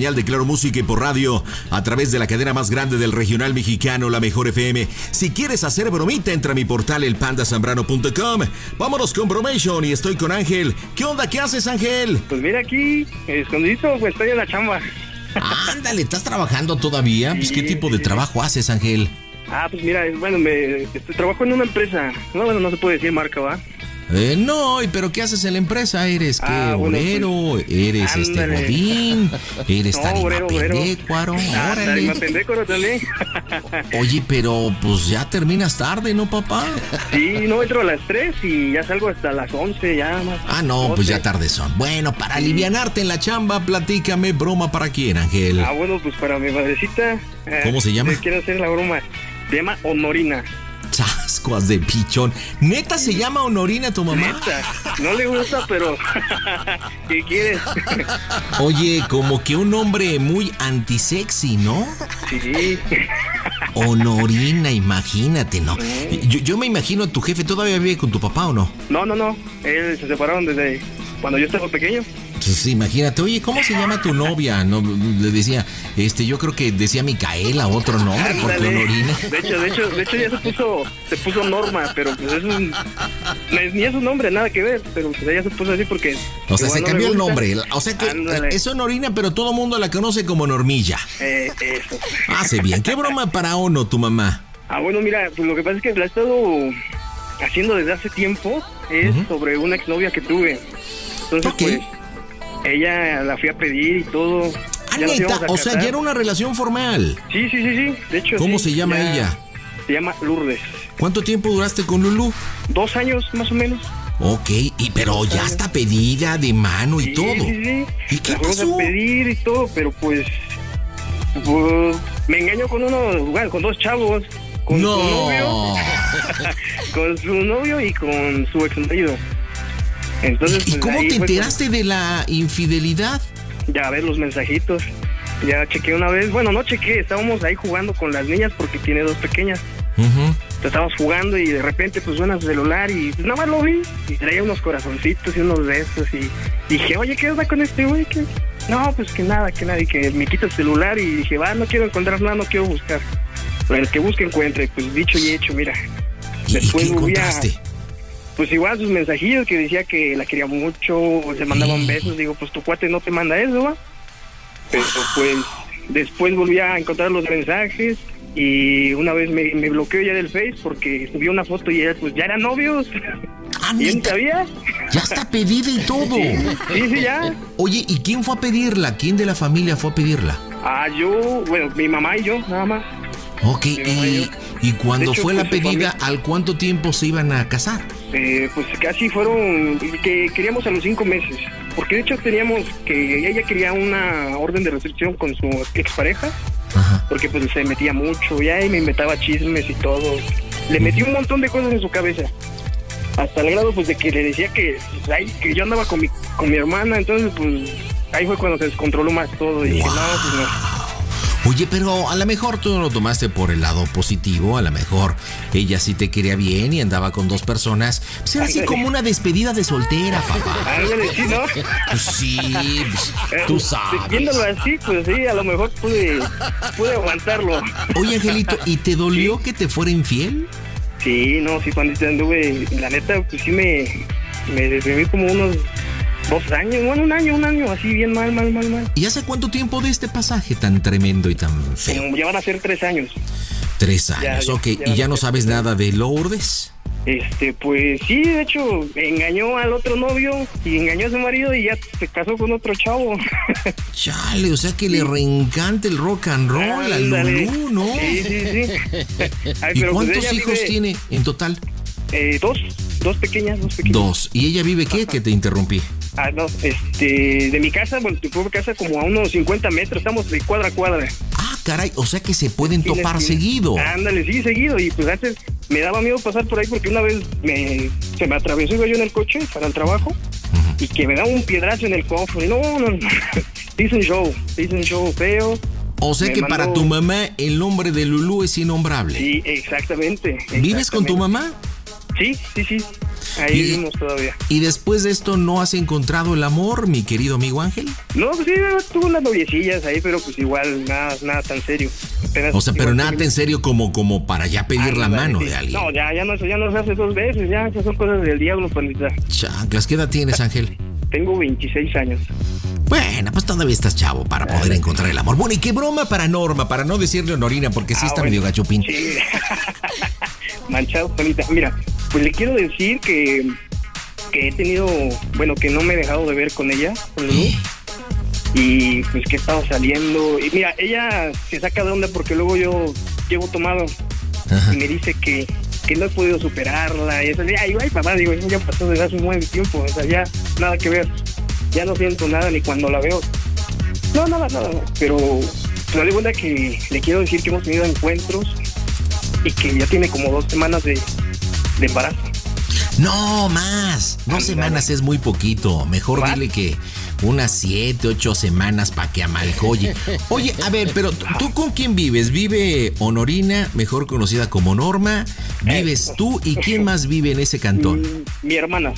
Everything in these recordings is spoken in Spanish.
señal de Claro Música y por radio a través de la cadena más grande del regional mexicano, la Mejor FM. Si quieres hacer bromita, entra a mi portal elpandasambrano.com. Vámonos con Bromation y estoy con Ángel. ¿Qué onda? ¿Qué haces, Ángel? Pues mira aquí, escondido, pues estoy en la chamba. Ándale, ¿estás trabajando todavía? Pues ¿qué tipo de trabajo haces, Ángel? Ah, pues mira, bueno, me este, trabajo en una empresa. No, bueno, no se puede decir marca, ¿va? Eh, no, pero ¿qué haces en la empresa? ¿Eres qué? Ah, bueno, ¿Obrero? pues, ¿Eres este ándale. godín? ¿Eres No, tarima obrero, obrero. pendécuaro? Ah, Órale. tarima pendécuaro también. Oye, pero pues ya terminas tarde, ¿no, papá? Sí, no entro a las 3 y ya salgo hasta las 11, ya más. Ah, no, pues 12. ya tarde son. Bueno, para alivianarte en la chamba, platícame broma para quién, Ángel. Ah, bueno, pues para mi madrecita. eh, ¿Cómo se llama? le Quiero hacer la broma. Se llama Honorina. Chascuas de pichón. ¿Neta se llama Honorina tu mamá? Neta, no le gusta, pero. ¿Qué quieres? Oye, como que un hombre muy antisexy, ¿no? Sí. Honorina, imagínate, ¿no? Yo, yo me imagino a tu jefe todavía vive con tu papá o no. No, no, no. Él se separaron desde cuando yo estaba pequeño. Pues imagínate, oye, ¿cómo se llama tu novia? No, le decía, este, yo creo que decía Micaela, otro nombre, porque Ándale. Honorina. De hecho, de hecho, de hecho ya se puso, se puso Norma, pero pues es un, ni es un nombre, nada que ver, pero pues ella se puso así porque. O sea, se no cambió el nombre. O sea que Ándale. es Honorina, pero todo mundo la conoce como Normilla. Eh, eso. Hace bien. ¿Qué broma para Ono, tu mamá? Ah, bueno, mira, pues lo que pasa es que la he estado haciendo desde hace tiempo, es sobre una exnovia que tuve. Entonces, Ok. pues, ella la fui a pedir y todo. Ah, neta, o sea, ya era una relación formal. Sí, sí, sí, sí. De hecho, ¿Cómo sí, se llama ya- ella? Se llama Lourdes. ¿Cuánto tiempo duraste con Lulu? Dos años más o menos. Ok, y pero ya está pedida de mano y Sí, todo. sí, sí. ¿Y qué La pasó? a pedir y todo, pero pues, pues, me engañó con uno, bueno, con dos chavos. Con No. su novio. con su novio y con su ex marido. Entonces, ¿Y pues, cómo te enteraste de la infidelidad? Ya ver los mensajitos. Ya chequé una vez. Bueno, no chequé, estábamos ahí jugando con las niñas porque tiene dos pequeñas. Estábamos jugando y de repente pues suena su celular y pues, nada más lo vi y traía unos corazoncitos y unos besos y dije, oye, ¿qué onda con este güey? ¿Qué? No, pues que nada, que nada, y que me quita el celular y dije, va, no quiero encontrar nada, no quiero buscar. Pero el que busque encuentre, pues dicho y hecho, mira. ¿Y, y Después qué volví a- encontraste? Pues igual sus mensajillos que decía que la quería mucho, se mandaban besos, digo, pues tu cuate no te manda eso, ¿va? Pero pues después volví a encontrar los mensajes y una vez me, me bloqueó ya del Face porque subió una foto y ella pues ya eran novios. Ah, ¿Y él sabía? ya está pedida y todo. Sí, sí, ya. Oye, ¿y quién fue a pedirla? ¿Quién de la familia fue a pedirla? Ah, yo, bueno, mi mamá y yo, nada más. Ok, y cuando hecho, fue la pues, pedida, ¿al cuánto tiempo se iban a casar? Eh, pues casi fueron, que queríamos a los cinco meses. Porque de hecho teníamos que ella quería una orden de restricción con su expareja. Ajá. porque pues se metía mucho, ya y me inventaba chismes y todo. Le metí un montón de cosas en su cabeza. Hasta el grado pues de que le decía que, pues, ay, que yo andaba con mi, con mi hermana, entonces pues ahí fue cuando se descontroló más todo y dije, no, pues no. Oye, pero a lo mejor tú lo tomaste por el lado positivo, a lo mejor ella sí te quería bien y andaba con dos personas. Pues era así como una despedida de soltera, papá. Sí, ¿no? Pues sí, pues, Eh, tú sabes. Viéndolo así, pues sí, a lo mejor pude, pude aguantarlo. Oye, Angelito, ¿y te dolió que te fuera infiel? Sí, no, sí, cuando anduve, la neta, pues sí me, me deprimí como unos dos años, bueno, un año, un año, así bien mal, mal, mal, mal. ¿Y hace cuánto tiempo de este pasaje tan tremendo y tan feo? Ya van a ser tres años. Tres años, ya, ok. ya ¿Y ya no sabes nada de Lourdes? Este, pues sí, de hecho, engañó al otro novio y engañó a su marido y ya se casó con otro chavo. Chale, o sea que le reencanta el rock and roll a Ándale. Lulú, ¿no? Sí, sí, sí. Ay, ¿Y pero, pues, cuántos hijos vive, tiene en total? eh, dos, dos pequeñas, dos pequeñas. Dos. ¿Y ella vive qué? Que te interrumpí. Ah, no, este, de mi casa, bueno, tu propia casa como a unos 50 metros, estamos de cuadra a cuadra. Ah, caray, o sea que se pueden Esquina, topar esquina. seguido. Ándale, sí, seguido. Y pues antes me daba miedo pasar por ahí porque una vez me, se me atravesó iba yo en el coche para el trabajo y que me daba un piedrazo en el cofre. No, no, no. Hice un show, hice un show feo. O sea me que para tu mamá el nombre de Lulú es innombrable. Sí, exactamente. ¿Vives con tu mamá? Sí, sí, sí. Ahí vivimos todavía. ¿Y después de esto no has encontrado el amor, mi querido amigo Ángel? No, pues sí, tuve unas noviecillas ahí, pero pues igual nada, nada tan serio. o sea, pero nada tan serio como, como para ya pedir la mano de alguien. No, ya, ya no, ya no se hace dos veces, ya, esas son cosas del diablo, panita. Chanclas, ¿qué edad tienes, Ángel? Tengo 26 años. Bueno, pues todavía estás chavo para poder encontrar el amor. Bueno, y qué broma para Norma, para no decirle honorina, porque sí ah, está medio gachupín. Sí. Manchado, panita. Mira, pues le quiero decir que, que he tenido, bueno, que no me he dejado de ver con ella, con Lulu. Y pues que he estado saliendo. Y mira, ella se saca de onda porque luego yo llevo tomado y me dice que, que no he podido superarla. Y eso, ay, ay, papá, digo, ya pasó desde hace un buen tiempo, o sea, ya nada que ver ya no siento nada ni cuando la veo. No, nada, nada, pero me doy cuenta que le quiero decir que hemos tenido encuentros y que ya tiene como dos semanas de, embarazo. No, más. Dos semanas es muy poquito. Mejor dile que unas siete, ocho semanas para que amalcoye. Oye, a ver, pero ¿tú con quién vives? ¿Vive Honorina, mejor conocida como Norma? ¿Vives tú? ¿Y quién más vive en ese cantón? Mi, mi hermana.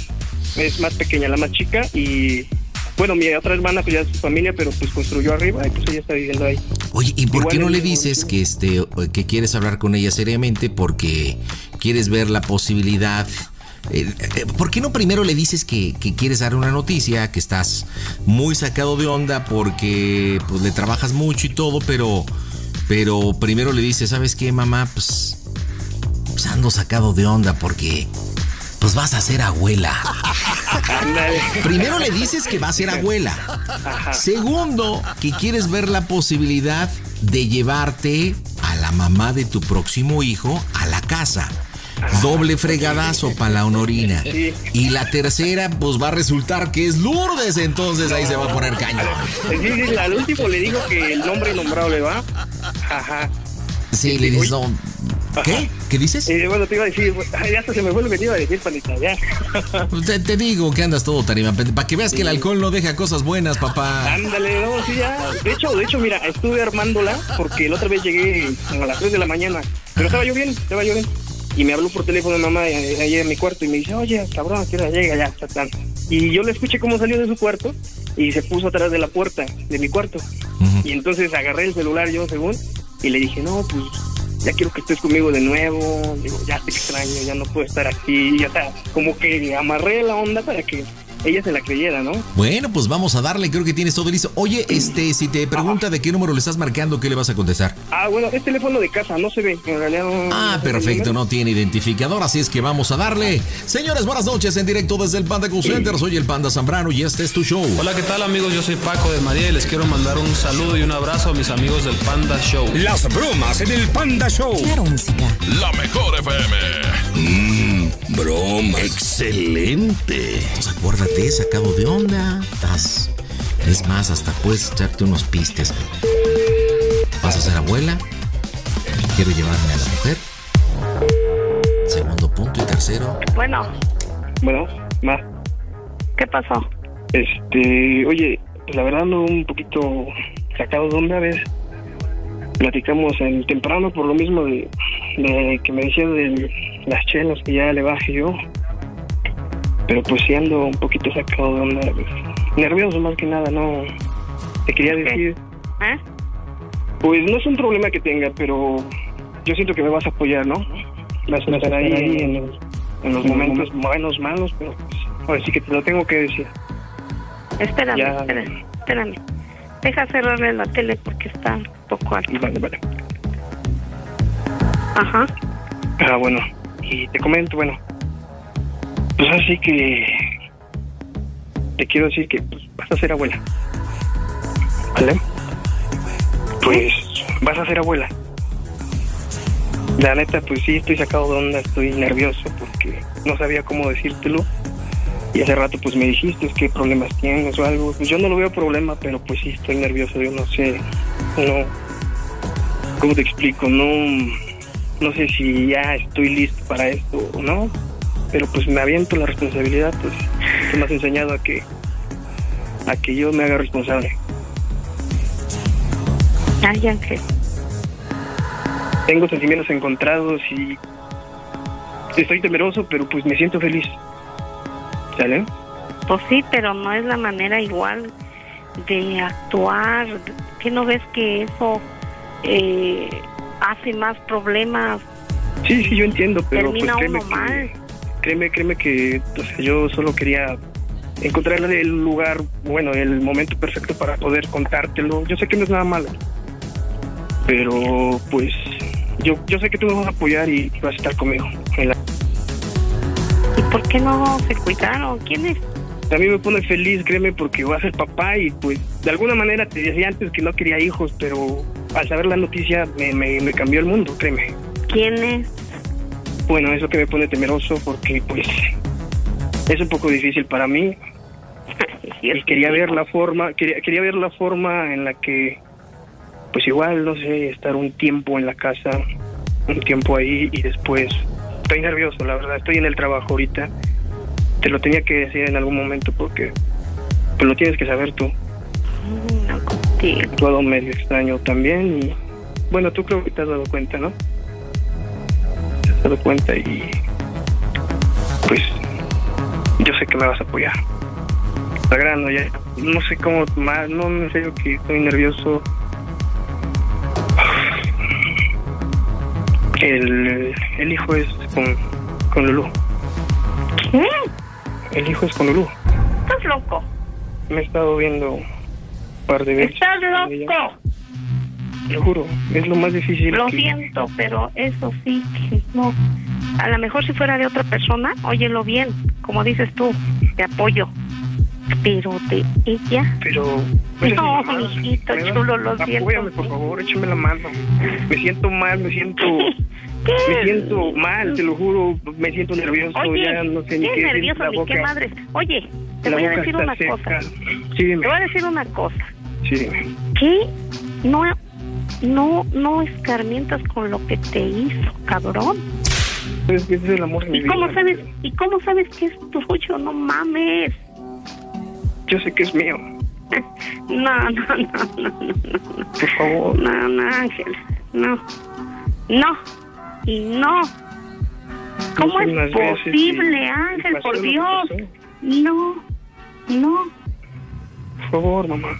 Es más pequeña, la más chica, y bueno, mi otra hermana pues ya es su familia, pero pues construyó arriba y pues ella está viviendo ahí. Oye, ¿y por qué no le dices que este que quieres hablar con ella seriamente porque quieres ver la posibilidad eh, eh, ¿Por qué no primero le dices que, que, quieres dar una noticia, que estás muy sacado de onda porque pues le trabajas mucho y todo, pero, pero primero le dices, ¿sabes qué, mamá? Pues, pues ando sacado de onda porque pues vas a ser abuela. Primero le dices que va a ser abuela. Segundo, que quieres ver la posibilidad de llevarte a la mamá de tu próximo hijo a la casa. Doble fregadazo para la honorina. Y la tercera, pues va a resultar que es Lourdes, entonces ahí se va a poner sí, al último le digo que el nombre nombrado le va. Ajá. Sí, le dices, no, ¿Qué? ¿Qué dices? Eh, bueno, te iba a decir, ya hasta se me fue lo que te iba a decir, panita, ya. Te, digo que andas todo tarima, para que veas que el alcohol no deja cosas buenas, papá. Ándale, no, sí, ya. De hecho, de hecho, mira, estuve armándola porque la otra vez llegué a las 3 de la mañana, pero estaba lloviendo, estaba lloviendo. Y me habló por teléfono mamá eh, ahí en mi cuarto y me dice, oye, cabrón, ¿qué hora llega ya? Está Y yo le escuché cómo salió de su cuarto y se puso atrás de la puerta de mi cuarto. Y entonces agarré el celular yo, según, y le dije, no, pues ya quiero que estés conmigo de nuevo, digo, ya te extraño, ya no puedo estar aquí, ya está, como que amarré la onda para que ella se la creyera, ¿no? Bueno, pues vamos a darle, creo que tienes todo listo. Oye, este, si te pregunta de qué número le estás marcando, ¿qué le vas a contestar? Ah, bueno, es teléfono de casa, no se ve, en realidad no, Ah, perfecto, no tiene identificador, así es que vamos a darle. Señores, buenas noches, en directo desde el Panda Cool Center, soy el Panda Zambrano y este es tu show. Hola, ¿qué tal amigos? Yo soy Paco de María y les quiero mandar un saludo y un abrazo a mis amigos del Panda Show. Las bromas en el Panda Show. Claro, música. La mejor FM. Broma. Excelente. Pues acuérdate, sacado de onda. Estás. Es más, hasta puedes echarte unos pistes. Vas a ser abuela. Quiero llevarme a la mujer. Segundo punto y tercero. Bueno. Bueno, más. ¿Qué pasó? Este, oye, pues la verdad no un poquito sacado de onda, a ver. Platicamos en temprano por lo mismo de, que me decían de las chelas que ya le baje yo. Pero pues sí ando un poquito sacado de onda. Nervioso más que nada, no. Te quería decir. ¿Eh? Pues no es un problema que tenga, pero yo siento que me vas a apoyar, ¿no? Vas a estar ahí en, los momentos buenos, malos, pero pues, ahora sí que te lo tengo que decir. Espérame, espérame, espérame. Deja cerrarle la tele porque está un poco alto. Vale, vale. Ajá. Ah, bueno. Y te comento, bueno, pues así que te quiero decir que pues, vas a ser abuela. ¿Vale? Pues vas a ser abuela. La neta, pues sí, estoy sacado de onda, estoy nervioso porque no sabía cómo decírtelo. Y hace rato pues me dijiste qué problemas tienes o algo. Pues yo no lo veo problema, pero pues sí estoy nervioso, yo no sé, no, ¿cómo te explico? No, no sé si ya estoy listo para esto o no pero pues me aviento la responsabilidad, pues tú me has enseñado a que a que yo me haga responsable. Ay, Ángel. Tengo sentimientos encontrados y estoy temeroso, pero pues me siento feliz. ¿Sale? Pues sí, pero no es la manera igual de actuar. ¿Qué no ves que eso eh, hace más problemas? Sí, sí, yo entiendo, pero pues Termina créeme uno que, mal. créeme, créeme que o sea, yo solo quería encontrar el lugar, bueno, el momento perfecto para poder contártelo. Yo sé que no es nada malo, pero pues yo, yo sé que tú me vas a apoyar y vas a estar conmigo. en la- ¿Y por qué no se cuidaron? ¿Quién es? A mí me pone feliz, créeme, porque voy a ser papá y pues de alguna manera te decía antes que no quería hijos, pero al saber la noticia me, me, me cambió el mundo, créeme. ¿Quién es? Bueno, eso que me pone temeroso porque pues es un poco difícil para mí y quería ver la forma, quería, quería ver la forma en la que pues igual, no sé, estar un tiempo en la casa, un tiempo ahí y después estoy nervioso, la verdad, estoy en el trabajo ahorita. Te lo tenía que decir en algún momento porque pues lo tienes que saber tú. Contigo. Todo medio extraño también y bueno, tú creo que te has dado cuenta, ¿no? Te has dado cuenta y pues yo sé que me vas a apoyar. Está grano ya. No sé cómo más, no, en serio que estoy nervioso. El, el hijo es con, con Lulú. ¿Qué? El hijo es con Lulú. ¿Estás loco? Me he estado viendo par de veces. ¿Estás loco? Te juro, es lo más difícil. Lo que- siento, pero eso sí que no. A lo mejor si fuera de otra persona, óyelo bien, como dices tú, te apoyo. Pero de ella, Pero. pues, No, mijito chulo, lo siento. Apóyame, por favor, échame la mano. Me siento mal, me siento. ¿qué? Me siento mal, te lo juro. Me siento nervioso, Oye, ya no sé ni ¿qué qué. nervioso ni qué madres? Oye, te voy a decir una seca. cosa. Sí. Te voy a decir una cosa. Sí. ¿Qué? No, no, no escarmientas con lo que te hizo, cabrón. Es que es el amor de mi ¿Y vida. cómo sabes? ¿Y cómo sabes que es tuyo? No mames. Yo sé que es mío. No, no, no, no, no. Por favor. No, no, Ángel. No. No. Y no. ¿Cómo es posible, Ángel? Por Dios. No. No. Por favor, mamá.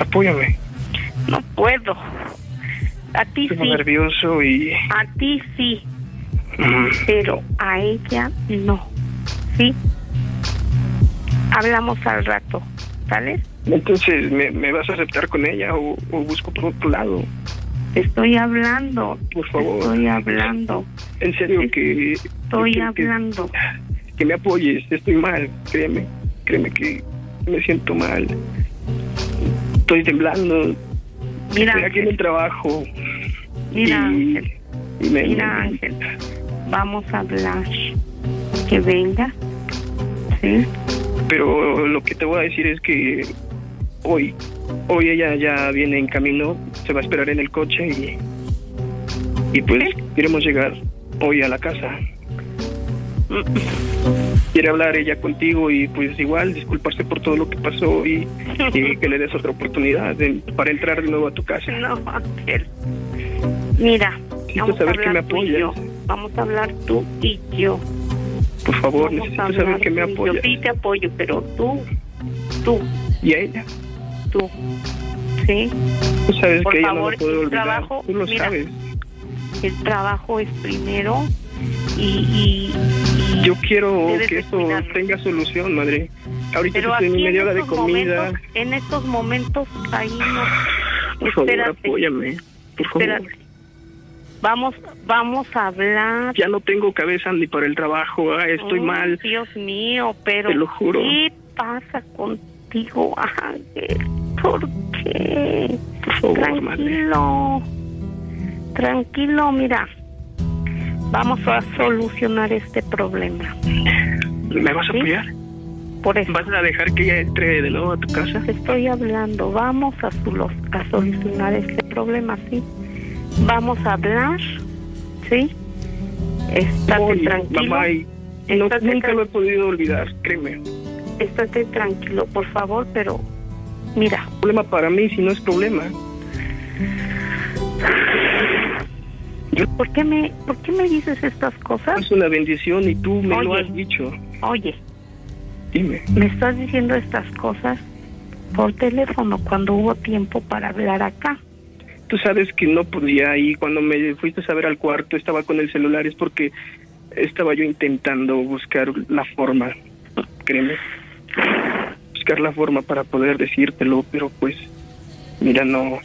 Apóyame. No puedo. A ti Estoy sí. nervioso y. A ti sí. Mm, Pero a ella no. ¿Sí? Hablamos al rato. ¿Sale? Entonces, ¿me, me vas a aceptar con ella o, o busco por otro lado? Te estoy hablando. Por Te favor. estoy hablando. En serio que... Estoy que- que- hablando. que me apoyes, estoy mal, créeme, créeme que me siento mal. Estoy temblando, Mira, estoy aquí en el trabajo. Mira, y, Ángel. y me- Mira, me- Ángel. Vamos a hablar. Que venga. ¿Sí? Pero lo que te voy a decir es que hoy, hoy ella ya viene en camino, se va a esperar en el coche y, y pues queremos llegar hoy a la casa. Quiere hablar ella contigo y pues igual disculparse por todo lo que pasó y, y que le des otra oportunidad de- para entrar de nuevo a tu casa. No, Ángel. Mira, Necesito vamos a saber que me apoyas. Vamos a hablar tú y yo. Por favor, Vamos necesito saber que me y yo. apoyas. Sí, te apoyo, pero tú, tú, Y a ella. tú. ¿Sí? Tú sabes Por que ella no favor, lo puedo el olvidar. trabajo, Tú lo mira, sabes. El trabajo es primero y, y Yo quiero debes que esto tenga solución, madre. Ahorita Pero estoy en aquí en media hora de comida. momentos, en estos momentos, ahí no. Por favor, Espérate, apóyame. Por favor. espérate. Vamos, vamos a hablar. Ya no tengo cabeza ni para el trabajo. ah, estoy mal. Dios mío, pero Te lo juro. ¿qué pasa contigo, Ángel? ¿Por qué? Por favor, madre. Tranquilo, tranquilo, mira. Vamos a solucionar este problema. ¿Me vas a ¿Sí? apoyar? Por eso ¿Vas a dejar que ella entre de nuevo a tu casa? te estoy hablando. Vamos a, solucionar este problema, ¿sí? Vamos a hablar, ¿sí? Estate tranquilo. Mamá, y no- Estate nunca lo he podido olvidar, créeme. Estate tranquilo, por favor, pero mira, Problema para mí si no es problema. ¿Por qué me, por qué me dices estas cosas? Es una bendición y tú me lo Oye. has dicho. Oye, Dime. Me estás diciendo estas cosas por teléfono cuando hubo tiempo para hablar acá. Tú sabes que no podía y cuando me fuiste a ver al cuarto estaba con el celular es porque estaba yo intentando buscar la forma, créeme, buscar la forma para poder decírtelo, pero pues, mira, no,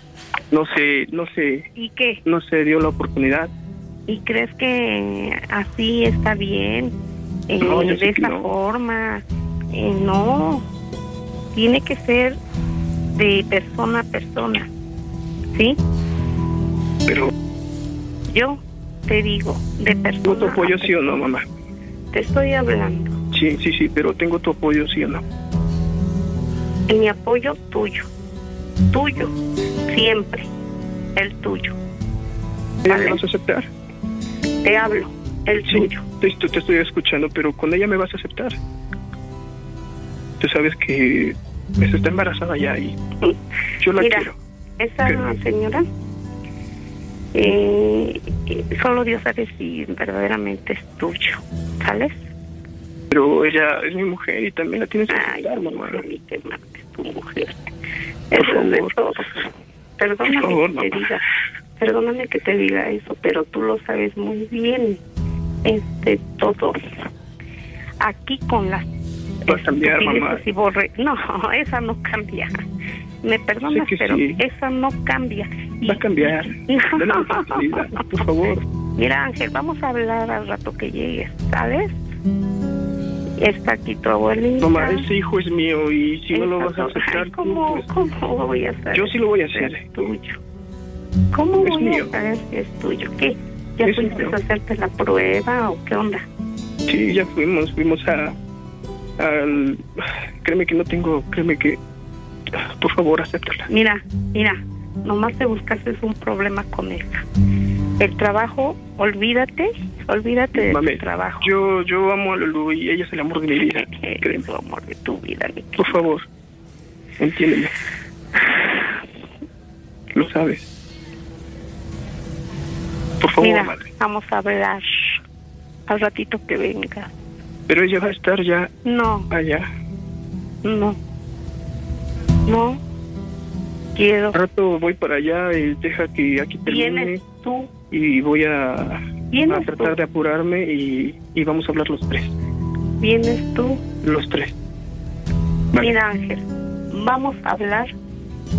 no sé, no sé, ¿Y qué? no se dio la oportunidad. ¿Y crees que así está bien? Eh, No, de que esa no. forma. Eh, no. Tiene que ser de persona a persona. ¿Sí? Pero Yo te digo, de tengo persona. tu a apoyo, sí o no, mamá. Te estoy hablando. Sí, sí, sí, pero tengo tu apoyo, sí o no. Y mi apoyo tuyo. Tuyo. Siempre. El tuyo. ¿Ella Vale. me vas a aceptar? Te hablo. El Sí, tuyo. te, estoy- te estoy escuchando, pero con ella me vas a aceptar. Tú sabes que pues, está embarazada ya y yo la Mira, quiero. esa ¿Qué? señora, eh, eh, solo Dios sabe si verdaderamente es tuyo, ¿sabes? Pero ella es mi mujer y también la tienes que Ay, aceptar, mamá. te mates tu mujer. Por Eso es de favor. todo. Perdóname favor, que te diga, perdóname que te diga eso, pero tú lo sabes muy bien. Este, todo. Aquí con las Va a cambiar, mamá. y borre- No, esa no cambia. Me perdonas, pero sí. esa no cambia. Va a cambiar. No. Dale por favor. Mira, Ángel, vamos a hablar al rato que llegues, ¿sabes? Está aquí tu abuelita. Mamá, ese hijo es mío y si no lo vas a Ay, aceptar, tú, ¿cómo, pues, ¿Cómo voy a saber? Yo sí lo voy a hacer. Es tuyo. ¿Cómo Es voy mío. a saber que es tuyo? ¿Qué? ¿Ya Es fuiste mío. a hacerte la prueba o qué onda? sí, ya fuimos, fuimos a... Al... Créeme que no tengo, créeme que... Por favor, acéptala. Mira, mira, nomás te buscaste un problema con esa. El trabajo, olvídate, olvídate de tu trabajo. yo, yo amo a Lulu y ella es el amor de mi vida. Eres Créeme, el amor de tu vida, mi por favor, entiéndeme. Lo sabes. Por favor, Mira, madre. vamos a hablar al ratito que venga. Pero ella va a estar ya No, allá. no, no. Quiero. Al rato voy para allá y deja que aquí termine Vienes tú, y voy a, tratar tú, de apurarme y, y vamos a hablar los tres. vienes tú. Los tres. Vale. Mira, Ángel, vamos a hablar,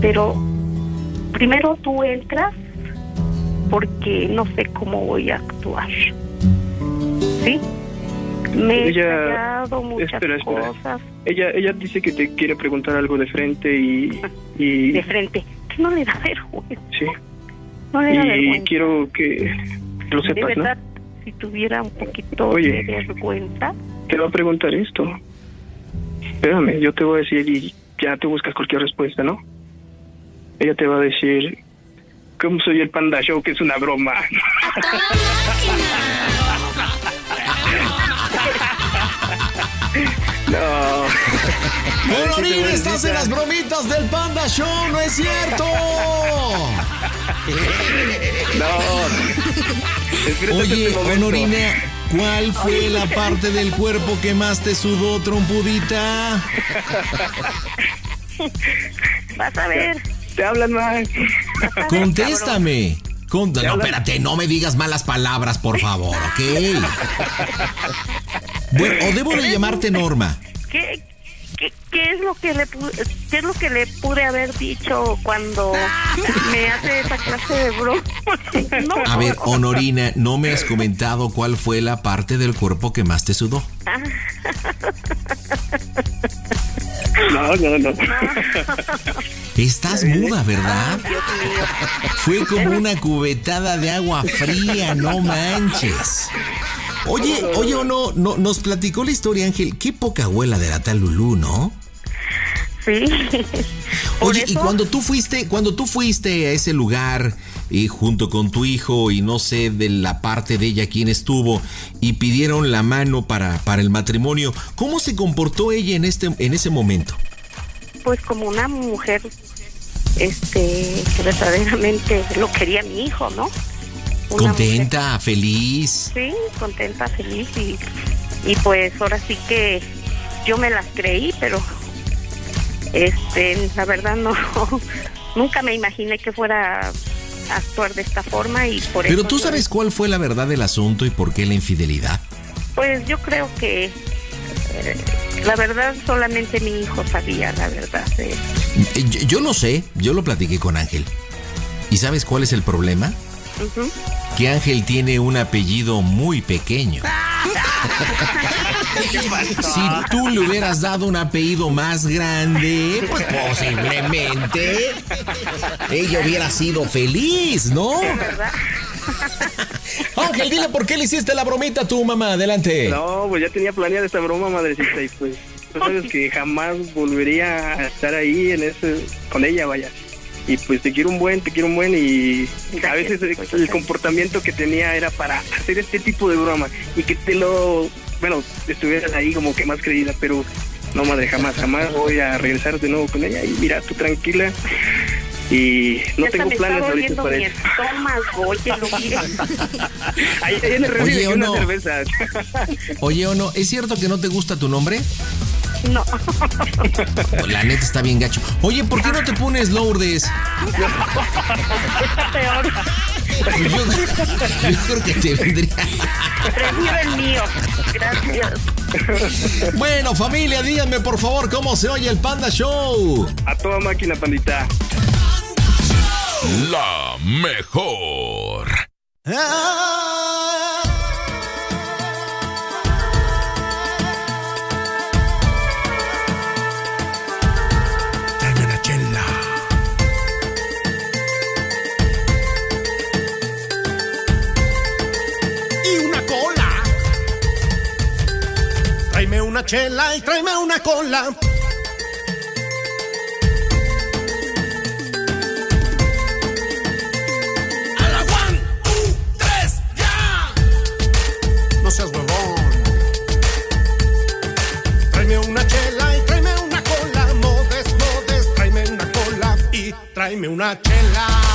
pero primero tú entras porque no sé cómo voy a actuar. ¿Sí? Me he Ella- muchas espera, espera. cosas Ella, ella dice que te quiere preguntar algo de frente y, y de frente. Que no le da vergüenza. sí. No le da Y vergüenza. quiero que lo de sepas, ¿no? verdad, si tuviera un poquito Oye. de vergüenza, Te va a preguntar esto. Espérame, yo te voy a decir y ya te buscas cualquier respuesta, ¿no? Ella te va a decir, ¿cómo soy el Panda Show? Que es una broma. no. Honorín, Sí, estás en las bromitas del Panda Show, no es cierto. No. Oye, este. Honorina, ¿cuál fue la parte del cuerpo que más te sudó, trompudita? vas a ver. Te hablan cabrón. Contéstame. Con- No, espérate, no me digas malas palabras, por favor, ¿ok? Bueno, o debo de llamarte Norma. ¿Qué, qué, qué es lo que le qué es lo que le pude haber dicho cuando me hace esa clase de broma? No. A ver, Honorina, no me has comentado cuál fue la parte del cuerpo que más te sudó. No, no, no. Estás muda, ¿verdad? Fue como una cubetada de agua fría, no manches. Oye, oye, o no, no, nos platicó la historia, Ángel. Qué poca abuela de la tal Lulú, ¿no? Sí. Oye, y cuando tú fuiste, cuando tú fuiste a ese lugar y junto con tu hijo y no sé de la parte de ella quién estuvo y pidieron la mano para, para el matrimonio, ¿cómo se comportó ella en este en ese momento? pues como una mujer este que verdaderamente lo quería mi hijo, ¿no? Contenta, feliz. sí, contenta, feliz y y pues ahora sí que yo me las creí, pero este, la verdad no, nunca me imaginé que fuera a actuar de esta forma y por Pero eso tú yo- sabes cuál fue la verdad del asunto y por qué la infidelidad. Pues yo creo que eh, la verdad solamente mi hijo sabía la verdad. Eh, Yo, yo lo sé, yo lo platiqué con Ángel. ¿Y sabes cuál es el problema? Que Ángel tiene un apellido muy pequeño. Si tú le hubieras dado un apellido más grande, pues posiblemente ella hubiera sido feliz, ¿no? ¿Verdad? Ángel, dile por qué le hiciste la bromita a tu mamá. Adelante. No, pues ya tenía planeada esta broma, madrecita, y pues, tú sabes que jamás volvería a estar ahí en ese, con ella, vaya. Y pues te quiero un buen, te quiero un buen, y a veces el, el comportamiento que tenía era para hacer este tipo de broma y que te lo, bueno, estuvieras ahí como que más creída, pero no, madre, jamás, jamás voy a regresar de nuevo con ella. Y mira, tú tranquila. Y no hasta tengo planes ahorita para eso. estómago, oye, lo mire. Ahí, ahí en el Oye, ¿o una no? cerveza. Oye, ¿o no? ¿Es cierto que no te gusta tu nombre? No, La neta está bien gacho. Oye, ¿por qué no te pones Lourdes? peor. Pues yo, yo creo que te vendría. Prefiero el mío. Gracias. Bueno, familia, díganme por favor cómo se oye el Panda Show. A toda máquina, pandita. La mejor. Tráeme una chela y tráeme una cola. A la one, two, tres, ya. No seas huevón. Tráeme una chela y tráeme una cola, modes, modes, tráeme una cola y tráeme una chela.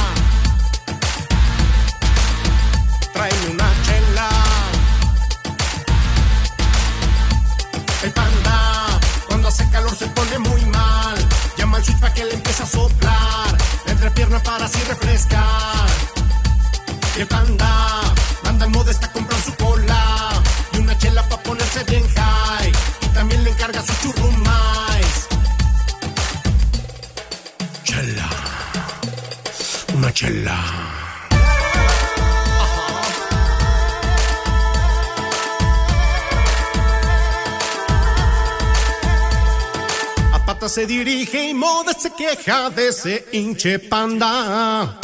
Dirige y moda se queja de ese hinche panda.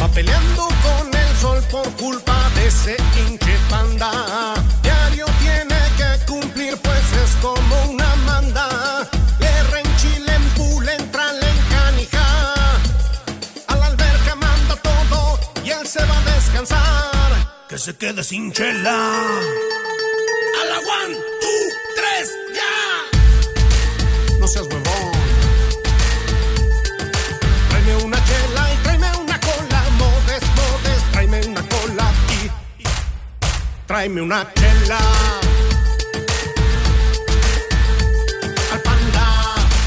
Va peleando con el sol por culpa de ese hinche panda. Diario tiene que cumplir, pues es como una manda. Le renchile, empule, entra, le encanija. A la alberca manda todo y él se va a descansar. Que se quede sin chela. Tráeme una chela. Al panda,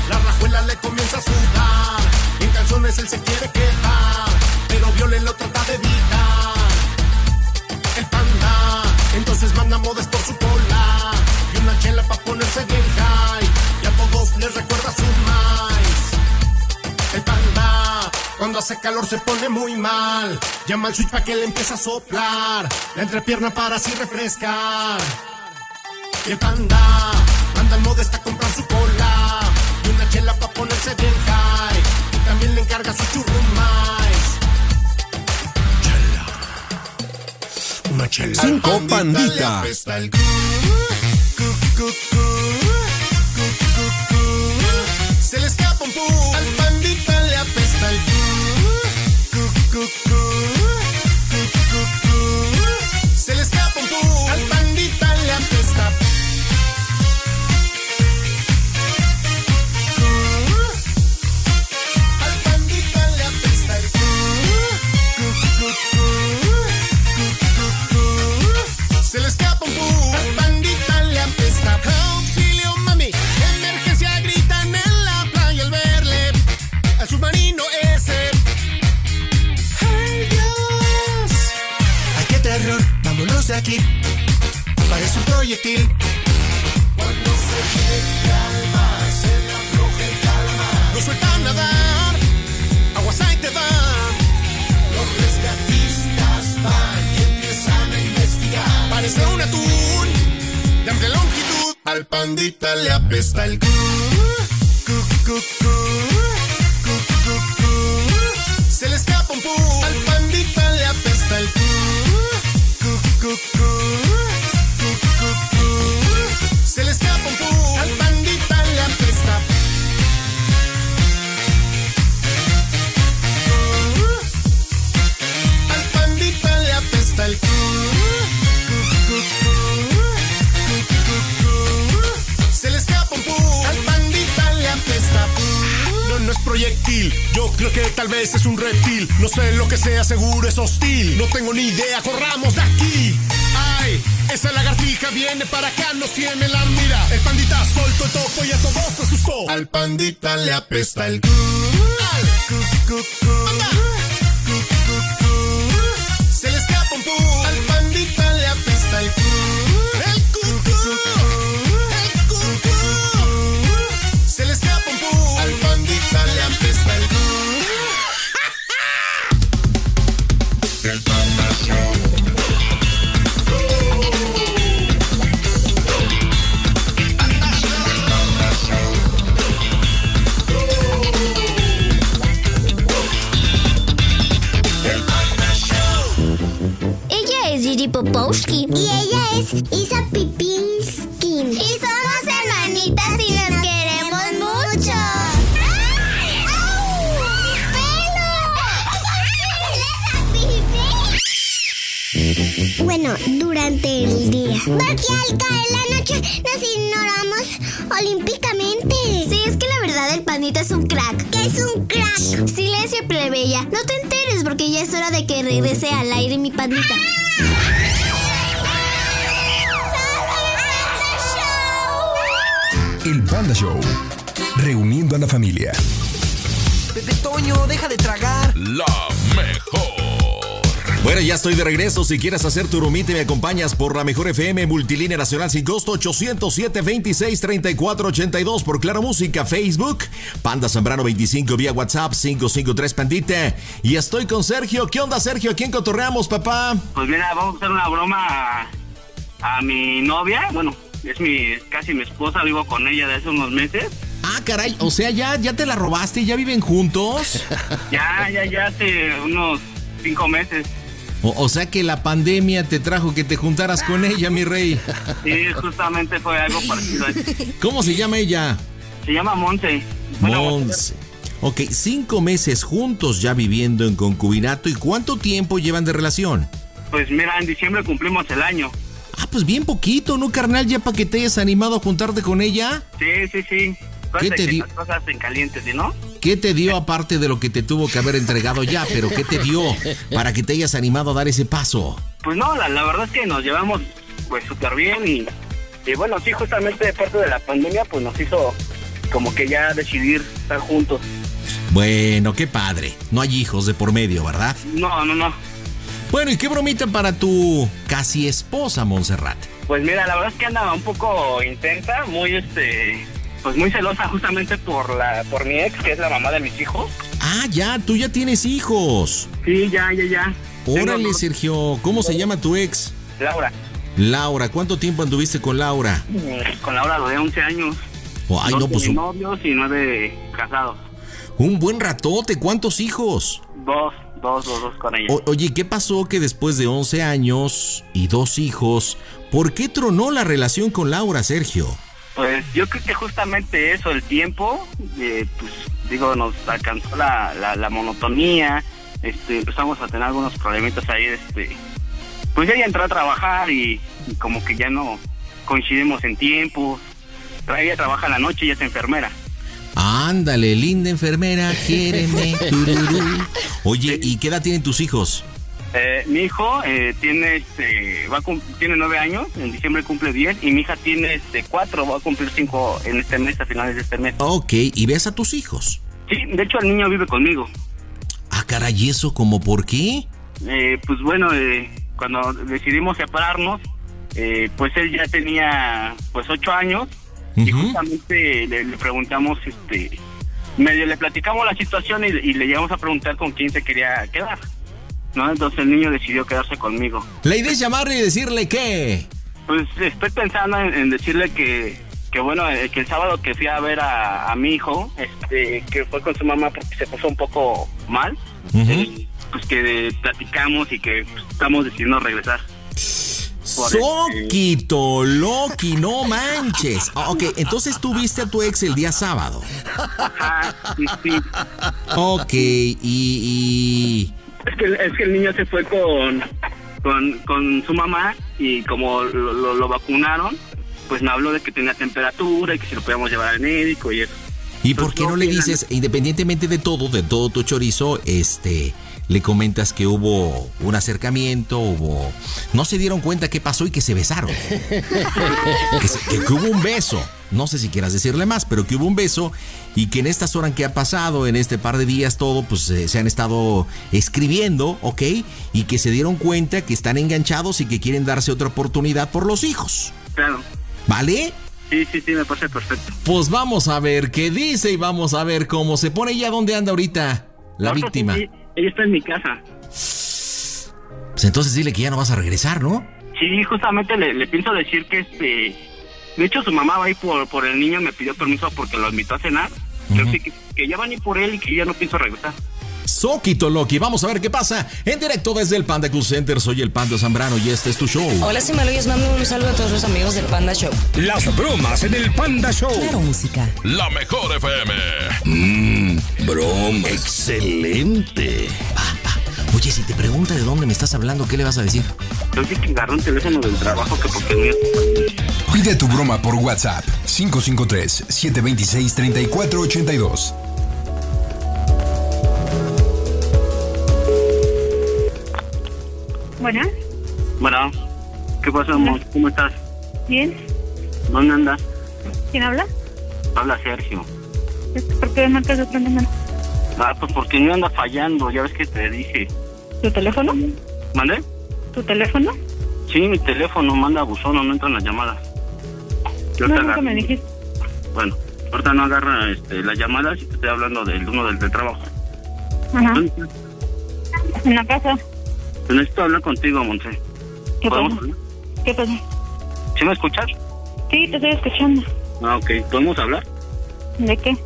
la rajuela le comienza a sudar. En calzones él se quiere quedar, pero Viole lo trata de evitar. El panda, entonces manda modes por su cola. Y una chela pa' ponerse bien cuando hace calor se pone muy mal. Llama al switch para que le empiece a soplar. La entrepierna para así refrescar. Y el panda, anda al modesta a comprar su cola. Y una chela para ponerse bien high. Y también le encarga su churrumais. Chela. Una chela. Cinco pandita. Se le escapa un pu. Cu- aquí. Parece un proyectil. Cuando se llega al se le afloja el calamar. Lo suelta a nadar, aguas ahí te van. Los rescatistas van y empiezan a investigar. Parece un atún de amplia longitud. Al pandita le apesta el cu, cu, Yo creo que tal vez es un reptil. No sé lo que sea, seguro es hostil. No tengo ni idea, corramos de aquí. Ay, esa lagartija viene para acá, nos tiene la mira. El pandita soltó el topo y a todos se asustó. Al pandita le apesta el cu. Al cu, cu. Cu, Popowski. Y ella es Isa Pipinski. Y somos hermanitas y nos queremos mucho. Bueno, durante el día. Porque al caer la noche nos ignoramos olímpicamente. Sí, es que la verdad el pandita es un crack. ¿Qué es un crack? Silencio, plebeya. No te enteres porque ya es hora de que regrese al aire mi pandita. El Panda Show. Reuniendo a la familia. Pepe Toño, deja de tragar. La mejor. Bueno, ya estoy de regreso. Si quieres hacer tu rumite, me acompañas por la mejor FM Multilínea Nacional sin costo 807 26 34 82 por Claro Música, Facebook, Panda Zambrano 25 vía WhatsApp 553 Pandita. Y estoy con Sergio. ¿Qué onda, Sergio? ¿A quién cotorreamos, papá? Pues mira, vamos a hacer una broma a, a mi novia. Bueno, es mi casi mi esposa, vivo con ella de hace unos meses. Ah, caray. O sea, ya, ya te la robaste, ya viven juntos. Ya, ya, ya hace unos cinco meses. O, o sea que la pandemia te trajo que te juntaras con ella, mi rey. Sí, justamente fue algo parecido. ¿Cómo se llama ella? Se llama Monte. Monse. Ok, cinco meses juntos ya viviendo en concubinato. ¿Y cuánto tiempo llevan de relación? Pues mira, en diciembre cumplimos el año. Ah, pues bien poquito, ¿no, carnal? Ya para que te hayas animado a juntarte con ella. Sí, sí, sí. ¿Qué te que di- las cosas en caliente, ¿sí, no? ¿Qué te dio aparte de lo que te tuvo que haber entregado ya? Pero ¿qué te dio para que te hayas animado a dar ese paso? Pues no, la, la verdad es que nos llevamos pues súper bien y, y bueno, sí, justamente de parte de la pandemia pues nos hizo como que ya decidir estar juntos. Bueno, qué padre. No hay hijos de por medio, ¿verdad? No, no, no. Bueno, ¿y qué bromita para tu casi esposa, Montserrat? Pues mira, la verdad es que anda un poco intensa, muy este, pues muy celosa justamente por la, por mi ex, que es la mamá de mis hijos. Ah, ya, tú ya tienes hijos. Sí, ya, ya, ya. Órale, Tengo- Sergio, ¿cómo se llama tu ex? Laura. Laura, ¿cuánto tiempo anduviste con Laura? Con Laura lo de 11 años. Oh, ay, no, pues novios y nueve casados. un buen ratote, ¿cuántos hijos? Dos, dos, dos, dos con ella. O- oye, ¿qué pasó que después de 11 años y dos hijos, ¿por qué tronó la relación con Laura, Sergio? Pues yo creo que justamente eso, el tiempo, eh, pues digo, nos alcanzó la, la, la monotonía, este, empezamos a tener algunos problemitas ahí, este, pues ella entró a trabajar y, y como que ya no coincidimos en tiempos. Ella trabaja en la noche y ella es enfermera. Ándale, linda enfermera, quiéreme. tururú. Oye, ¿y qué edad tienen tus hijos? Eh, mi hijo eh, tiene este, va a cum- tiene nueve años, en diciembre cumple diez, y mi hija tiene este cuatro, va a cumplir cinco en este mes, a finales de este mes. Ok, ¿y ves a tus hijos? Sí, de hecho el niño vive conmigo. Ah, caray, ¿y eso como por qué? Eh, pues bueno, eh, cuando decidimos separarnos, eh, pues él ya tenía pues ocho años y justamente le, le preguntamos, este, medio le platicamos la situación y, y le llegamos a preguntar con quién se quería quedar. ¿no? Entonces el niño decidió quedarse conmigo. La idea es llamarle y decirle que... Pues estoy pensando en, en decirle que, que bueno, eh, que el sábado que fui a ver a, a mi hijo, este, que fue con su mamá porque se puso un poco mal, eh, pues que platicamos y que pues, estamos decidiendo regresar. Soquito, Loki, no manches. Ah, Ok, entonces tú viste a tu ex el día sábado. Ajá, sí, sí. Ok, y... y... Es que, es que el niño se fue con, con, con su mamá y como lo, lo- lo vacunaron, pues me habló de que tenía temperatura y que si lo podíamos llevar al médico y eso. ¿Y por qué no le dices, independientemente de todo, de todo tu chorizo, este, le comentas que hubo un acercamiento, hubo, no se dieron cuenta qué pasó y que se besaron, que, se- que- que hubo un beso. No sé si quieras decirle más, pero que hubo un beso y que en estas horas que ha pasado, en este par de días, todo, pues eh, se han estado escribiendo, ¿ok? Y que se dieron cuenta que están enganchados y que quieren darse otra oportunidad por los hijos, Claro. ¿vale? Sí, sí, sí, me parece perfecto. Pues vamos a ver qué dice y vamos a ver cómo se pone ella dónde anda ahorita la No, pues, víctima. sí, ella está en mi casa. Pues entonces dile que ya no vas a regresar, ¿no? Sí, justamente le, le pienso decir que este... De hecho, su mamá va a ir por, por el niño, me pidió permiso porque lo invitó a cenar. Sí que, que ya van a ir por él y que ya no pienso regresar. Soquito Loki, vamos a ver qué pasa. En directo desde el Panda Cool Center, soy el Panda Zambrano y este es tu show. Hola, y les mando un saludo a todos los amigos del Panda Show. Las bromas en el Panda Show. Claro, música. La mejor FM. Mmm, broma. Excelente. Pa, pa. Oye, si te pregunta de dónde me estás hablando, ¿qué le vas a decir? Yo sí que agarró un teléfono del trabajo que porque no Pide tu broma por WhatsApp 553-726-3482. Bueno, Bueno, ¿qué pasa, amor? ¿Cómo estás? bien. ¿Dónde andas? ¿Quién habla? Habla Sergio. ¿Por qué marcas otro número? Ah, pues porque no anda fallando, ya ves que te dije. ¿Tu teléfono? ¿Mandé? ¿Tu teléfono? Sí, mi teléfono manda buzón, no entran las llamadas. Yo No, nunca me dijiste. Bueno, ahorita no agarra este, las llamadas y te estoy hablando del uno del, del trabajo. Ajá. ¿Dónde estás? En la casa. Necesito hablar contigo, Monse. ¿Qué ¿Podemos pasa? ¿Qué pasa? ¿Sí me escuchas? Sí, te estoy escuchando. Ah, ok. ¿Podemos hablar? ¿De qué?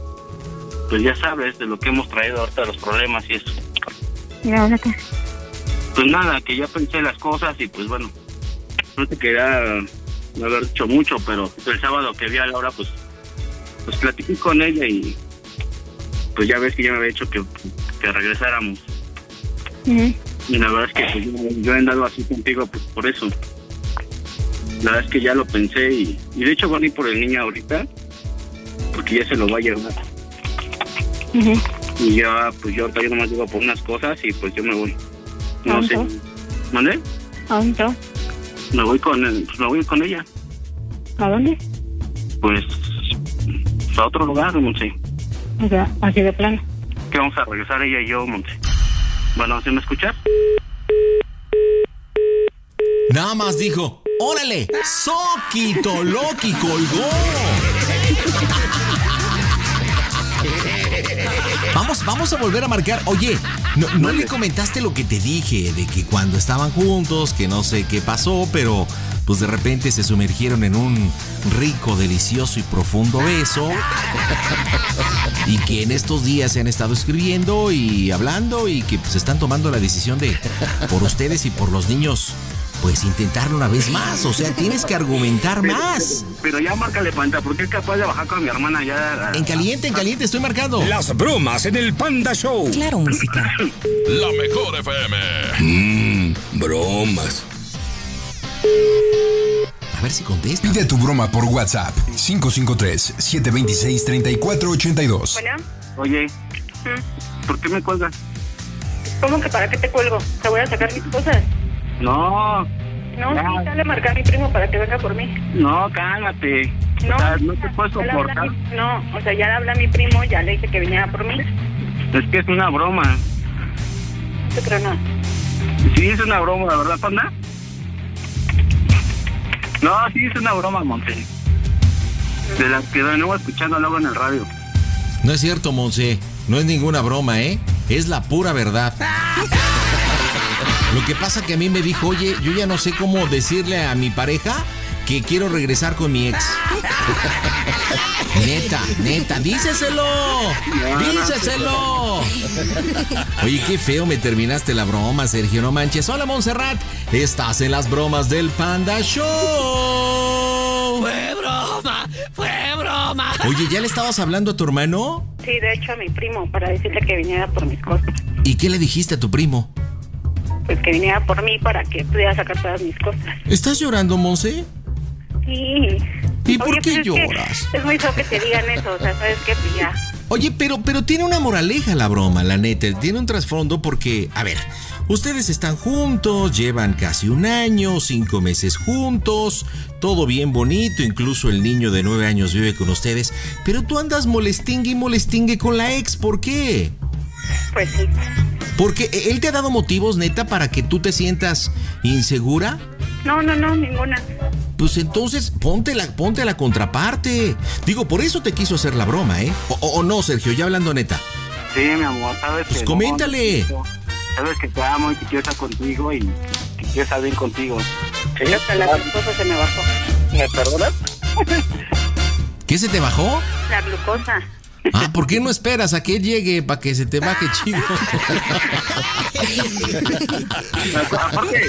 Pues ya sabes de lo que hemos traído ahorita, los problemas y eso. ¿De dónde qué? Pues nada, que ya pensé las cosas y pues bueno, no te quería no haber dicho mucho, pero el sábado que vi a Laura, pues, pues platiqué con ella y pues ya ves que ya me había dicho que, que regresáramos. Y la verdad es que pues, yo, yo he andado así contigo pues, por eso. La verdad es que ya lo pensé y, y de hecho voy a ir por el niño ahorita porque ya se lo va a llevar. Y ya, pues yo ahorita yo nomás digo por unas cosas y pues yo me voy. No ¿A sé. dónde ¿Mande? ¿A dónde? Me voy con él, pues me voy con ella. ¿A dónde? Pues a otro lugar, Monse. O sea, así de plano. Que vamos a regresar ella y yo, Monse. Bueno, ¿sí me escuchas? Nada más dijo, órale, Soquito Loki colgó. Vamos, vamos a volver a marcar. Oye, no, no le comentaste lo que te dije de que cuando estaban juntos, que no sé qué pasó, pero pues de repente se sumergieron en un rico, delicioso y profundo beso. Y que en estos días se han estado escribiendo y hablando y que pues están tomando la decisión de, por ustedes y por los niños, pues intentarlo una vez más. O sea, tienes que argumentar más. Pero ya márcale panta, porque es capaz de bajar con mi hermana ya. En caliente, en caliente, estoy marcando. Las bromas en el Panda Show. Claro, música. La mejor FM. Mmm, bromas. A ver si contesta. Pide tu broma por WhatsApp 553-726-3482. Bueno, Oye, ¿por qué me cuelgas? ¿cómo que para qué te cuelgo? Te voy a sacar mis cosas. No, No, Ya. sí, dale a marcar a mi primo para que venga por mí. no, cálmate. No, O sea, no te habla soportar. mi- no, o sea, ya le habla a mi primo, ya le dije que viniera por mí. Es que es una broma. Sí, pero no. Sí, es una broma, ¿verdad, panda? No, sí, es una broma, Monte. De las que vengo escuchando luego en el radio. No es cierto, Monse. No es ninguna broma, ¿eh? Es la pura verdad. Lo que pasa que a mí me dijo, oye, yo ya no sé cómo decirle a mi pareja que quiero regresar con mi ex. Neta, neta, díceselo. Díceselo. Oye, qué feo me terminaste la broma, Sergio, no manches. Hola, Montserrat. Estás en las bromas del Panda Show. Fue broma, fue broma. Oye, ¿ya le estabas hablando a tu hermano? Sí, de hecho a mi primo para decirle que viniera por mis cosas. ¿Y qué le dijiste a tu primo? Pues que viniera por mí para que pudiera sacar todas mis cosas. ¿Estás llorando, Monse? Sí. ¿Y por qué pues es que lloras? Es muy feo que te digan eso, o sea, ¿sabes qué? Pues ya. Oye, pero, pero tiene una moraleja la broma, la neta. Tiene un trasfondo porque, a ver, ustedes están juntos, llevan casi un año, cinco meses juntos, todo bien bonito, incluso el niño de nueve años vive con ustedes, pero tú andas molestingue y molestingue con la ex, ¿por qué? Pues sí. Porque él te ha dado motivos, neta, para que tú te sientas insegura. No, no, no, ninguna. Pues entonces ponte la, ponte la contraparte. Digo, por eso te quiso hacer la broma, ¿eh? O, o- o no, Sergio, ya hablando neta. Sí, mi amor, sabes Pues que... coméntale. no, sabes que te amo y que quiero estar contigo y que quiero estar bien contigo. La glucosa se me bajó. ¿Me perdonas? ¿Qué se te bajó? La glucosa. Ah, ¿por qué no esperas a que él llegue para que se te baje chido? aparte,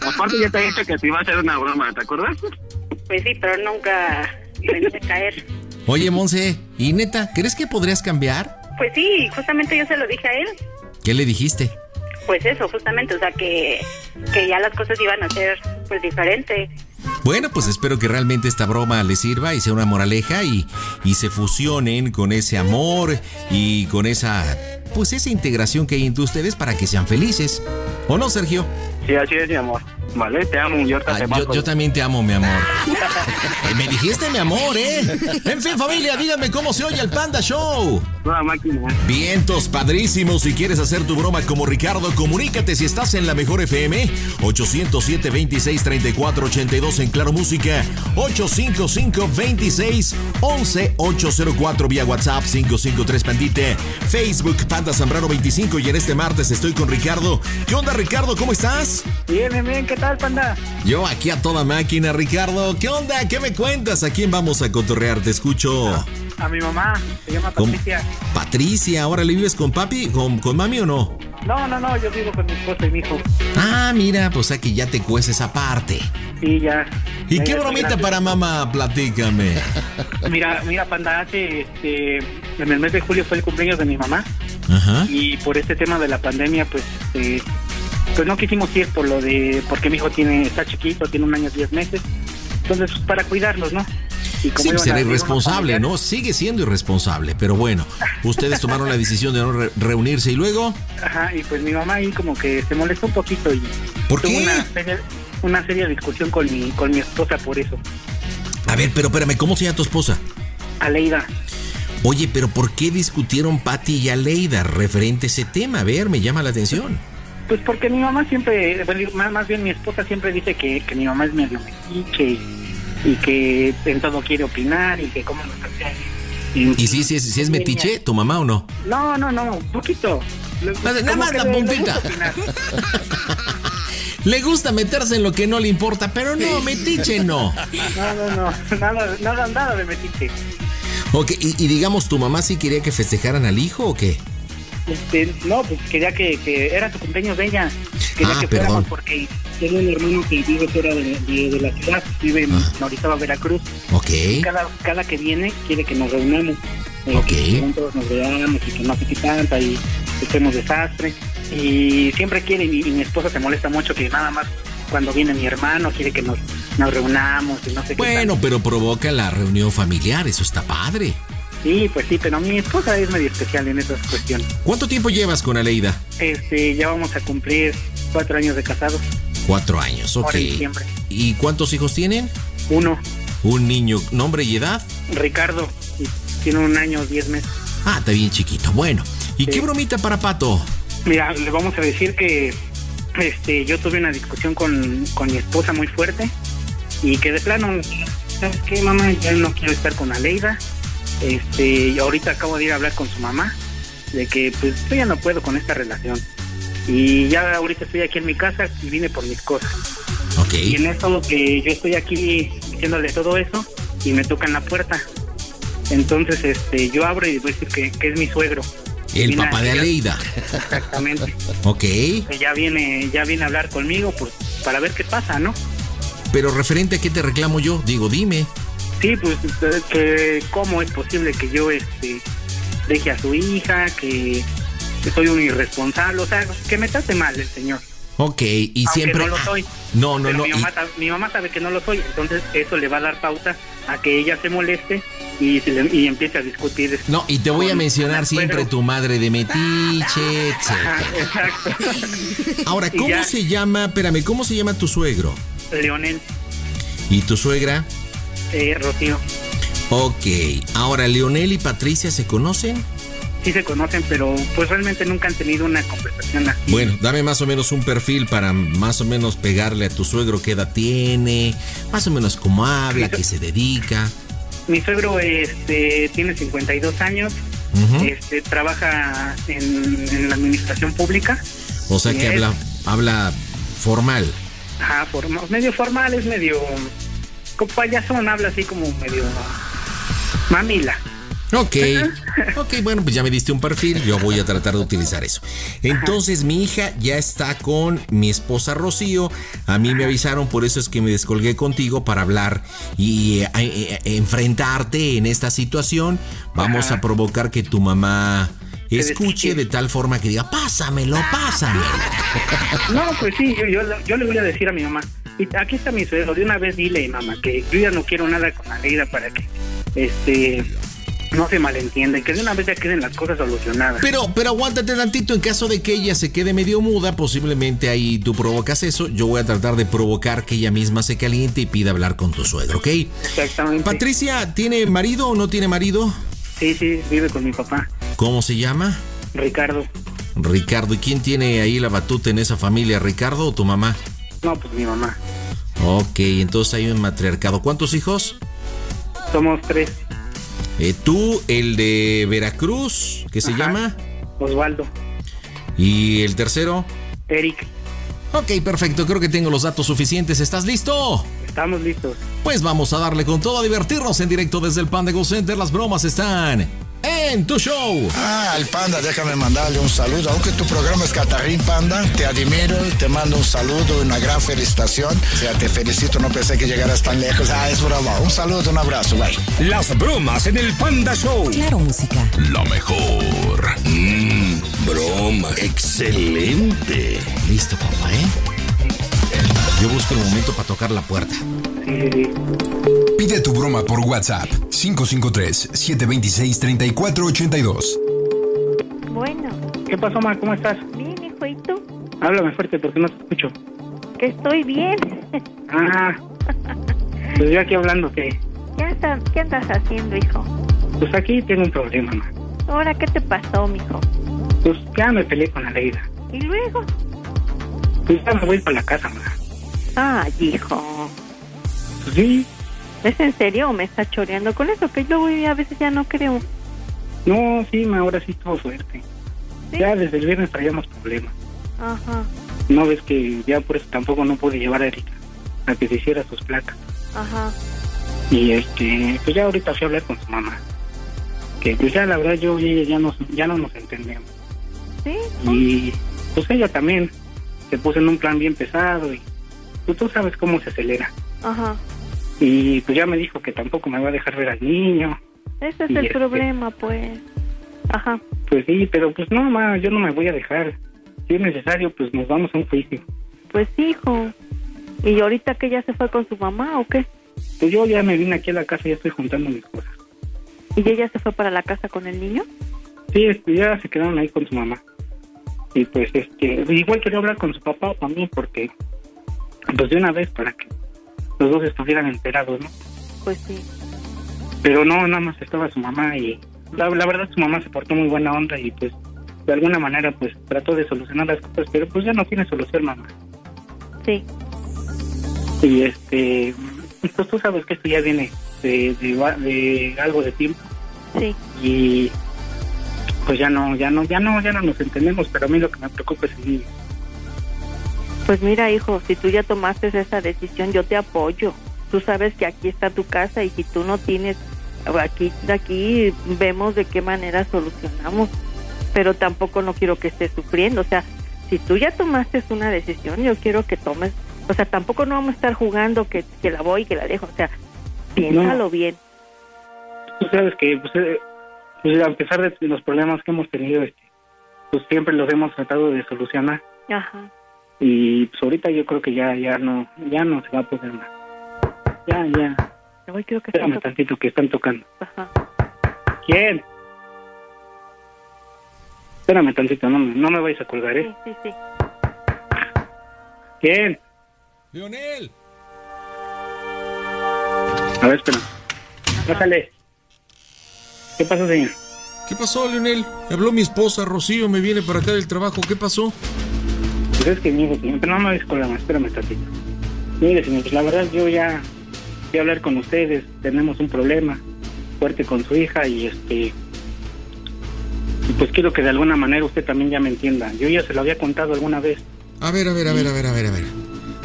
aparte ya te he dicho que te iba a hacer una broma, ¿te acuerdas? Pues sí, pero nunca me hice caer. Oye, Monse, ¿y neta, crees que podrías cambiar? Pues sí, justamente yo se lo dije a él. ¿Qué le dijiste? Pues eso, justamente, o sea, que, que ya las cosas iban a ser pues diferentes. Bueno, pues espero que realmente esta broma les sirva y sea una moraleja y, y se fusionen con ese amor y con esa, pues esa integración que hay entre ustedes para que sean felices. ¿O no, Sergio? Sí, así es, mi amor. Vale, te amo, yo Ah, te yo, yo también te amo, mi amor. Eh, Me dijiste mi amor, ¿eh? En fin, familia, díganme cómo se oye el Panda Show. Máquina. Vientos padrísimos. Si quieres hacer tu broma como Ricardo, comunícate si estás en la mejor FM. 807 26 34 82 en Claro Música. 855 26 11 804 vía WhatsApp 553 Pandite. Facebook Panda Zambrano 25. Y en este martes estoy con Ricardo. ¿Qué onda, Ricardo? ¿Cómo estás? Bien, bien, bien, ¿qué tal, panda? Yo aquí a toda máquina, Ricardo. ¿Qué onda? ¿Qué me cuentas? ¿A quién vamos a cotorrear? Te escucho. A mi mamá, se llama. Patricia. Patricia, ¿ahora le vives con papi? ¿Con, con mami o no? No, no, no, yo vivo con mi esposa y mi hijo. Ah, mira, pues aquí ya te cueces aparte. Sí, ya. ¿Y Ya, qué ya bromita para mamá? Platícame. Mira, mira, panda, hace, este, en el mes de julio fue el cumpleaños de mi mamá Ajá. y por este tema de la pandemia, pues, eh, pues no quisimos ir por lo de, porque mi hijo tiene, está chiquito, tiene un año y diez meses. Entonces, para cuidarlos, ¿no? Sí, iban pues irresponsable, ¿no? Sigue siendo irresponsable, pero bueno, ustedes tomaron la decisión de no re- reunirse y luego. Ajá, y pues mi mamá ahí como que se molestó un poquito y ¿Por tuvo qué? una seria, una seria discusión con mi, con mi esposa por eso. A ver, pero espérame, ¿cómo se llama tu esposa? Aleida. Oye, pero ¿por qué discutieron Patty y Aleida referente a ese tema? A ver, me llama la atención. Pues porque mi mamá siempre, bueno, más, bien mi esposa siempre dice que, que mi mamá es medio metiche y, y que en todo quiere opinar y que cómo nos hace. ¿Y si, si, es- si es metiche, tu mamá o no? No, no, no, un poquito. Nada- más la puntita. Le gusta meterse en lo que no le importa, pero no, metiche no. No, no, no, nada, nada, nada de metiche. Ok, y, y digamos, ¿tu mamá sí quería que festejaran al hijo o qué? Este, no, pues quería que, que era su cumpleaños de ella. Quería Ah, que perdón. fuéramos porque tengo un hermano que vive fuera de, de- de la ciudad, vive en Orizaba, Veracruz. Ah. Ok. Y cada, cada que viene quiere que nos reunamos. eh, Ok. Que juntos nos veamos y que no se tanta y estemos desastre. Y siempre quiere, y, y mi esposa se molesta mucho que nada más cuando viene mi hermano quiere que nos, nos reunamos y no sé qué Bueno, pero provoca la reunión familiar, eso está padre. Sí, pues sí, pero mi esposa es medio especial en esas cuestiones. ¿Cuánto tiempo llevas con Aleida? Este, ya vamos a cumplir cuatro años de casados. Cuatro años, ok. Ahora en diciembre. ¿Y cuántos hijos tienen? Uno, Un niño, nombre y edad. Ricardo, tiene un año, diez meses. Ah, está bien chiquito. Bueno, ¿y qué bromita para Pato? Mira, le vamos a decir que este, yo tuve una discusión con, con mi esposa muy fuerte y que de plano, ¿sabes qué, mamá? Ya no quiero estar con Aleida. Este, y ahorita acabo de ir a hablar con su mamá de que pues yo ya no puedo con esta relación. Y ya ahorita estoy aquí en mi casa y vine por mis cosas. Ok. Y en eso que yo estoy aquí diciéndole todo eso y me tocan la puerta. Entonces este yo abro y voy a decir que, que es mi suegro. El papá de Aleida. Exactamente. Ok. Ya viene, ya viene a hablar conmigo pues para ver qué pasa, ¿no? Pero referente a qué te reclamo yo, digo, dime. Sí, pues que cómo es posible que yo este deje a su hija, que, que soy un irresponsable, o sea, que me trate mal el señor. Ok, y Aunque siempre. no lo soy. No, no, Pero no. Mi mamá, sab- mi mamá sabe que no lo soy, entonces eso le va a dar pauta a que ella se moleste y, se le- y empiece a discutir. No, y te voy a mencionar siempre tu madre de metiche, Ajá, etc. exacto. Ahora, ¿cómo ya, se llama? Espérame, ¿cómo se llama tu suegro? Leonel, ¿Y tu suegra? Eh, Rocío, Ok. Ahora, ¿Leonel y Patricia se conocen? sí se conocen, pero pues realmente nunca han tenido una conversación así. Bueno, dame más o menos un perfil para más o menos pegarle a tu suegro qué edad tiene, más o menos cómo habla, qué se dedica. Mi suegro este, tiene 52 años, Ujú. este, trabaja en, en la administración pública. O sea que es- habla, habla formal. Ajá, forma- medio formal, es medio. Payasón, habla así como medio. Mamila. Ok, ok, bueno, pues ya me diste un perfil, yo voy a tratar de utilizar eso. Entonces mi hija ya está con mi esposa Rocío, a mí me avisaron, por eso es que me descolgué contigo para hablar y eh, eh, eh, enfrentarte en esta situación. Vamos a provocar que tu mamá escuche de tal forma que diga, pásamelo, pásamelo. No, pues sí, yo, yo, yo le voy a decir a mi mamá. Y aquí está mi suegro, de una vez dile, mamá, que yo ya no quiero nada con Aleida para que este no se malentienda y que de una vez ya queden las cosas solucionadas. Pero, pero aguántate tantito, en caso de que ella se quede medio muda, posiblemente ahí tú provocas eso, yo voy a tratar de provocar que ella misma se caliente y pida hablar con tu suegro, ¿ok? Exactamente. Patricia, ¿tiene marido o no tiene marido? Sí, sí, vive con mi papá, ¿Cómo se llama? Ricardo. Ricardo. ¿Y quién tiene ahí la batuta en esa familia, Ricardo o tu mamá? No, pues mi mamá. Ok, entonces hay un matriarcado. ¿Cuántos hijos? Somos tres. Eh, tú, el de Veracruz, ¿qué se Ajá. llama? Osvaldo, Y el tercero. Eric, Ok, perfecto, creo que tengo los datos suficientes. ¿Estás listo? estamos listos. Pues vamos a darle con todo a divertirnos en directo desde el Panda Go Center. Las bromas están en tu show. Ah, el Panda, déjame mandarle un saludo. Aunque tu programa es Catarín Panda, te admiro, te mando un saludo, una gran felicitación. O sea, te felicito, no pensé que llegaras tan lejos. Ah, es broma. Un saludo, un abrazo, bye. Las bromas en el Panda Show. Claro, música. La mejor. Mmm, broma. Excelente. Listo, papá, ¿eh? Yo busco el momento para tocar la puerta. Pide tu broma por WhatsApp 553-726-3482. Bueno, ¿Qué pasó, ma? ¿Cómo estás? bien, hijo, ¿y tú? Háblame fuerte porque no te escucho. Que estoy bien. Ah, pues yo aquí hablando que, ¿Qué andas, ¿Qué andas haciendo, hijo? pues aquí tengo un problema, ma. Ahora, ¿qué te pasó, mijo? Pues ya me peleé con Aleida. ¿Y luego? Pues ya me voy para la casa, ma. Ay, hijo. Sí. ¿Es en serio o me está choreando con eso? Que yo a veces ya no creo. No, sí, ahora sí tuvo suerte. Ya desde el viernes traíamos problemas. Ajá, No ves que ya por eso tampoco no pude llevar a Erika a que se hiciera sus placas. ajá. Y este, pues ya ahorita fui a hablar con su mamá. Que pues ya la verdad yo y ella ya, nos, ya no nos entendemos. ¿Sí? Y pues ella también se puso en un plan bien pesado y pues, tú sabes cómo se acelera. Ajá. Y pues ya me dijo que tampoco me va a dejar ver al niño. Ese es Y el este- problema, pues. Ajá. Pues sí, pero pues no, ma, yo no me voy a dejar. Si es necesario, pues nos vamos a un juicio. Pues hijo. ¿Y ahorita que ya se fue con su mamá o qué? Pues yo ya me vine aquí a la casa y ya estoy juntando mis cosas. ¿Y ella se fue para la casa con el niño? Sí, este, ya se quedaron ahí con su mamá. Y pues este, igual quería hablar con su papá también porque, pues de una vez para que los dos estuvieran enterados, ¿no? Pues sí. Pero no, nada más estaba su mamá y la, la verdad su mamá se portó muy buena onda y pues de alguna manera pues trató de solucionar las cosas, pero pues ya no tiene solución mamá. Sí. Y este, pues tú sabes que esto ya viene de, de, de algo de tiempo. Sí. Y pues ya no, ya no, ya no, ya no nos entendemos, pero a mí lo que me preocupa es el niño. Pues mira, hijo, si tú ya tomaste esa decisión, yo te apoyo. Tú sabes que aquí está tu casa y si tú no tienes, aquí, de aquí vemos de qué manera solucionamos. Pero tampoco no quiero que estés sufriendo. O sea, si tú ya tomaste una decisión, yo quiero que tomes. O sea, tampoco no vamos a estar jugando que, que la voy y que la dejo. O sea, piénsalo bien. Tú sabes que, pues, eh, pues, a pesar de los problemas que hemos tenido, este, pues siempre los hemos tratado de solucionar. Ajá. Y pues ahorita yo creo que ya, ya no, ya no se va a poder más. Ya, ya. Ay, creo que Espérame tantito que están tocando. Ajá. ¿Quién? Espérame tantito, no, me- no me vais a colgar, ¿eh? Sí, sí. ¿Quién? Leonel. A ver, espera. Pásale. ¿Qué pasó, señor? ¿Qué pasó, Leonel? Habló mi esposa, Rocío, me viene para acá del trabajo. ¿Qué pasó? Pues es que, mire, señor, pero no me a más, espérame tantito. Mire, señor, pues la verdad yo ya voy a hablar con ustedes, tenemos un problema fuerte con su hija y este... Y pues quiero que de alguna manera usted también ya me entienda. Yo ya se lo había contado alguna vez. A ver, a ver, a ver, a ver, a ver, a ver.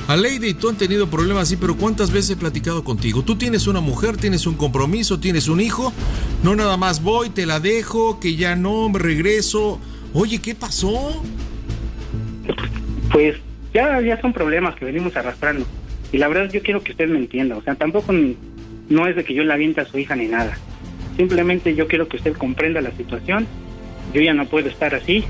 Aleide y tú han tenido problemas, sí, pero ¿cuántas veces he platicado contigo? Tú tienes una mujer, tienes un compromiso, tienes un hijo. No nada más voy, te la dejo, que ya no, me regreso. Oye, ¿qué pasó? Pues ya, ya son problemas que venimos arrastrando. Y la verdad yo quiero que usted me entienda. O sea, tampoco no es de que yo le aviente a su hija ni nada. Simplemente yo quiero que usted comprenda la situación. Yo ya no puedo estar así.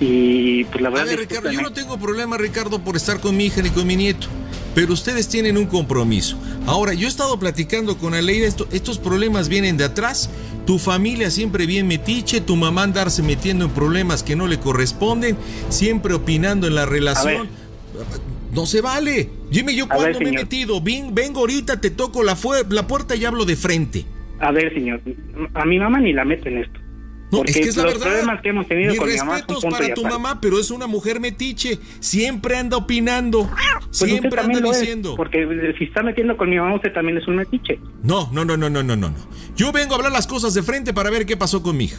Y pues la A verdad... ver, Ricardo, yo no tengo problema, Ricardo, por estar con mi hija ni con mi nieto. Pero ustedes tienen un compromiso. Ahora, yo he estado platicando con Aleida, esto- estos problemas vienen de atrás. Tu familia siempre bien metiche, tu mamá andarse metiendo en problemas que no le corresponden, siempre opinando en la relación. No se vale. Dime yo A ver, cuándo me he metido. Ven- vengo ahorita, te toco la, la puerta y hablo de frente. A ver, señor, a mi mamá ni la meto en esto. No, porque es que es la los verdad. problemas que hemos tenido Mis con mi mamá respetos para tu mamá, pero es una mujer metiche. Siempre anda opinando. Pues Siempre anda es, diciendo. porque si está metiendo con mi mamá, usted también es un metiche. No, no, no, no, no, no, no. no. Yo vengo a hablar las cosas de frente para ver qué pasó con mi hija.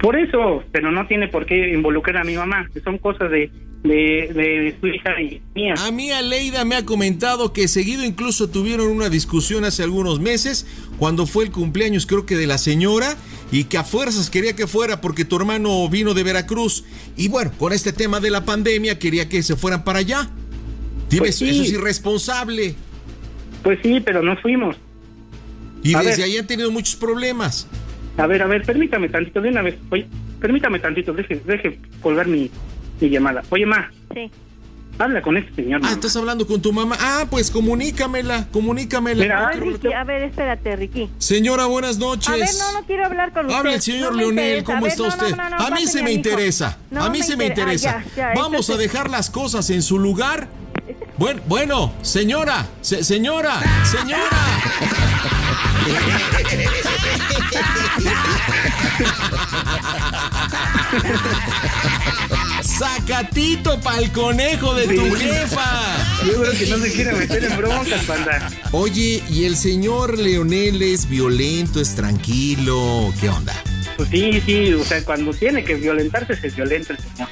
Por eso, pero no tiene por qué involucrar a mi mamá, son cosas de, de, de su hija y mía. A mí Aleida me ha comentado que seguido incluso tuvieron una discusión hace algunos meses, cuando fue el cumpleaños creo que de la señora, y que a fuerzas quería que fuera porque tu hermano vino de Veracruz. Y bueno, con este tema de la pandemia quería que se fueran para allá. Dime, Pues sí. eso es irresponsable. Pues sí, pero no fuimos. Y A desde ver. ahí han tenido muchos problemas. A ver, a ver, permítame tantito de una vez. Oye, permítame tantito, deje, deje colgar mi, mi llamada. Oye, ma. Sí. Habla con este señor. Ah, estás hablando con tu mamá. Ah, pues comunícamela, comunícamela. Mira, No ay, quiero- Ricky, a ver, espérate, Ricky. Señora, buenas noches. A ver, no, no quiero hablar con usted. Habla el señor No Leonel. ¿cómo ver, está no, usted? no, no, no, a mí se me interesa, No a mí se me ah, interesa. ya, ya, Vamos este a dejar las cosas en su lugar. Bueno, bueno, señora, se- señora, señora. Sacatito pa'l conejo de tu jefa. Yo creo que no se quiere meter en broncas, panda. Oye, ¿y el señor Leonel es violento, es tranquilo? ¿Qué onda? Pues sí, sí, o sea, cuando tiene que violentarse, se violenta el señor.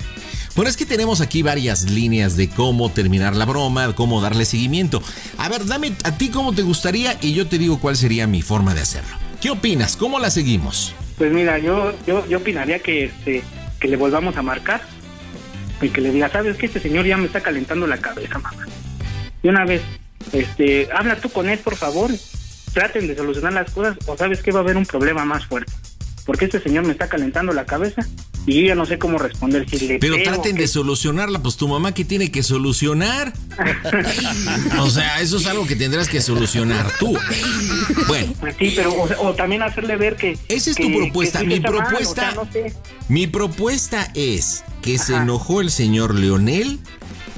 Bueno, es que tenemos aquí varias líneas de cómo terminar la broma, cómo darle seguimiento. A ver, dame a ti cómo te gustaría y yo te digo cuál sería mi forma de hacerlo. ¿Qué opinas? ¿Cómo la seguimos? Pues mira, yo, yo, yo opinaría que, este, que le volvamos a marcar y que le diga, sabes que este señor ya me está calentando la cabeza, mamá. Y una vez, este, habla tú con él, por favor. Traten de solucionar las cosas o sabes que va a haber un problema más fuerte. Porque este señor me está calentando la cabeza y yo ya no sé cómo responder. Si le Pero pego, traten que- de solucionarla, pues tu mamá que tiene que solucionar. O sea, eso es algo que tendrás que solucionar tú. Bueno, Pues sí, pero o, o también hacerle ver que... Esa es que- tu propuesta. Mi mal, propuesta- o sea, no sé. mi propuesta es que se enojó el señor Leonel,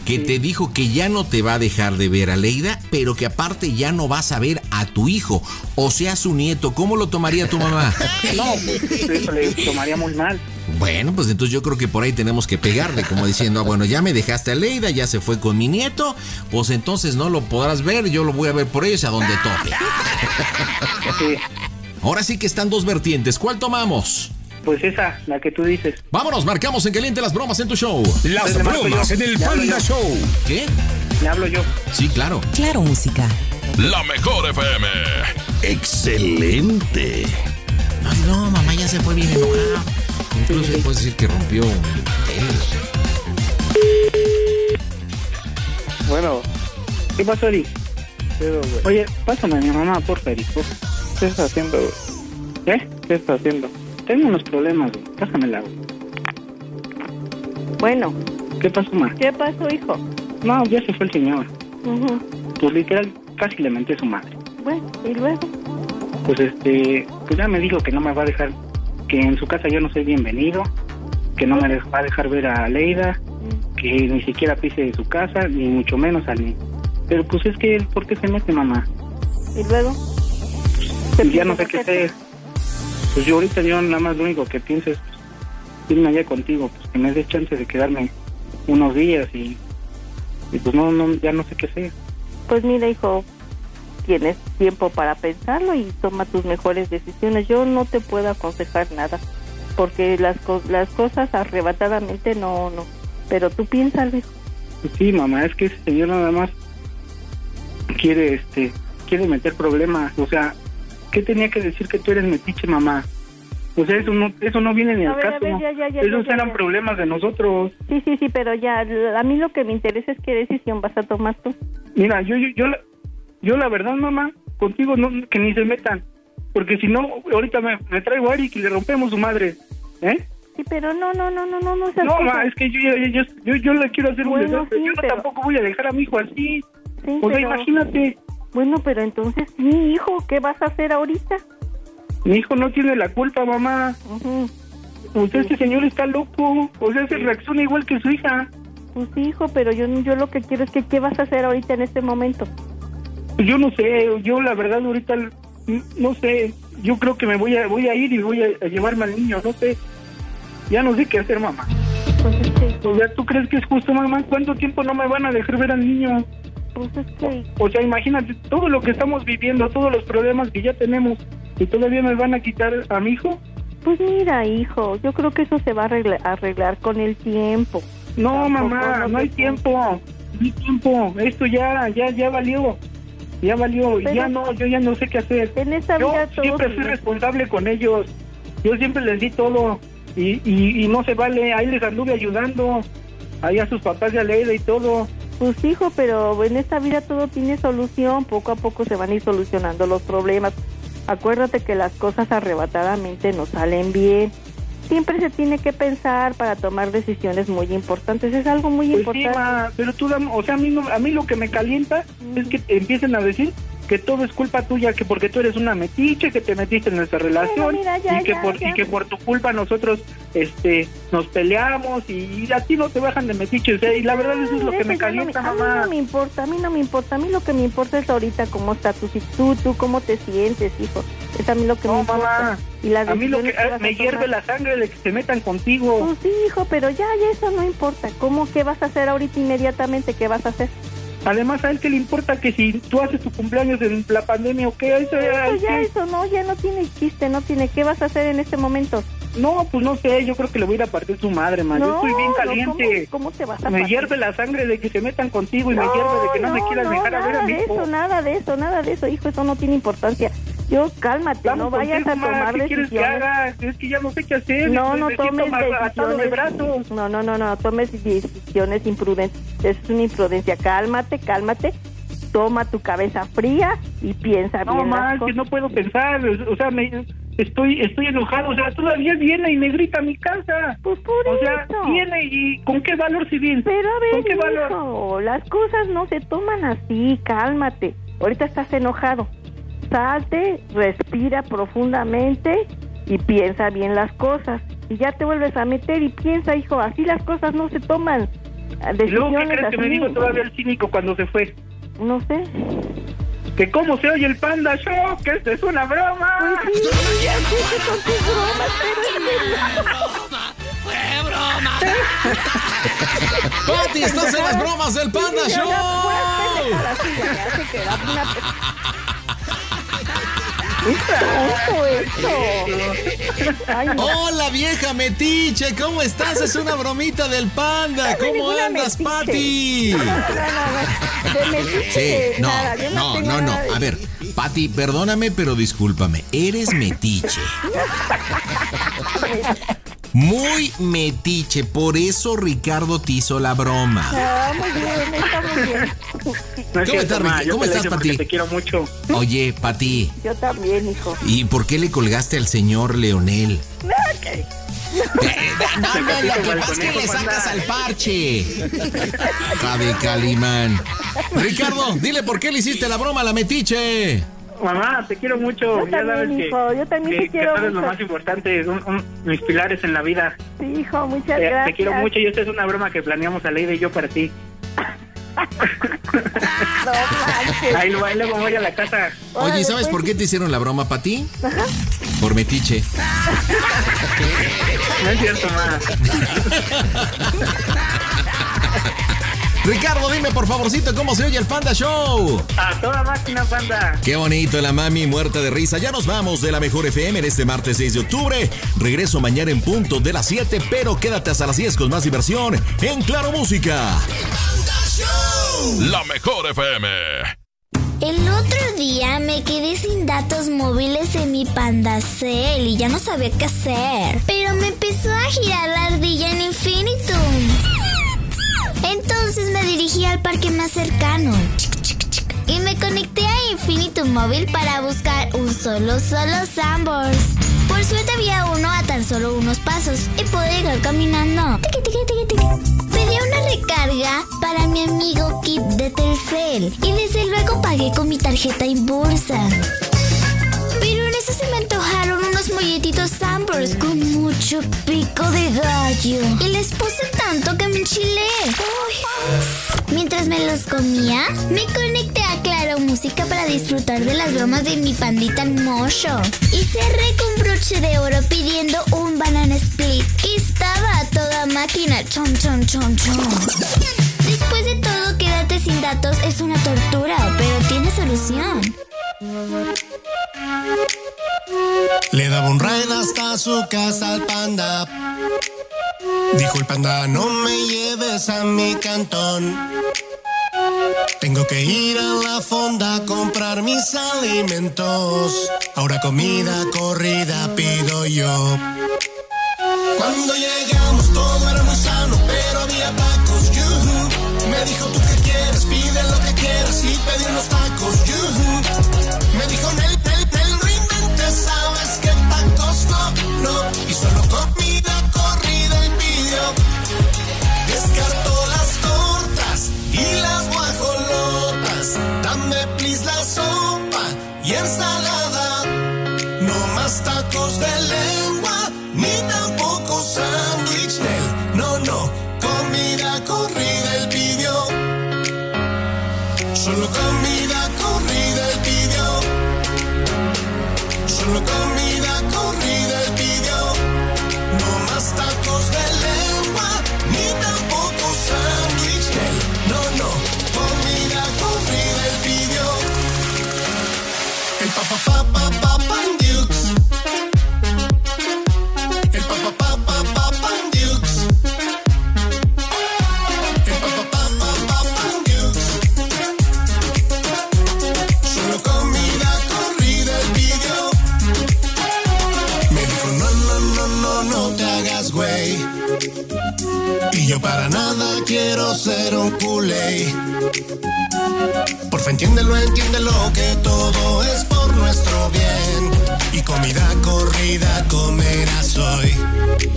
que te dijo que ya no te va a dejar de ver a Leida, pero que aparte ya no vas a ver a tu hijo, o sea, su nieto. ¿Cómo lo tomaría tu mamá? No, pues, eso le tomaría muy mal. Bueno, pues entonces yo creo que por ahí tenemos que pegarle, como diciendo, ah, bueno, ya me dejaste a Leida, ya se fue con mi nieto, pues entonces no lo podrás ver, yo lo voy a ver por ellos a donde toque. Ahora sí que están dos vertientes, ¿cuál tomamos? Pues esa, la que tú dices. Vámonos, marcamos en caliente las bromas en tu show. Las bromas en el Panda Show. ¿Qué? Le hablo yo. Sí, claro. Claro, música. La mejor FM. Excelente. Ay, no, mamá ya se fue bien enojada. Incluso puedes decir que rompió un Bueno, ¿qué pasó, Eri? Oye, pásame a mi mamá, por favor. ¿Qué estás haciendo? güey? ¿Eh? ¿Qué estás haciendo? Tengo unos problemas, güey. Pásamela, güey. Bueno, ¿Qué pasó, ma? ¿qué pasó, hijo? No, ya se fue el señor. Ujú. Pues literal, casi le menté a su madre. Bueno, ¿y luego? Pues este, pues ya me dijo que no me va a dejar, que en su casa yo no soy bienvenido, que no me va a dejar ver a Leida, que ni siquiera pise de su casa, ni mucho menos a mí. Pero pues es que, ¿por qué se mete, mamá? ¿Y luego? Pues ya no sé qué hacer. Pues yo ahorita yo nada más lo único que pienso es pues, irme allá contigo, pues que me des chance de quedarme unos días y, y pues no, no, ya no sé qué hacer. Pues mira, hijo, tienes tiempo para pensarlo y toma tus mejores decisiones. Yo no te puedo aconsejar nada, porque las, co- las cosas arrebatadamente no, no. Pero tú piénsalo, hijo. Pues Sí, mamá, es que ese señor nada más quiere, este, quiere meter problemas. O sea, ¿qué tenía que decir que tú eres metiche, mamá? O sea, eso no, eso no viene ni al caso. ver, ya, ya, ya, Esos eran problemas de nosotros. Sí, sí, sí, pero ya, a mí lo que me interesa es qué decisión vas a tomar tú. Mira, yo, yo, yo, la, yo la verdad, mamá, contigo no, que ni se metan. Porque si no, ahorita me, me traigo a Eric y le rompemos su madre. ¿Eh? Sí, pero no, no, no, no, no, no seas No, ma, es que yo, yo, yo, yo, yo le quiero hacer Bueno, un desastre. sí, Yo pero- tampoco voy a dejar a mi hijo así. Sí, o sea, pero- imagínate, Bueno, pero entonces, mi hijo, ¿qué vas a hacer ahorita? mi hijo no tiene la culpa, mamá. Ujú. O sea, este señor está loco. O sea, se reacciona igual que su hija. Pues sí, hijo, pero yo, yo lo que quiero es que qué vas a hacer ahorita en este momento. Pues Yo no sé, yo la verdad ahorita no sé. Yo creo que me voy a voy a ir y voy a, a llevarme al niño, no sé. Ya no sé qué hacer, mamá. Pues es que, O sea, ¿tú crees que es justo, mamá? ¿Cuánto tiempo no me van a dejar ver al niño? pues es que, O sea, imagínate todo lo que estamos viviendo, todos los problemas que ya tenemos y todavía me van a quitar a mi hijo. pues mira, hijo, yo creo que eso se va a arregla- arreglar, con el tiempo. No, Tampoco mamá, no hay tiempo. No hay tiempo. Esto ya ya ya valió. Ya valió, Pero- ya no, yo ya no sé qué hacer. En esta Yo vida siempre se- fui responsable con ellos. Yo siempre les di todo. Y, y, y no se vale. Ahí les anduve ayudando. Ahí a sus papás de Aleida y todo. Pues hijo, pero en esta vida todo tiene solución, poco a poco se van a ir solucionando los problemas. Acuérdate que las cosas arrebatadamente no salen bien. Siempre se tiene que pensar para tomar decisiones muy importantes. Es algo muy Pues sí, importante. ma, pero tú, o sea, a mí, no- a mí lo que me calienta es que empiecen a decir que todo es culpa tuya, que porque tú eres una metiche, que te metiste en nuestra relación mira, ya, y, que ya, por, ya. y que por tu culpa nosotros este nos peleamos y, y a ti no te bajan de metiche. O sea, y la verdad eso es lo que me no calienta, me- A mí mamá. no me importa, a mí no me importa. A mí lo que me importa es ahorita cómo está tu tú, tú cómo te sientes, hijo. Es a mí lo que me No, importa. mamá. Y las A mí lo que me hierve la sangre de que se metan contigo. Pues sí, hijo, pero ya, ya eso no importa. ¿Cómo, qué vas a hacer ahorita inmediatamente? ¿Qué vas a hacer? Además, a él que le importa que si tú haces tu cumpleaños en la pandemia o qué, eso ya, Eso ya, eso no, ya no tiene chiste, no tiene. ¿Qué vas a hacer en este momento? No, pues no sé, yo creo que le voy a ir a partir su madre, man. yo No, estoy bien no, caliente. ¿cómo, cómo te vas a Me partir? hierve la sangre de que se metan contigo y me hierve de que no, me quieras dejar a ver a nada mi de hijo. eso, nada de eso, nada de eso, hijo, eso no tiene importancia. Yo, cálmate, Vamos no vayas a ma, tomar ¿Qué quieres que decisiones. haga? Es que ya no sé qué hacer. No, no tomes de decisiones. brazos. No, no, no, no, tomes decisiones imprudentes. Es una imprudencia. Cálmate, cálmate. Toma tu cabeza fría y piensa No, bien las más que no puedo pensar. O sea, me, estoy estoy enojado. O sea, todavía viene y me grita a mi casa. Pues por o sea, eso. viene y ¿con qué valor civil? Pero a ver, ¿Con qué valor? mijo, las cosas no se toman así, cálmate. Ahorita estás enojado. Salte, respira profundamente y piensa bien las cosas. Y ya te vuelves a meter y piensa, hijo, así las cosas no se toman. ¿Y luego qué Decisiones crees que me dijo todavía el cínico cuando se fue? No sé. Que cómo se oye el Panda Show, que esto es una broma. Pues sí, ya empieza con tus bromas, pero es verdad. Pati, estás en las bromas del Panda Show. Hola vieja metiche, ¿cómo estás? Es una bromita del panda. ¿Cómo andas, Pati? Sí, no, no, no, no. A ver, Pati, perdóname, pero discúlpame. Eres metiche. Muy metiche, por eso Ricardo te hizo la broma. Ah, muy bien, está muy bien. No es ¿Cómo cierto, estás, Pati? Te quiero mucho. Oye, Pati, Yo también, hijo. ¿y por qué le colgaste al señor Leonel? Ok. No, no, lo que pasa es que le sacas al parche. Javi Calimán. Ricardo, dile por qué le hiciste la broma a la metiche. Mamá, te quiero mucho. Yo ya también, sabes que, hijo, yo también que, te quiero que tú eres lo mucho. más importante, un- un- mis pilares en la vida. Sí, hijo, muchas Te, gracias. te quiero mucho y esta es una broma que planeamos a Leida y yo para ti. No manches. Ahí luego, ahí luego voy a la casa. Oye, ¿sabes por qué te hicieron la broma, Pati? Por metiche. No es cierto, ma. Ricardo, dime por favorcito cómo se oye el Panda Show. A toda máquina, panda. Qué bonito la mami muerta de risa. Ya nos vamos de la mejor FM en este martes 6 de octubre. Regreso mañana en punto de las 7, pero quédate hasta las 10 con más diversión en Claro Música. La mejor FM. El otro día me quedé sin datos móviles en mi Pandacel y ya no sabía qué hacer. Pero me empezó a girar la ardilla en Infinitum. Entonces me dirigí al parque más cercano. Y me conecté a Infinitum Móvil para buscar un solo, solo Sambors. Por suerte había uno a tan solo unos pasos y pude llegar caminando. Pedí una recarga para mi amigo Kit de Telcel y desde luego pagué con mi tarjeta Inbursa. Pero en eso se me antojaron molletitos Sambors con mucho pico de gallo. Y les puse tanto que me enchilé. Mientras me los comía, me conecté a Claro Música para disfrutar de las bromas de mi pandita Mocho. Y cerré con broche de oro pidiendo un banana split que estaba toda máquina. Chom, chom, chom, chom. Después de todo, quedarte sin datos es una tortura, pero tiene solución. Le daba un ride hasta su casa al panda. Dijo el panda, no me lleves a mi cantón. Tengo que ir a la fonda a comprar mis alimentos. Ahora comida corrida pido yo. Cuando llegamos todo era muy sano, pero había tacos. yujú. Me dijo, ¿tú qué quieres? Pide lo que quieras y pedí unos tacos. Y solo comida corrida y pidió. Descartó las tortas y las guajolotas. Dame please la sopa y ensalada. No más tacos de lengua, Y yo para nada quiero ser un culé. Porfa, entiéndelo, entiéndelo que todo es por nuestro bien. Y comida corrida comerás hoy.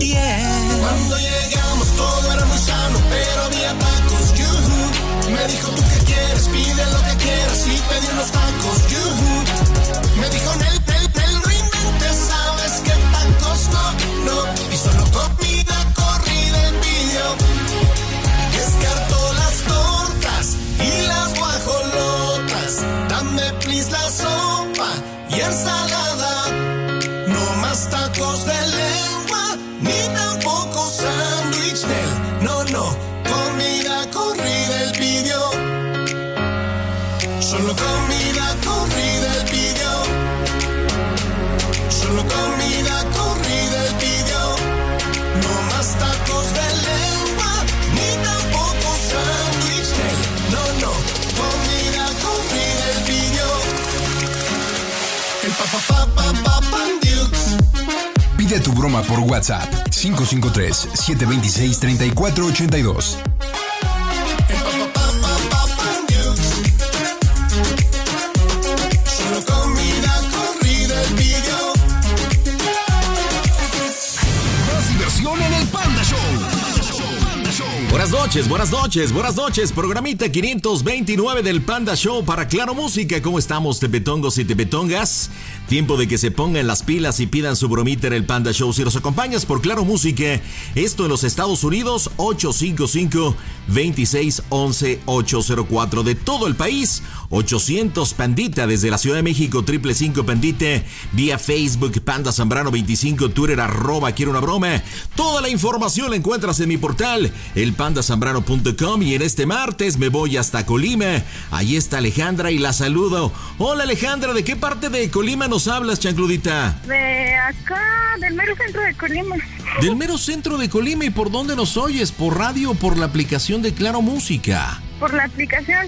Yeah. Cuando llegamos todo era muy sano, pero había tacos. yujú. Me dijo, ¿tú qué quieres? Pide lo que quieras y pedí unos tacos. yujú. Me dijo, Nel, Nel, tu broma por WhatsApp 553-726-3482. Solo comida corrida el video. Más diversión en el Panda Show. Buenas noches, buenas noches, buenas noches. Programita 529 del Panda Show para Claro Música. ¿Cómo estamos, tepetongos y tepetongas? Tiempo de que se pongan las pilas y pidan su bromita en el Panda Show. Si nos acompañas por Claro Música, esto en los Estados Unidos, 855-2611-804. De todo el país, 800 Pandita. Desde la Ciudad de México, triple 5 Pandita. Vía Facebook, Panda Zambrano 25, Twitter, arroba, quiero una broma. Toda la información la encuentras en mi portal, elpandasambrano.com. Y en este martes me voy hasta Colima. Ahí está Alejandra y la saludo. Hola Alejandra, ¿de qué parte de Colima nos hablas, chancludita? De acá, del mero centro de Colima. Del mero centro de Colima y por dónde nos oyes, por radio o por la aplicación de Claro Música. Por la aplicación.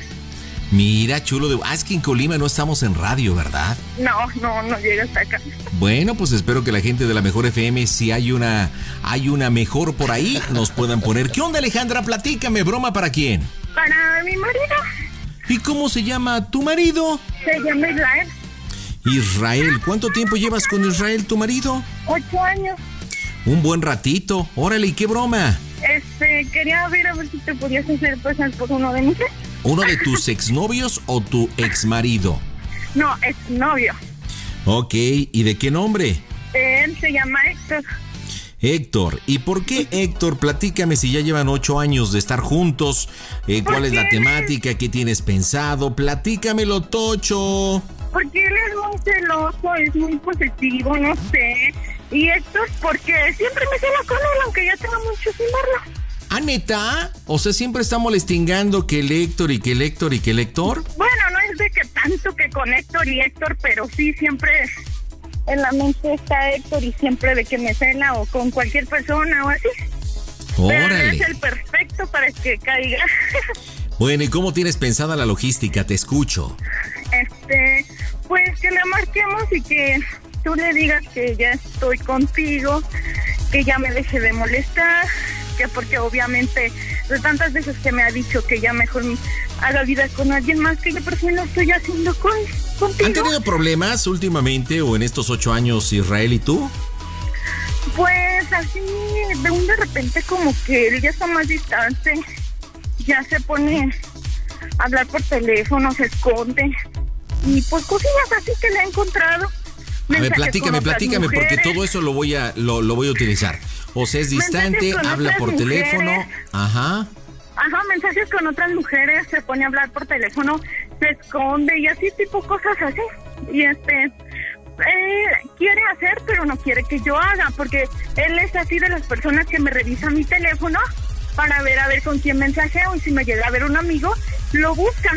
Mira, chulo de... Ah, es que en Colima no estamos en radio, ¿verdad? No, no, no llega hasta acá. Bueno, pues espero que la gente de la Mejor FM, si hay una, hay una mejor por ahí, nos puedan poner. ¿Qué onda, Alejandra? Platícame, broma para quién. Para mi marido. ¿Y cómo se llama tu marido? Se llama Israel. Israel. ¿Cuánto tiempo llevas con Israel, tu marido? Ocho años. Un buen ratito. Órale, ¿y qué broma? Este, quería ver a ver si te podías hacer pues por uno de mis ¿Uno de tus exnovios o tu exmarido? No, exnovio. Ok, ¿y de qué nombre? Él se llama Héctor. Héctor, ¿y por qué Héctor? Platícame si ya llevan ocho años de estar juntos. Eh, ¿Cuál es la temática? ¿Qué tienes pensado? Platícamelo, Tocho. Porque él es muy celoso, es muy positivo, no sé. Y Héctor, porque siempre me cela con él, aunque ya tengo mucho sin verlo. ¿Ah, neta? O sea, siempre está molestingando que el Héctor y que el Héctor y que el Héctor. Bueno, no es de que tanto que con Héctor y Héctor, pero sí siempre en la mente está Héctor y siempre de que me cena o con cualquier persona o así. Órale. Pero es el perfecto para que caiga. Bueno, ¿y cómo tienes pensada la logística? Te escucho. Este, pues que le marquemos y que tú le digas que ya estoy contigo, que ya me deje de molestar, que porque obviamente de tantas veces que me ha dicho que ya mejor haga vida con alguien más que yo por fin lo estoy haciendo con contigo. ¿Han tenido problemas últimamente o en estos ocho años Israel y tú? Pues así, de un de repente como que él ya está más distante, ya se pone a hablar por teléfono, se esconde y pues cosillas así que le he encontrado. A ver, platícame, platícame, porque todo eso lo voy a, lo, lo voy a utilizar. O sea, es distante, habla por mujeres. teléfono. Ajá. Ajá, mensajes con otras mujeres, se pone a hablar por teléfono, se esconde y así tipo cosas así. Y este, eh, quiere hacer, pero no quiere que yo haga, porque él es así de las personas que me revisan mi teléfono para ver a ver con quién mensajeo y si me llega a ver un amigo, lo busca.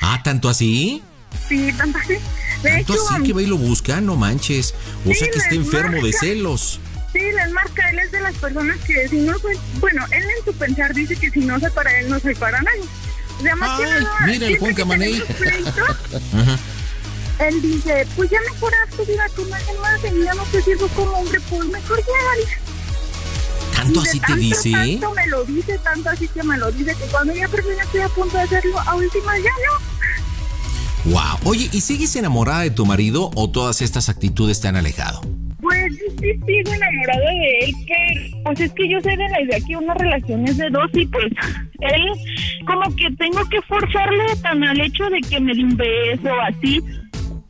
Ah, ¿tanto así? Sí, tanto así. De ¿Tanto hecho, así que va y lo busca? No manches. O Sí, sea que está enfermo de celos. Sí, les marca, él es de las personas que si no soy, bueno, él en su pensar dice que si no soy para él, no soy para nadie. O sea, más que Ay, nada, mira el Juan Camaney. Él dice, pues ya mejor haz tu vida con alguien más y ya no te sirvo como hombre, pues mejor ya. ¿Tanto así te tanto, dice? Tanto me lo dice, tanto así que me lo dice, que cuando ya por fin estoy a punto de hacerlo, a última ya no. Wow. Oye, ¿y sigues enamorada de tu marido o todas estas actitudes te han alejado? Pues sí, sigo enamorada de él, que pues es que yo soy de la idea que una relación es de dos y pues él como que tengo que forzarle tan al hecho de que me dé un beso así.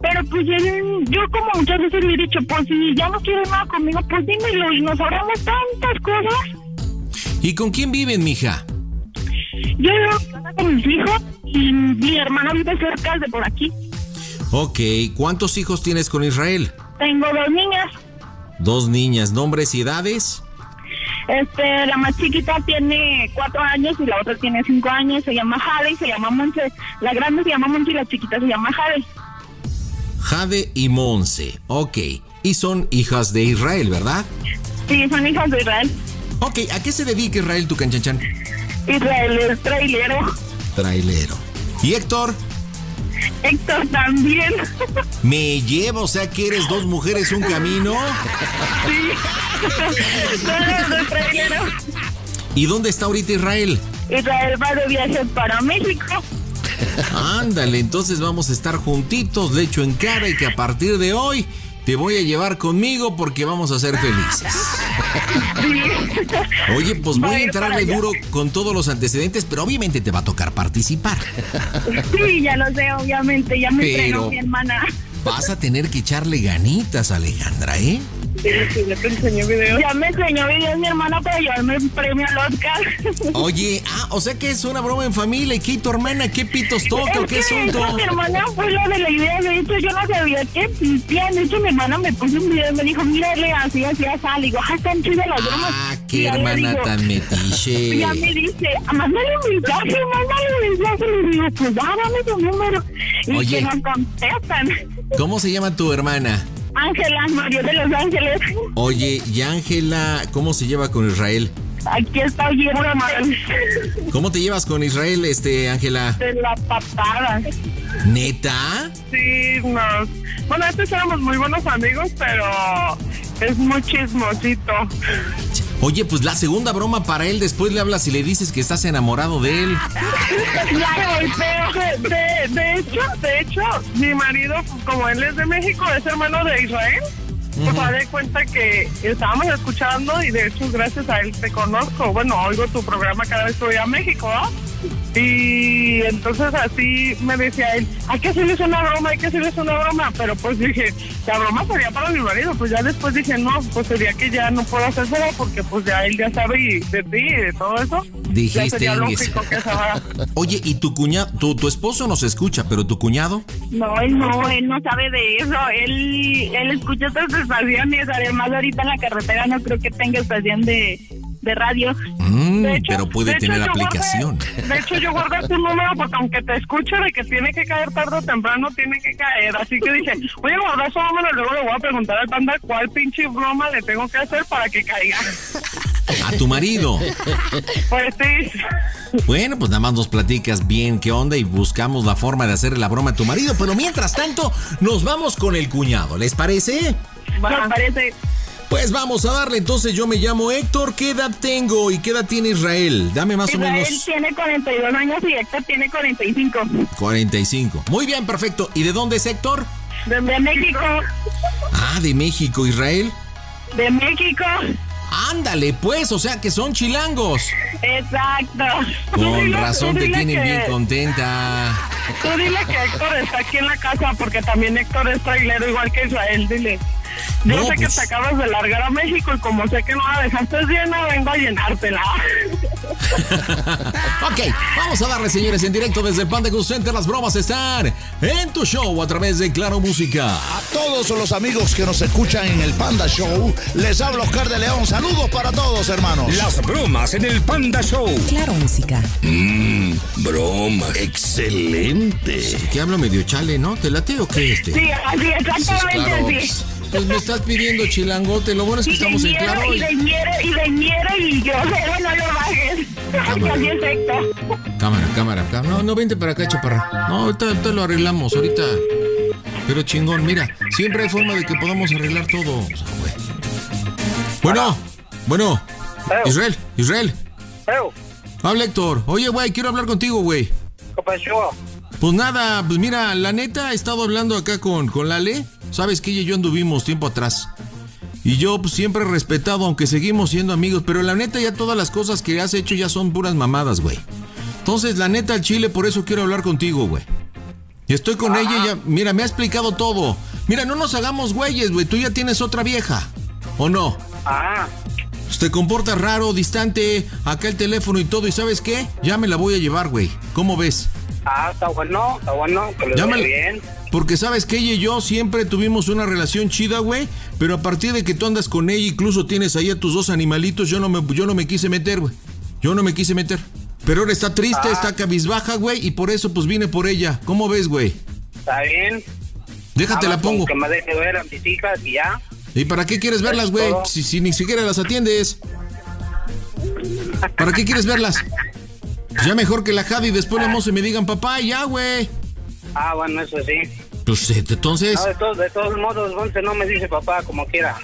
Pero pues él- yo como muchas veces le he dicho, pues si ya no quiere nada conmigo, pues dímelo y nos ahorramos tantas cosas. ¿Y con quién viven, mija? Yo vivo con mis hijos y mi hermano vive cerca de por aquí. Ok, ¿cuántos hijos tienes con Israel? Tengo dos niñas. Dos niñas, nombres y edades. Este, la más chiquita tiene cuatro años y la otra tiene cinco años. Se llama Jade y se llama Monse. La grande se llama Monse y la chiquita se llama Jade. Jade y Monse. Ok. Y son hijas de Israel, ¿verdad? Sí, son hijas de Israel. Ok, ¿a qué se dedica Israel tu canchanchan? Israel es trailero. Trailero. ¿Y Héctor? Héctor también. ¿Me llevo? O sea que eres dos mujeres, un camino. Sí. ¿Y dónde está ahorita Israel? Israel va de viaje para México. Ándale, entonces vamos a estar juntitos, lecho en cara, y que a partir de hoy te voy a llevar conmigo porque vamos a ser felices. Oye, pues voy a entrarle duro con todos los antecedentes, pero obviamente te va a tocar participar. Sí, ya lo sé, obviamente. Ya me Pero- entrenó mi hermana. Vas a tener que echarle ganitas, Alejandra, ¿eh? Ya te enseñó videos. Ya me enseñó videos mi hermana para llevarme el premio al Oscar. Oye, ah, o sea que es una broma en familia. ¿Y qué tu hermana? ¿Qué pitos toca? o ¿Qué Es que asunto? Mi hermana fue la de la idea, de hecho yo no sabía qué pipián. De hecho mi hermana me puso un video y me dijo, mírale así, así, así. Le digo, ay, están chidas las bromas. Ah, qué hermana digo- tan metiche. Ya me dice, mándale un mensaje, mándale un mensaje. Le digo, pues dame tu número. Y Oye. que nos contestan. ¿Cómo se llama tu hermana? Ángela, Mario de Los Ángeles. Oye, y Ángela, ¿cómo se lleva con Israel? Aquí está de mal. ¿Cómo te llevas con Israel, este, Ángela? De la patada. ¿Neta? Sí, nos... Bueno, antes éramos muy buenos amigos, pero es muy chismosito. Oye, pues la segunda broma para él, después le hablas y le dices que estás enamorado de él. Claro, de, de, de hecho, de hecho, mi marido, como él es de México, es hermano de Israel. Pues Ujú. da de cuenta que estábamos escuchando y de hecho gracias a él te conozco. Bueno, oigo tu programa cada vez que voy a México, ¿no? Y entonces así me decía él, hay que hacerles una broma, hay que hacerles una broma. Pero pues dije, la broma sería para mi marido. Pues ya después dije, no, pues sería que ya no puedo hacérsela porque pues ya él ya sabe y de ti y de todo eso. ya Dijiste, sería lógico que. Oye, ¿y tu cuñado, tu, tu esposo nos escucha, pero tu cuñado? No, él no, él no sabe de eso. Él, él escucha otras estaciones. Además, ahorita en la carretera no creo que tenga estación de, de radio. Mm, De hecho- pero puede de hecho, tener guardé- aplicación. de hecho, yo guardé tu número porque aunque te escucho de que tiene que caer tarde o temprano, tiene que caer. Así que dije, voy a guardar su número y luego le voy a preguntar al panda cuál pinche broma le tengo que hacer para que caiga. A tu marido. Pues sí. Bueno, pues nada más nos platicas bien qué onda y buscamos la forma de hacerle la broma a tu marido. Pero mientras tanto, nos vamos con el cuñado. ¿Les parece? Me parece. Pues vamos a darle. Entonces yo me llamo Héctor. ¿Qué edad tengo y qué edad tiene Israel? Dame más o Israel menos tiene 42 años y Héctor tiene 45. 45. Muy bien, perfecto. ¿Y de dónde es Héctor? De, de México. Ah, de México, Israel. De México. Ándale, pues, o sea que son chilangos. Exacto. Con dile- razón te tienen que- bien contenta. Tú dile que Héctor está aquí en la casa porque también Héctor es trailero igual que Israel, dile. Yo No, sé que pues- te acabas de largar a México y como sé que no la dejaste llena, vengo a llenártela. Ok, vamos a darle, señores, en directo desde Panda Cool Center. Las bromas están en tu show a través de Claro Música. A todos los amigos que nos escuchan en el Panda Show, les habla Oscar de León. Saludos para todos, hermanos. Las bromas en el Panda Show. Claro, música. Mmm, broma. Excelente. Que hablo medio chale, ¿no? ¿Te late o qué este? Sí, así, exactamente Claro, así. Pues me estás pidiendo chilangote. Lo bueno es que Y de estamos en claro. y de ñero, y de ñero, y grosero, no lo bajes. Héctor. Cámara, cámara, cámara. No, no, vente para acá, chaparra. No, ahorita, ahorita lo arreglamos, ahorita. Pero chingón, mira, siempre hay forma de que podamos arreglar todo. O sea, güey. Bueno, bueno. Israel, Israel. Habla Héctor. Oye, güey, quiero hablar contigo, güey. ¿Qué pasó? Pues nada, pues mira, la neta he estado hablando acá con, con Lale. Sabes que ella y yo anduvimos tiempo atrás. Y yo pues, siempre he respetado, aunque seguimos siendo amigos. Pero la neta ya todas las cosas que has hecho ya son puras mamadas, güey. Entonces, la neta al chile, por eso quiero hablar contigo, güey. Y estoy con ella y ya, mira, me ha explicado todo. Mira, no nos hagamos güeyes, güey. Tú ya tienes otra vieja. ¿O no? Ah, Pues te comportas raro, distante, acá el teléfono y todo. ¿Y sabes qué? Ya me la voy a llevar, güey. ¿Cómo ves? Ah, está bueno, está bueno, que le Llámale. bien. Porque sabes que ella y yo siempre tuvimos una relación chida, güey. Pero a partir de que tú andas con ella, incluso tienes ahí a tus dos animalitos, yo no me, yo no me quise meter, güey. Yo no me quise meter. Pero ahora está triste, Ah. está cabizbaja, güey, y por eso pues vine por ella. ¿Cómo ves, güey? Está bien. Déjate la pongo. Que me deje ver a mis hijas y ya. ¿Y para qué quieres verlas, güey? si ni siquiera las atiendes. ¿Para qué quieres verlas? Ya mejor que la Javi y después la moza me digan papá y ya, güey. Ah, bueno, eso sí. Pues eh, entonces. No, de, todos, de todos modos, Monte no me dice papá como quiera.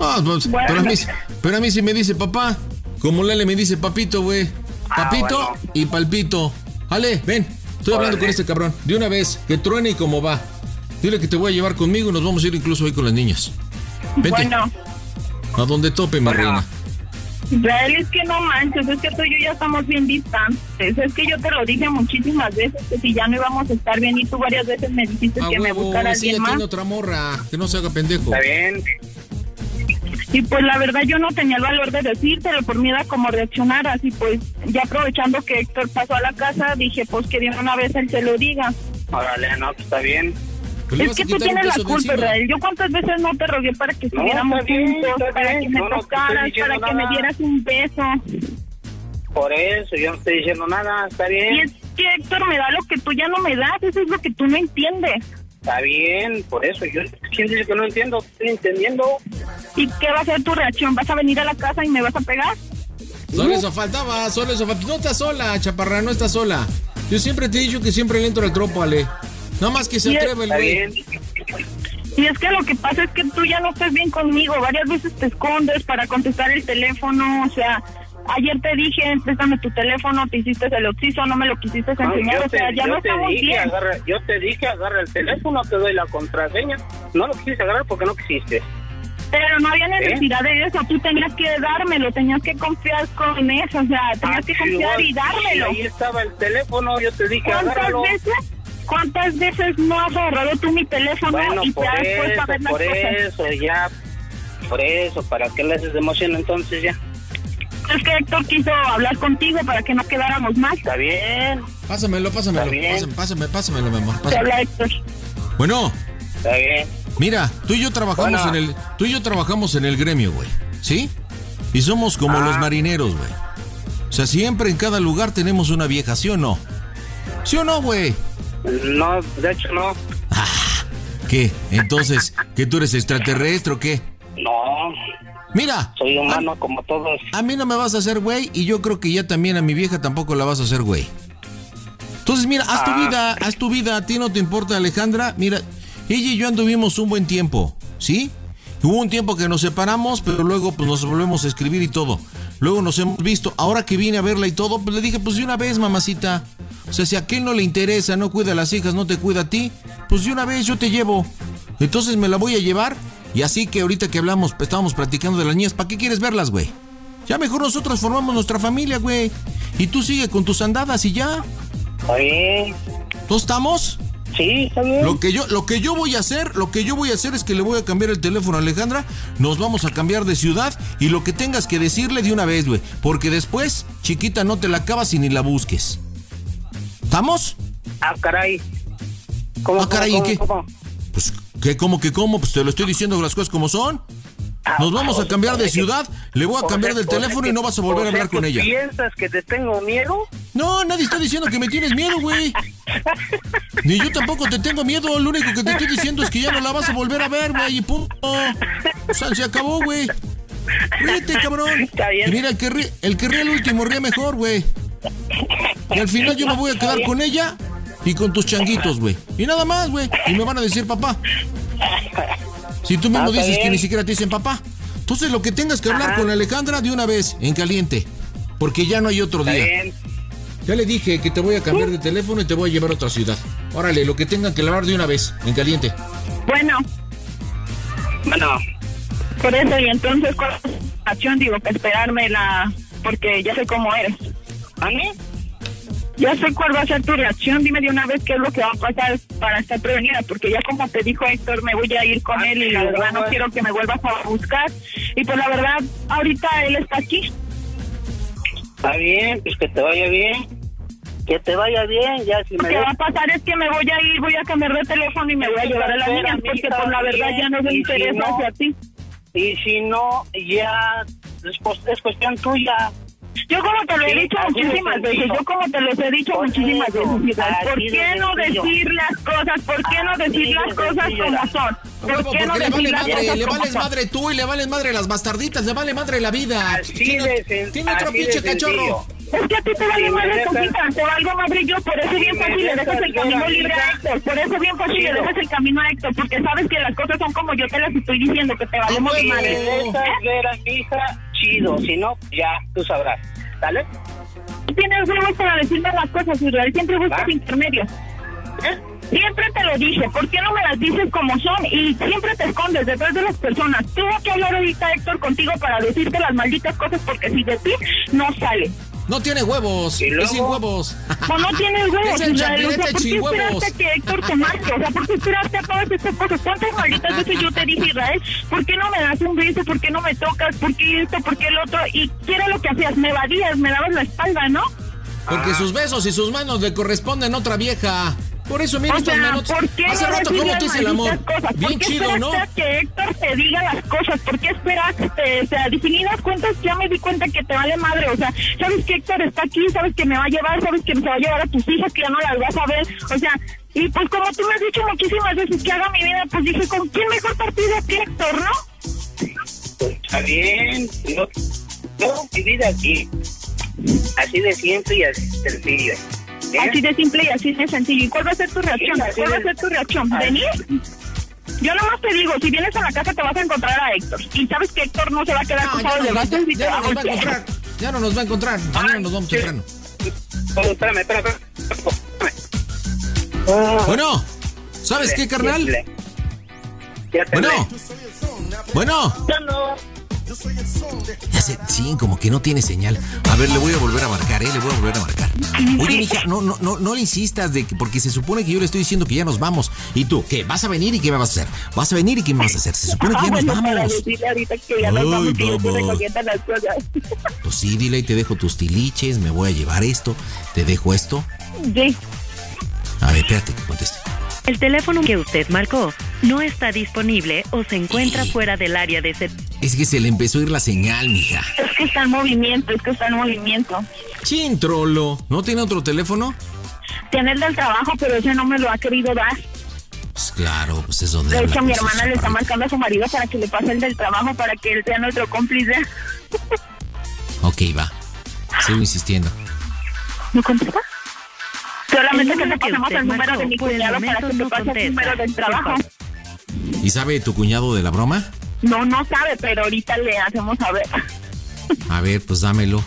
Ah, pues, pero, a mí, pero a mí sí me dice papá. Como Lele me dice papito, güey. Papito Ah, bueno. y palpito. Ale, ven. Estoy hablando Órale. con este cabrón. De una vez, que truene y cómo va. Dile que te voy a llevar conmigo y nos vamos a ir incluso hoy con las niñas. Vente. Bueno, A donde tope, Bueno. Reina. Israel, es que no manches, es que tú y yo ya estamos bien distantes. Es que yo te lo dije muchísimas veces que si ya no íbamos a estar bien y tú varias veces me dijiste A que me huevo, buscara sí, ya alguien más. tiene otra morra. Que no se haga pendejo. Está bien. Y pues la verdad yo no tenía el valor de decírtelo por miedo a cómo reaccionaras y pues ya aprovechando que Héctor pasó a la casa dije pues que de una vez él se lo diga. Órale, no, pues está bien. Pues Es que tú tienes la culpa. Israel. Yo cuántas veces no te rogué para que No, estuviéramos bien, juntos, para que me No, no tocaras, para que me dieras un beso. Por eso, yo no estoy diciendo nada, está Y bien. es que Héctor me da lo que tú ya no me das, eso es lo que tú no entiendes. Está bien, por eso. Yo, ¿Quién dice que no entiendo? Estoy entendiendo. ¿Y qué va a ser tu reacción? ¿Vas a venir a la casa y me vas a pegar? Solo eso faltaba, solo eso faltaba. No estás sola, chaparra, no estás sola. Yo siempre te he dicho que siempre le entro al tropo, Ale. Nada más que se atreve el güey. Y es que lo que pasa es que tú ya no estás bien conmigo. Varias veces te escondes para contestar el teléfono. O sea, ayer te dije, préstame tu teléfono, te hiciste el oxiso, no me lo quisiste No, enseñar. O sea, te, ya yo no te estamos dije, bien. agarra, yo te dije, agarra el teléfono, te doy la contraseña. No lo quisiste agarrar porque no quisiste. Pero no había ¿Eh? necesidad de eso. Tú tenías que dármelo, tenías que confiar con eso. O sea, tenías que Ah, confiar igual, y dármelo. Ahí estaba el teléfono, yo te dije, ¿Cuántas agárralo. veces, ¿Cuántas veces no has agarrado tú mi teléfono Bueno, y te has puesto a eso, ver las por cosas? eso, ya. Por eso, ¿para qué le haces de emoción entonces ya? Es que Héctor quiso hablar contigo para que no quedáramos mal. Está bien, Pásamelo, pásamelo. Está bien. Pásame, pásame, pásamelo, mi amor. Habla Héctor. Bueno, está bien. mira, tú y yo trabajamos Bueno. en el. Tú y yo trabajamos en el gremio, güey. ¿Sí? Y somos como Ah. los marineros, güey. O sea, siempre en cada lugar tenemos una vieja, ¿sí o no? ¿Sí o no, güey? No, de hecho no. ¿Qué? Entonces, ¿que tú eres extraterrestre o qué? No, Mira, soy humano como todos. a mí no me vas a hacer güey y yo creo que ya también a mi vieja tampoco la vas a hacer güey. Entonces, mira, haz tu Ah. vida, haz tu vida, a ti no te importa, Alejandra. Mira, ella y yo anduvimos un buen tiempo, ¿sí? Hubo un tiempo que nos separamos, pero luego pues nos volvemos a escribir y todo. Luego nos hemos visto. Ahora que vine a verla y todo, pues le dije, pues de una vez, mamacita. O sea, si a aquel no le interesa, no cuida a las hijas, no te cuida a ti, pues de una vez yo te llevo. Entonces me la voy a llevar. Y así que ahorita que hablamos, estábamos platicando de las niñas, ¿para qué quieres verlas, güey? Ya mejor nosotros formamos nuestra familia, güey. Y tú sigue con tus andadas y ya. Bien. ¿Todos estamos? Sí, está bien. Lo que yo, lo que yo voy a hacer, lo que yo voy a hacer es que le voy a cambiar el teléfono a Alejandra, nos vamos a cambiar de ciudad y lo que tengas que decirle de una vez, güey. Porque después, chiquita, no te la acabas y ni la busques. ¿Estamos? Ah, caray. ¿Cómo, Ah, caray, ¿y cómo, qué? cómo? Pues, ¿qué? ¿Cómo que cómo? Pues te lo estoy diciendo las cosas como son. Nos vamos a cambiar de ciudad, le voy a cambiar del teléfono y no vas a volver a hablar con ella. ¿Piensas que te tengo miedo? No, nadie está diciendo que me tienes miedo, güey. Ni yo tampoco te tengo miedo. Lo único que te estoy diciendo es que ya no la vas a volver a ver, güey. Y punto. O sea, se acabó, güey. Ríete, cabrón. Está bien. Y mira, el que ríe, el que ríe el último ríe mejor, güey. Y al final yo me voy a quedar con ella y con tus changuitos, güey. Y nada más, güey. Y me van a decir papá. Si tú mismo Ah, dices que ni siquiera te dicen papá. Entonces lo que tengas que hablar Ajá. con Alejandra de una vez, en caliente. Porque ya no hay otro Está día. bien. Ya le dije que te voy a cambiar de teléfono y te voy a llevar a otra ciudad. Órale, lo que tengan que lavar de una vez, en caliente. Bueno, Bueno, por eso, y entonces, ¿cuál es la acción? Digo, que esperarme la... Porque ya sé cómo eres. ¿a mí? Ya sé cuál va a ser tu reacción. Dime de una vez qué es lo que va a pasar para estar prevenida. Porque ya como te dijo Héctor, me voy a ir con Ah, él y la verdad no bueno. quiero que me vuelvas a buscar. Y pues la verdad, ahorita él está aquí. Está bien, pues que te vaya bien. Que te vaya bien, ya si Lo me que des- va a pasar es que me voy a ir, voy a cambiar de teléfono y me voy a llevar a Espera, niñas porque por la verdad ya no me interesa hacia ti. Y si no, ya es cuestión tuya. Yo como te lo he dicho muchísimas veces, yo como te los he dicho Por muchísimas eso, veces, ¿por qué no sencillo. decir las cosas? ¿Por qué no decir de las cosas sencillo como son? ¿Por qué no le decir vale las madre, cosas le como vales son? madre tú y le vales madre las bastarditas, le vale madre la vida. Así tiene de sen- tiene otro así de pinche sencillo. Es que a ti te vale Si dejas- cosita, te valgo madre yo, por eso si bien fácil le dejas el camino libre a Héctor, por eso bien fácil le dejas el camino a Héctor, porque sabes que las cosas son como yo te las estoy diciendo, que te valemos Si me madre. ver a mi hija, chido. Si no, ya tú sabrás. ¿Sale? Tienes huevos para decirme las cosas, Israel, siempre buscas intermedios. Siempre te lo dije, ¿por qué no me las dices como son? Y siempre te escondes detrás de las personas. Tuvo que hablar ahorita Héctor contigo para decirte las malditas cosas porque si de ti no sale. No tiene huevos, ¿Y luego? es sin huevos. O no tienes huevos, Es el Israel. O sea, chapirete ¿por qué esperaste que Héctor se marche? O sea, ¿por qué esperaste a todas estas cosas? ¿Cuántas malditas veces yo te dije, Israel? ¿Por qué no me das un beso? ¿Por qué no me tocas? ¿Por qué esto? ¿Por qué el otro? Y ¿qué era lo que hacías? Me evadías, me dabas la espalda, ¿no? Porque sus besos y sus manos le corresponden a otra vieja. Por eso, mira O estas sea. ¿por qué Hace no rato, ¿cómo te el amor? Cosas? Bien ¿Por qué chido, ¿no? que Héctor te diga las cosas? ¿Por qué esperaste? O sea, definidas cuentas, ya me di cuenta que te vale madre. O sea, sabes que Héctor está aquí, sabes que me va a llevar, sabes que me va a llevar a tus hijas, que ya no las vas a ver. O sea, y pues como tú me has dicho muchísimas veces que haga mi vida, pues dije, ¿con quién mejor partido que Héctor, no? Pues está bien. Yo, yo mi vida aquí. Así de simple y así de sencillo. ¿Eh? Así de simple y así de sencillo. ¿Y cuál va a ser tu reacción? Sí, ¿Cuál va a ser tu reacción? ¿Venir? Yo nomás te digo, si vienes a la casa te vas a encontrar a Héctor. Y sabes que Héctor no se va a quedar No, ya, de no, ya no nos va a encontrar. Ya no nos va a encontrar. Mañana nos vamos sí. temprano. Oh, espérame, espérame, espérame. Bueno, ¿sabes qué, carnal? Bueno, bueno. Ya sé, sí, como que no tiene señal. A ver, le voy a volver a marcar, ¿eh? Le voy a volver a marcar. Oye, mija, no, no, no, no le insistas de que, porque se supone que yo le estoy diciendo que ya nos vamos. ¿Y tú? ¿Qué? ¿Vas a venir y qué me vas a hacer? ¿Vas a venir y qué me vas a hacer? Se supone que Ah, ya nos vamos. ya nos vamos. Pues sí, dile y te dejo tus tiliches, me voy a llevar esto, te dejo esto. Sí. A ver, espérate que conteste. El teléfono que usted marcó no está disponible o se encuentra fuera del área de servicio. Es que se le empezó a ir la señal, mija. Es que está en movimiento, es que está en movimiento. Chin, trolo. ¿No tiene otro teléfono? Tiene el del trabajo, pero ese no me lo ha querido dar. Pues claro, pues es donde De hecho, mi hermana le está marcando a su marido para que le pase el del trabajo para que él sea nuestro cómplice. Ok, va. Sigo insistiendo. ¿Me contesta? Solamente que te pasemos el número de mi cuñado para que te no pase el número del trabajo. ¿Y sabe tu cuñado de la broma? No, no sabe, pero ahorita le hacemos saber. A ver, pues dámelo.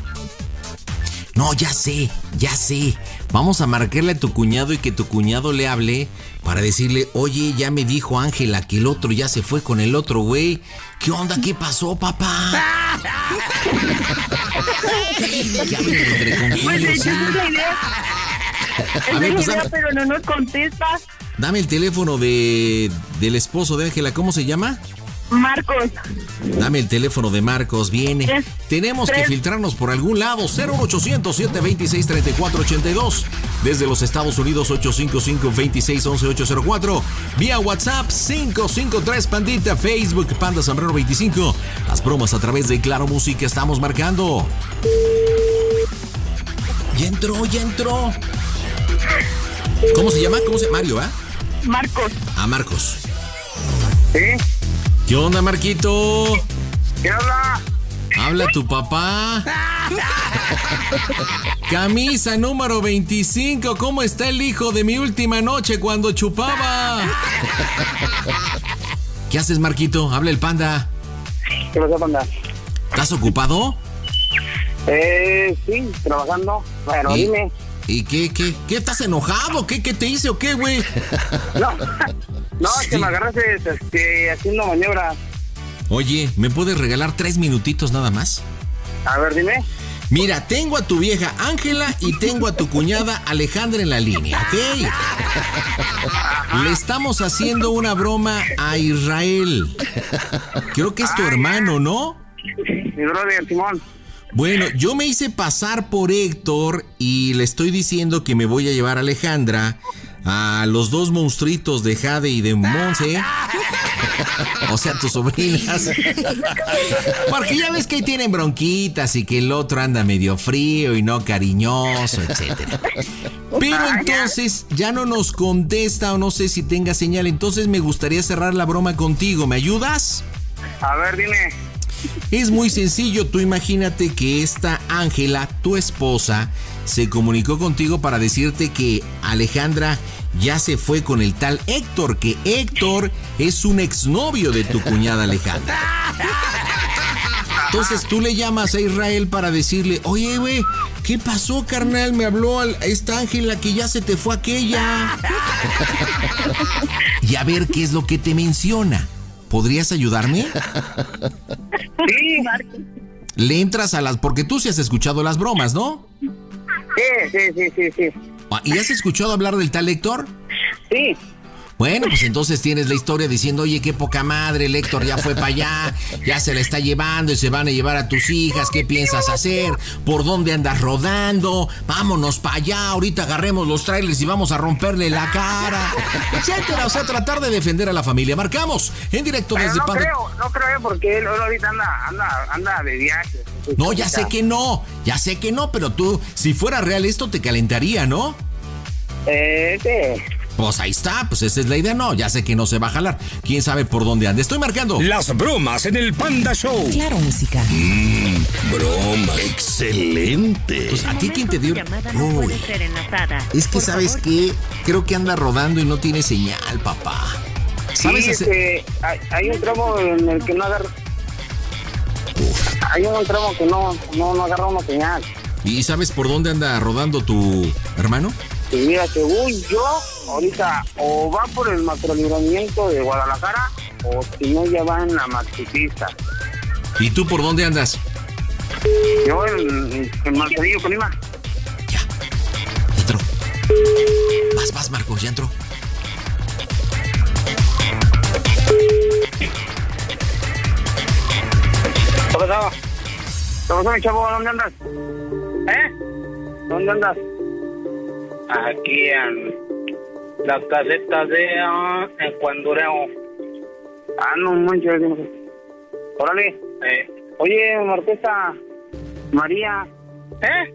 No, ya sé, ya sé. Vamos a marcarle a tu cuñado y que tu cuñado le hable para decirle, oye, ya me dijo Ángela que el otro ya se fue con el otro güey. ¿Qué onda? ¿Qué pasó, papá? Ya me encontré con Pues A ver, es pues, idea, dame- pero no nos contesta. Dame el teléfono de del esposo de Ángela, ¿cómo se llama? Marcos. Dame el teléfono de Marcos, viene. Tres, Tenemos que filtrarnos por algún lado. 01800 726 3482 Desde los Estados Unidos, 855-2611-804. Vía WhatsApp, 553 Pandita, Facebook, Panda Zambrano 25. Las bromas a través de Claro Música estamos marcando. Ya entró, ya entró. ¿Cómo se llama? ¿Cómo se llama? Mario, ¿ah? Marcos. A Marcos. ¿Sí? ¿Qué onda, Marquito? ¿Qué habla? Habla tu papá. Camisa número 25. ¿Cómo está el hijo de mi última noche cuando chupaba? ¿Qué haces, Marquito? Habla el panda. ¿Qué pasa, panda? ¿Estás ocupado? Eh, sí, trabajando. Bueno, ¿Y, dime. ¿Y qué, qué, qué? ¿Estás enojado? ¿Qué, qué te hice o qué, güey? No, no, Sí. que me agarraste este, haciendo maniobras. Oye, ¿me puedes regalar tres minutitos nada más? A ver, dime. Mira, tengo a tu vieja Ángela y tengo a tu cuñada Alejandra en la línea, ¿ok? Le estamos haciendo una broma a Israel. Creo que es tu hermano, ¿no? Mi brother, Simón. Bueno, yo me hice pasar por Héctor y le estoy diciendo que me voy a llevar a Alejandra a los dos monstruitos de Jade y de Monse. O sea, tus sobrinas. Porque ya ves que ahí tienen bronquitas y que el otro anda medio frío y no cariñoso, etcétera. Pero entonces ya no nos contesta o no sé si tenga señal. Entonces me gustaría cerrar la broma contigo. ¿Me ayudas? A ver, dime. Es muy sencillo, tú imagínate que esta Ángela, tu esposa, se comunicó contigo para decirte que Alejandra ya se fue con el tal Héctor, que Héctor es un exnovio de tu cuñada Alejandra. Entonces tú le llamas a Israel para decirle, oye, güey, ¿qué pasó, carnal? Me habló esta Ángela que ya se te fue aquella. y a ver qué es lo que te menciona. ¿Podrías ayudarme? Sí, Le entras a las... Porque tú sí has escuchado las bromas, ¿no? sí, sí, sí, sí, sí. Ah, ¿Y has escuchado hablar del tal Héctor? Sí. Bueno, pues entonces tienes la historia diciendo, oye, qué poca madre, el Héctor ya fue para allá, ya se la está llevando y se van a llevar a tus hijas, ¿qué piensas hacer? ¿Por dónde andas rodando? Vámonos para allá, ahorita agarremos los trailers y vamos a romperle la cara, etcétera. O sea, tratar de defender a la familia. Marcamos en directo Pero desde no Panda- creo, no creo porque él, él ahorita anda, anda, anda de viaje. No, ya sé que no, ya sé que no, pero tú, si fuera real esto te calentaría, ¿no? Eh, sí. Pues ahí está, pues esa es la idea, no, ya sé que no se va a jalar. ¿Quién sabe por dónde ande? Estoy marcando. Las bromas en el Panda Show. Claro, música. Mmm, broma. Excelente. Pues a ti quién te dio... llamada no Uy, puede ser enlazada. es que Por sabes favor, qué, creo que anda rodando y no tiene señal, papá. ¿Sabes sí, este, hay un tramo en el que no agarra. Hay un tramo que no, no, no agarra una señal. ¿Y sabes por dónde anda rodando tu hermano? Y mira, según yo, ahorita o va por el macrolibramiento de Guadalajara o si no ya va en la maxipista. ¿Y tú por dónde andas? Yo en, en Manzanillo, Colima. Entró. Vas, vas, Marcos, ya entró. ¿Qué pasó? ¿Qué pasó, mi chavo? ¿Dónde andas? ¿Eh? ¿Dónde andas? Aquí en la caseta de ah, en Cuandureo. Ah, no manches. Órale. Eh, Oye, esta María. ¿Eh?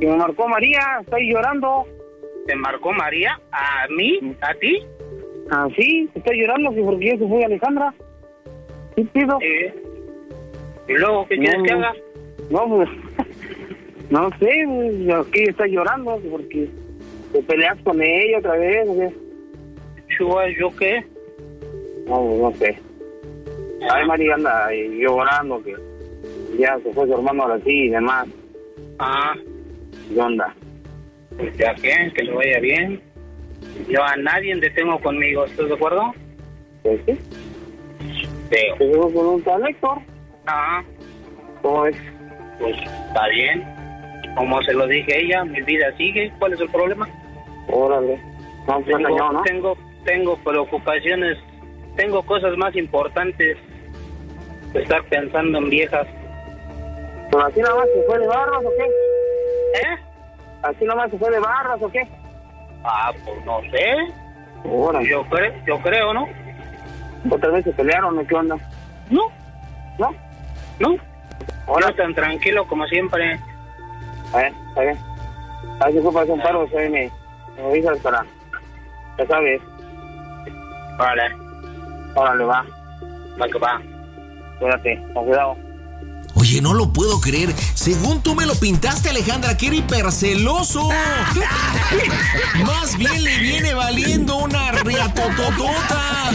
Que me marcó María, estoy llorando. ¿Te marcó María? ¿A mí? ¿A ti? Ah, sí, estoy llorando que porque ya se fue Alejandra. ¿Qué pido? Eh, ¿Y luego qué quieres No, que haga? No, pues, no sé, aquí está llorando porque te peleas con ella otra vez. ¿o qué? Chua, ¿yo qué? No, pues, no sé. Ay, María anda llorando que ya se fue su hermano ahora sí y demás. Ah, ¿Qué onda? pues ya que, que le vaya bien. Yo a nadie te tengo conmigo, ¿estás de acuerdo? Pues sí. Sí. Se fue con un tal Héctor. Ah, ¿Cómo es? pues está bien. Como se lo dije a ella, mi vida sigue. ¿Cuál es el problema? Órale. No, Tengo, ¿no? tengo, tengo preocupaciones, tengo cosas más importantes que estar pensando en viejas. ¿Pero así nada más se fue de barras o qué? ¿Eh? ¿Así nada más se fue de barras o qué? Ah, pues no sé. Órale. Yo, creo, yo creo, ¿no? ¿Otra vez se pelearon o qué onda? No. ¿No? ¿No? Ahora tan tranquilo como siempre. A ver. A ver si ocupas un paro, se me, me avisas para... Ya sabes. Vale, Órale, va. va que va. Cuídate, con cuidado. Oye, no lo puedo creer. Según tú me lo pintaste, Alejandra, que era hiperceloso. Más bien le viene valiendo una riatototota.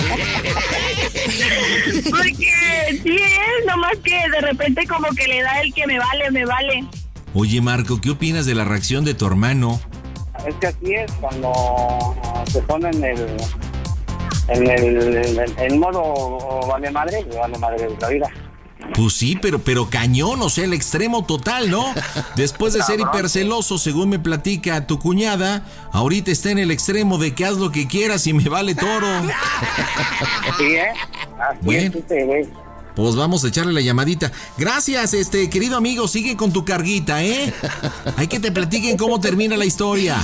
Porque sí es, nomás que de repente como que le da el que me vale, me vale. Oye, Marco, ¿qué opinas de la reacción de tu hermano? Es que así es cuando se pone en el... En el, en el- en modo vale madre, vale madre de la vida. Pues sí, pero, pero cañón, o sea, el extremo total, ¿no? Después de ser hiperceloso, según me platica tu cuñada, ahorita está en el extremo de que haz lo que quieras y me vale toro. Sí, ¿eh? Así Bueno. es. Pues vamos a echarle la llamadita. Gracias, este querido amigo, sigue con tu carguita, ¿eh? Hay que te platiquen cómo termina la historia.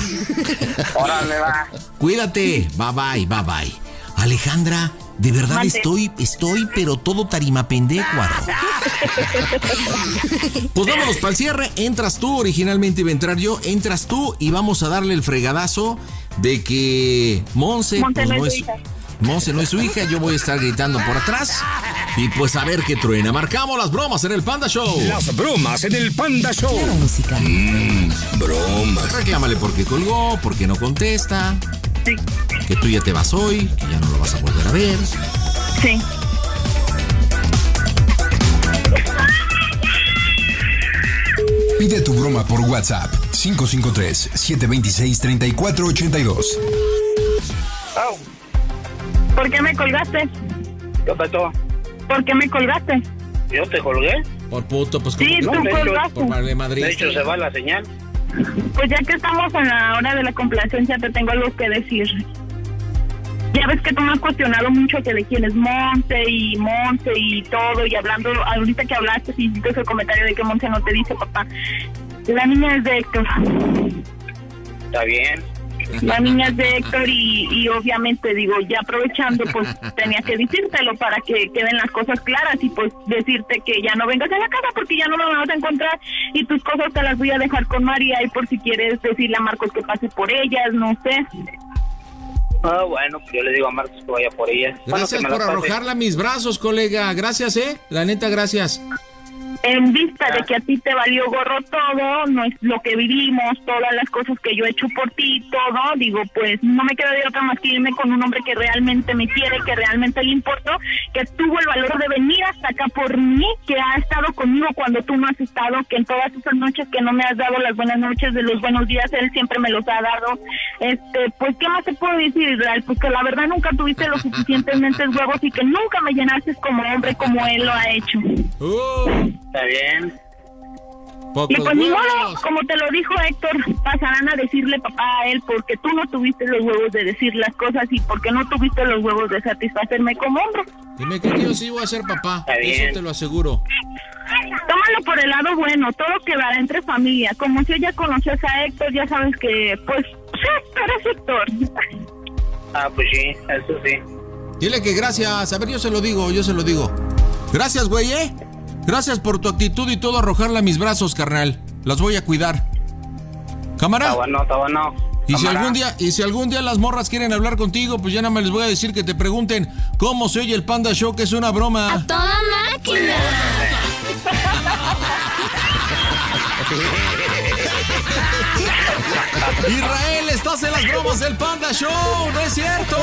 Órale, va. Cuídate. Bye bye, bye bye. Alejandra, de verdad estoy, estoy, pero todo tarima pendecuaro. Pues vámonos para el cierre. Entras tú, originalmente iba a entrar yo. Entras tú y vamos a darle el fregadazo de que Monse, Monse pues, no es es. su hija. Monse no es su hija, yo voy a estar gritando por atrás. Y pues a ver qué truena. Marcamos las bromas en el Panda Show. Las bromas en el Panda Show. música. Mmm, bromas. Reclámale porque colgó, porque no contesta. Que tú ya te vas hoy, que ya no lo vas a volver a ver. Sí. Pide tu broma por WhatsApp 553-726-3482. ¿Por qué me colgaste? ¿Qué pasó? ¿Por qué me colgaste? ¿Yo te colgué? Por puto, pues Sí, tú que- colgaste. por vale Madrid. De hecho, se va la señal. Pues ya que estamos en la hora de la complacencia, te tengo algo que decir. Ya ves que tú me has cuestionado mucho que de quién es Monte y Monte y todo, y hablando, ahorita que hablaste, y hiciste el comentario de que Monte no te dice papá. La niña es de Héctor. Está bien. La niña es de Héctor y, y obviamente digo, ya aprovechando, pues tenía que decírtelo para que queden las cosas claras y pues decirte que ya no vengas a la casa porque ya no lo vamos a encontrar y tus cosas te las voy a dejar con María y por si quieres decirle a Marcos que pase por ellas, no sé. Ah, bueno, pues yo le digo a Marcos que vaya por ella. Bueno, Gracias que me por arrojarla a mis brazos, colega. Gracias, ¿eh? La neta, gracias. En vista de que a ti te valió gorro todo, no es lo que vivimos, todas las cosas que yo he hecho por ti, todo, digo, pues no me queda de otra más que irme con un hombre que realmente me quiere, que realmente le importó, que tuvo el valor de venir hasta acá por mí, que ha estado conmigo cuando tú no has estado, que en todas esas noches que no me has dado las buenas noches, de los buenos días, él siempre me los ha dado. Este, pues, ¿qué más te puedo decir, Israel? Pues que la verdad nunca tuviste los suficientemente huevos y que nunca me llenaste como hombre como él lo ha hecho. Está bien. Pocos Y pues ni modo, como te lo dijo Héctor, pasarán a decirle papá a él porque tú no tuviste los huevos de decir las cosas y porque no tuviste los huevos de satisfacerme como hombre. Dime que yo sí voy a ser papá. Está bien. Eso te lo aseguro. Tómalo por el lado bueno, todo quedará entre familia. Como si ella conoces a Héctor, ya sabes que, pues, sí, Héctor. Ah, pues sí, eso sí. Dile que gracias. A ver, yo se lo digo, yo se lo digo. Gracias, güey, ¿eh? Gracias por tu actitud y todo arrojarla a mis brazos, carnal. Las voy a cuidar. Cámara. Está bueno, está bueno. Y si algún día, y si algún día las morras quieren hablar contigo, pues ya nada más les voy a decir que te pregunten cómo se oye el Panda Show, que es una broma. ¡Toda máquina! Israel, estás en las bromas del Panda Show, no es cierto.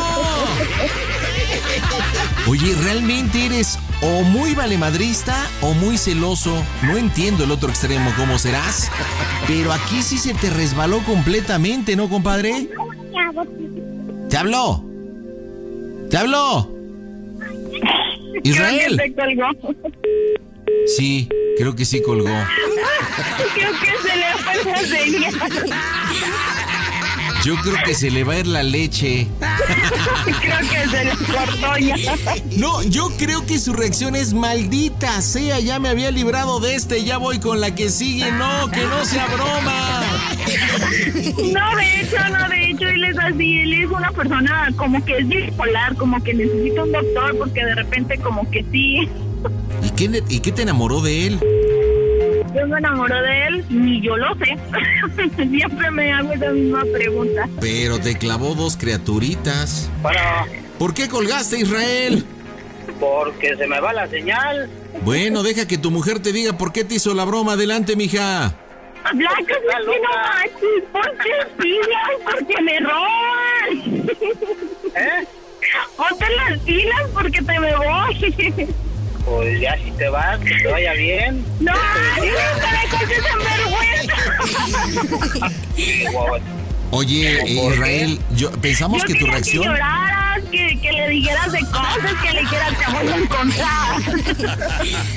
Oye, ¿realmente eres o muy valemadrista o muy celoso? No entiendo el otro extremo, ¿cómo serás? Pero aquí sí se te resbaló completamente, ¿no, compadre? ¿Te habló? ¿Te habló? Israel. Sí, creo que sí colgó. Creo que se le fue. Yo creo que se le va a ir la leche. Creo que se le cortó ya. No, yo creo que su reacción es maldita sea, ya me había librado de este, ya voy con la que sigue. No, que no sea broma. No, de hecho, no, de hecho, él es así, él es una persona como que es bipolar, como que necesita un doctor porque de repente como que sí. ¿Y qué, y qué te enamoró de él? Yo me enamoro de él, ni yo lo sé. Siempre me hago esa misma pregunta. Pero te clavó dos criaturitas. Bueno, ¿Por qué colgaste, Israel? porque se me va la señal. Bueno, deja que tu mujer te diga por qué te hizo la broma. Adelante, mija. Blanca, es que no manches, ponte las pilas porque me roban. ¿Eh? Ponte las pilas porque te me voy. Pues ya si te vas, que te vaya bien. No, no vergüenza. Oye, ¿Por qué? Israel, yo pensamos Yo que tu reacción. Que lloraras, que, que le dijeras de cosas, que le dijeras te voy a encontrar.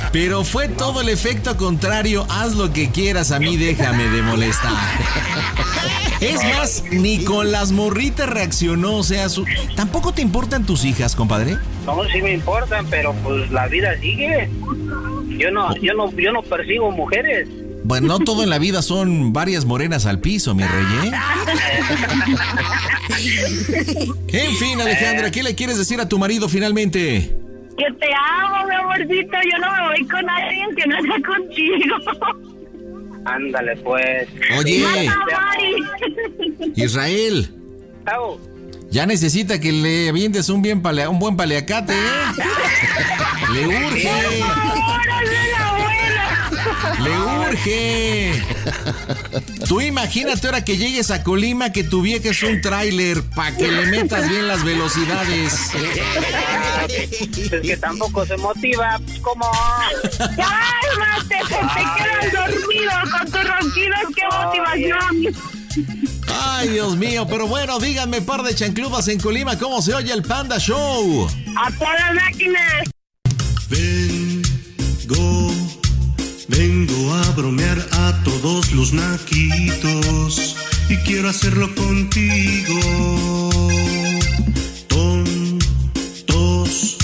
Pero fue todo el efecto contrario. Haz lo que quieras, a mí déjame de molestar. Es más, ni con las morritas reaccionó. O sea, su... ¿tampoco te importan tus hijas, compadre? No, sí me importan, pero pues la vida sigue. Yo no, yo no, yo no persigo mujeres. Bueno, no todo en la vida son varias morenas al piso, mi rey, ¿eh? En fin, Alejandra, ¿qué le quieres decir a tu marido finalmente? Que te amo, mi amorcito. Yo no me voy con alguien que no sea contigo. Ándale, pues. Oye. Israel, Chao. ya necesita que le avientes un, bien palea- un buen paleacate, ¿eh? Le urge. Urge. Tú imagínate ahora que llegues a Colima que tu vieja es un tráiler para que le metas bien las velocidades. Es que tampoco se motiva, pues como. Cálmate, se te quedas dormido con tus ronquidos. ¡Qué motivación! Ay, Dios mío, pero bueno, díganme, par de chancludas en Colima, ¿cómo se oye el Panda Show? ¡A todas máquinas! Vengo, vengo a bromear a todos los naquitos y quiero hacerlo contigo. Tontos,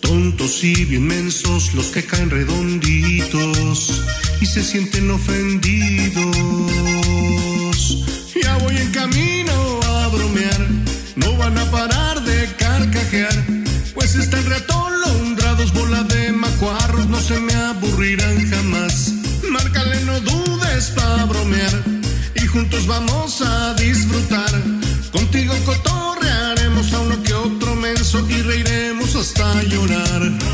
tontos y bien mensos los que caen redonditos y se sienten ofendidos. Ya voy en camino a bromear, no van a parar de carcajear, pues están reatolondrados, bola de se me aburrirán jamás. Márcale, no dudes pa' bromear, y juntos vamos a disfrutar. Contigo cotorrearemos a uno que otro menso y reiremos hasta llorar.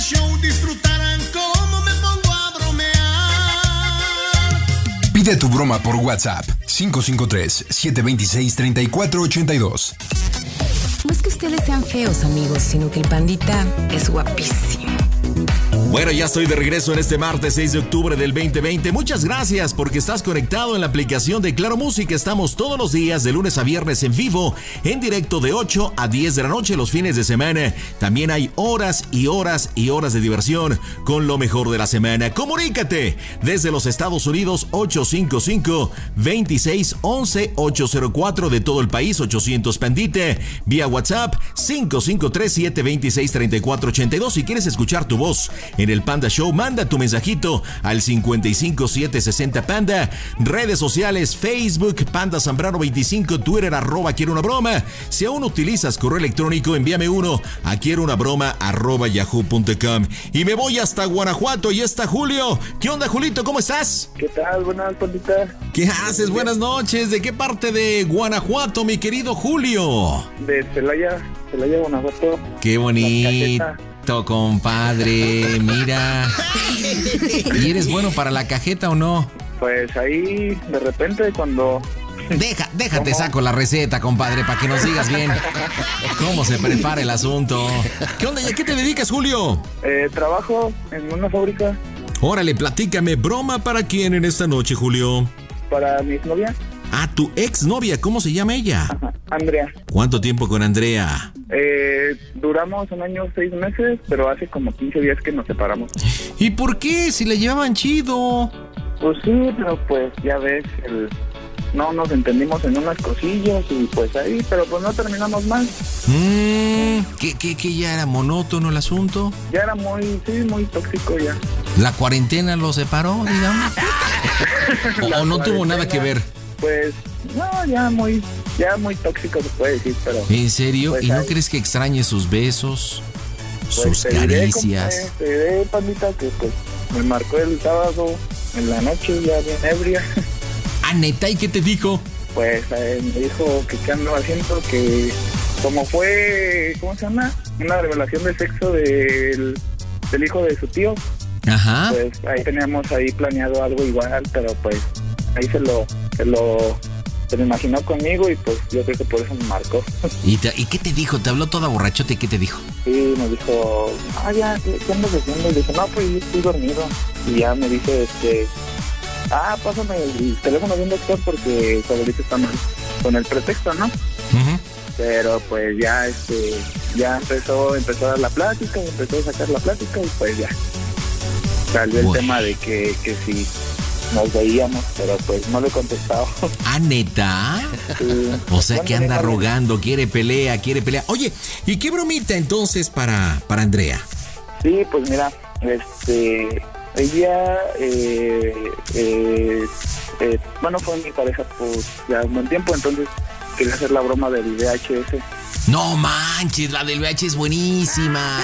Show disfrutarán cómo me pongo a bromear. Pide tu broma por WhatsApp 553-726-3482. No es que ustedes sean feos, amigos, sino que el pandita es guapísimo. Bueno, ya estoy de regreso en este martes 6 de octubre del 2020. Muchas gracias porque estás conectado en la aplicación de Claro Música. Estamos todos los días de lunes a viernes en vivo, en directo de 8 a 10 de la noche los fines de semana. También hay horas y horas y horas de diversión con lo mejor de la semana. Comunícate desde los Estados Unidos 855-2611-804 de todo el país 800 Pandite vía WhatsApp 553-726-3482 si quieres escuchar tu voz en el Panda Show. Manda tu mensajito al 55760 Panda. Redes sociales, Facebook, Panda Zambrano 25, Twitter, arroba quiero una broma. Si aún utilizas correo electrónico, envíame uno a quiero una broma arroba yahoo.com. Y me voy hasta Guanajuato y está Julio. ¿Qué onda, Julito? ¿Cómo estás? ¿Qué tal? Buenas, pandita. ¿Qué haces? Buenas noches. ¿De qué parte de Guanajuato, mi querido Julio? De Celaya, Celaya, Guanajuato. Qué bonito, compadre. Mira. ¿Y eres bueno para la cajeta o no? Pues ahí, de repente, cuando Deja, déjate saco la receta, compadre, para que nos digas bien cómo se prepara el asunto. ¿Qué onda? ¿Y a qué te dedicas, Julio? Eh, trabajo en una fábrica. Órale, platícame, broma para quién en esta noche, Julio. Para mi novia. Ah, tu ex novia, ¿cómo se llama ella? Andrea. ¿Cuánto tiempo con Andrea? Eh, duramos un año, seis meses, pero hace como 15 días que nos separamos. ¿Y por qué? Si la llevaban chido. Pues sí, pero pues ya ves, el no nos entendimos en unas cosillas y pues ahí, pero pues no terminamos mal. Mmm, ¿qué, qué, qué ya era monótono el asunto? Ya era muy, sí, muy tóxico ya. ¿La cuarentena lo separó, digamos? ¿O, no tuvo nada que ver? Pues, no, ya muy, ya muy tóxico se puede decir, pero... ¿En serio? pues ¿Y no crees que extrañe sus besos? pues, sus te diré, caricias. compadre, te diré, pandita, que pues me marcó el sábado en la noche ya bien ebria. Ah, neta, ¿y qué te dijo? Pues eh, me dijo que qué andaba haciendo, que como fue, ¿cómo se llama? Una revelación de sexo del, del hijo de su tío. Ajá. Pues ahí teníamos ahí planeado algo igual, pero pues ahí se lo, se lo, se imaginó conmigo y pues yo creo que por eso me marcó. ¿Y, te- ¿Y qué te dijo? ¿Te habló toda borrachote? ¿Qué te dijo? Y me dijo, ah, ya, ¿qué, qué andas haciendo? Y dije, no, pues yo estoy dormido. Y ya me dice, este, ah, pásame el teléfono de un doctor porque su abuelito está mal. Con el pretexto, ¿no? Pero pues ya, este, ya empezó, empezó a dar la plática, y empezó a sacar la plática y pues ya. Salió el tema de que, que si nos veíamos, pero pues no le he contestado. ¿Ah, neta? Sí. O sea que anda rogando, quiere pelea, quiere pelea. Oye, ¿y qué bromita entonces para, para Andrea? Sí, pues mira, este, ella, eh, eh, eh, bueno, fue mi pareja por ya un buen tiempo, entonces quería hacer la broma del VHS. No manches, la del VH es buenísima.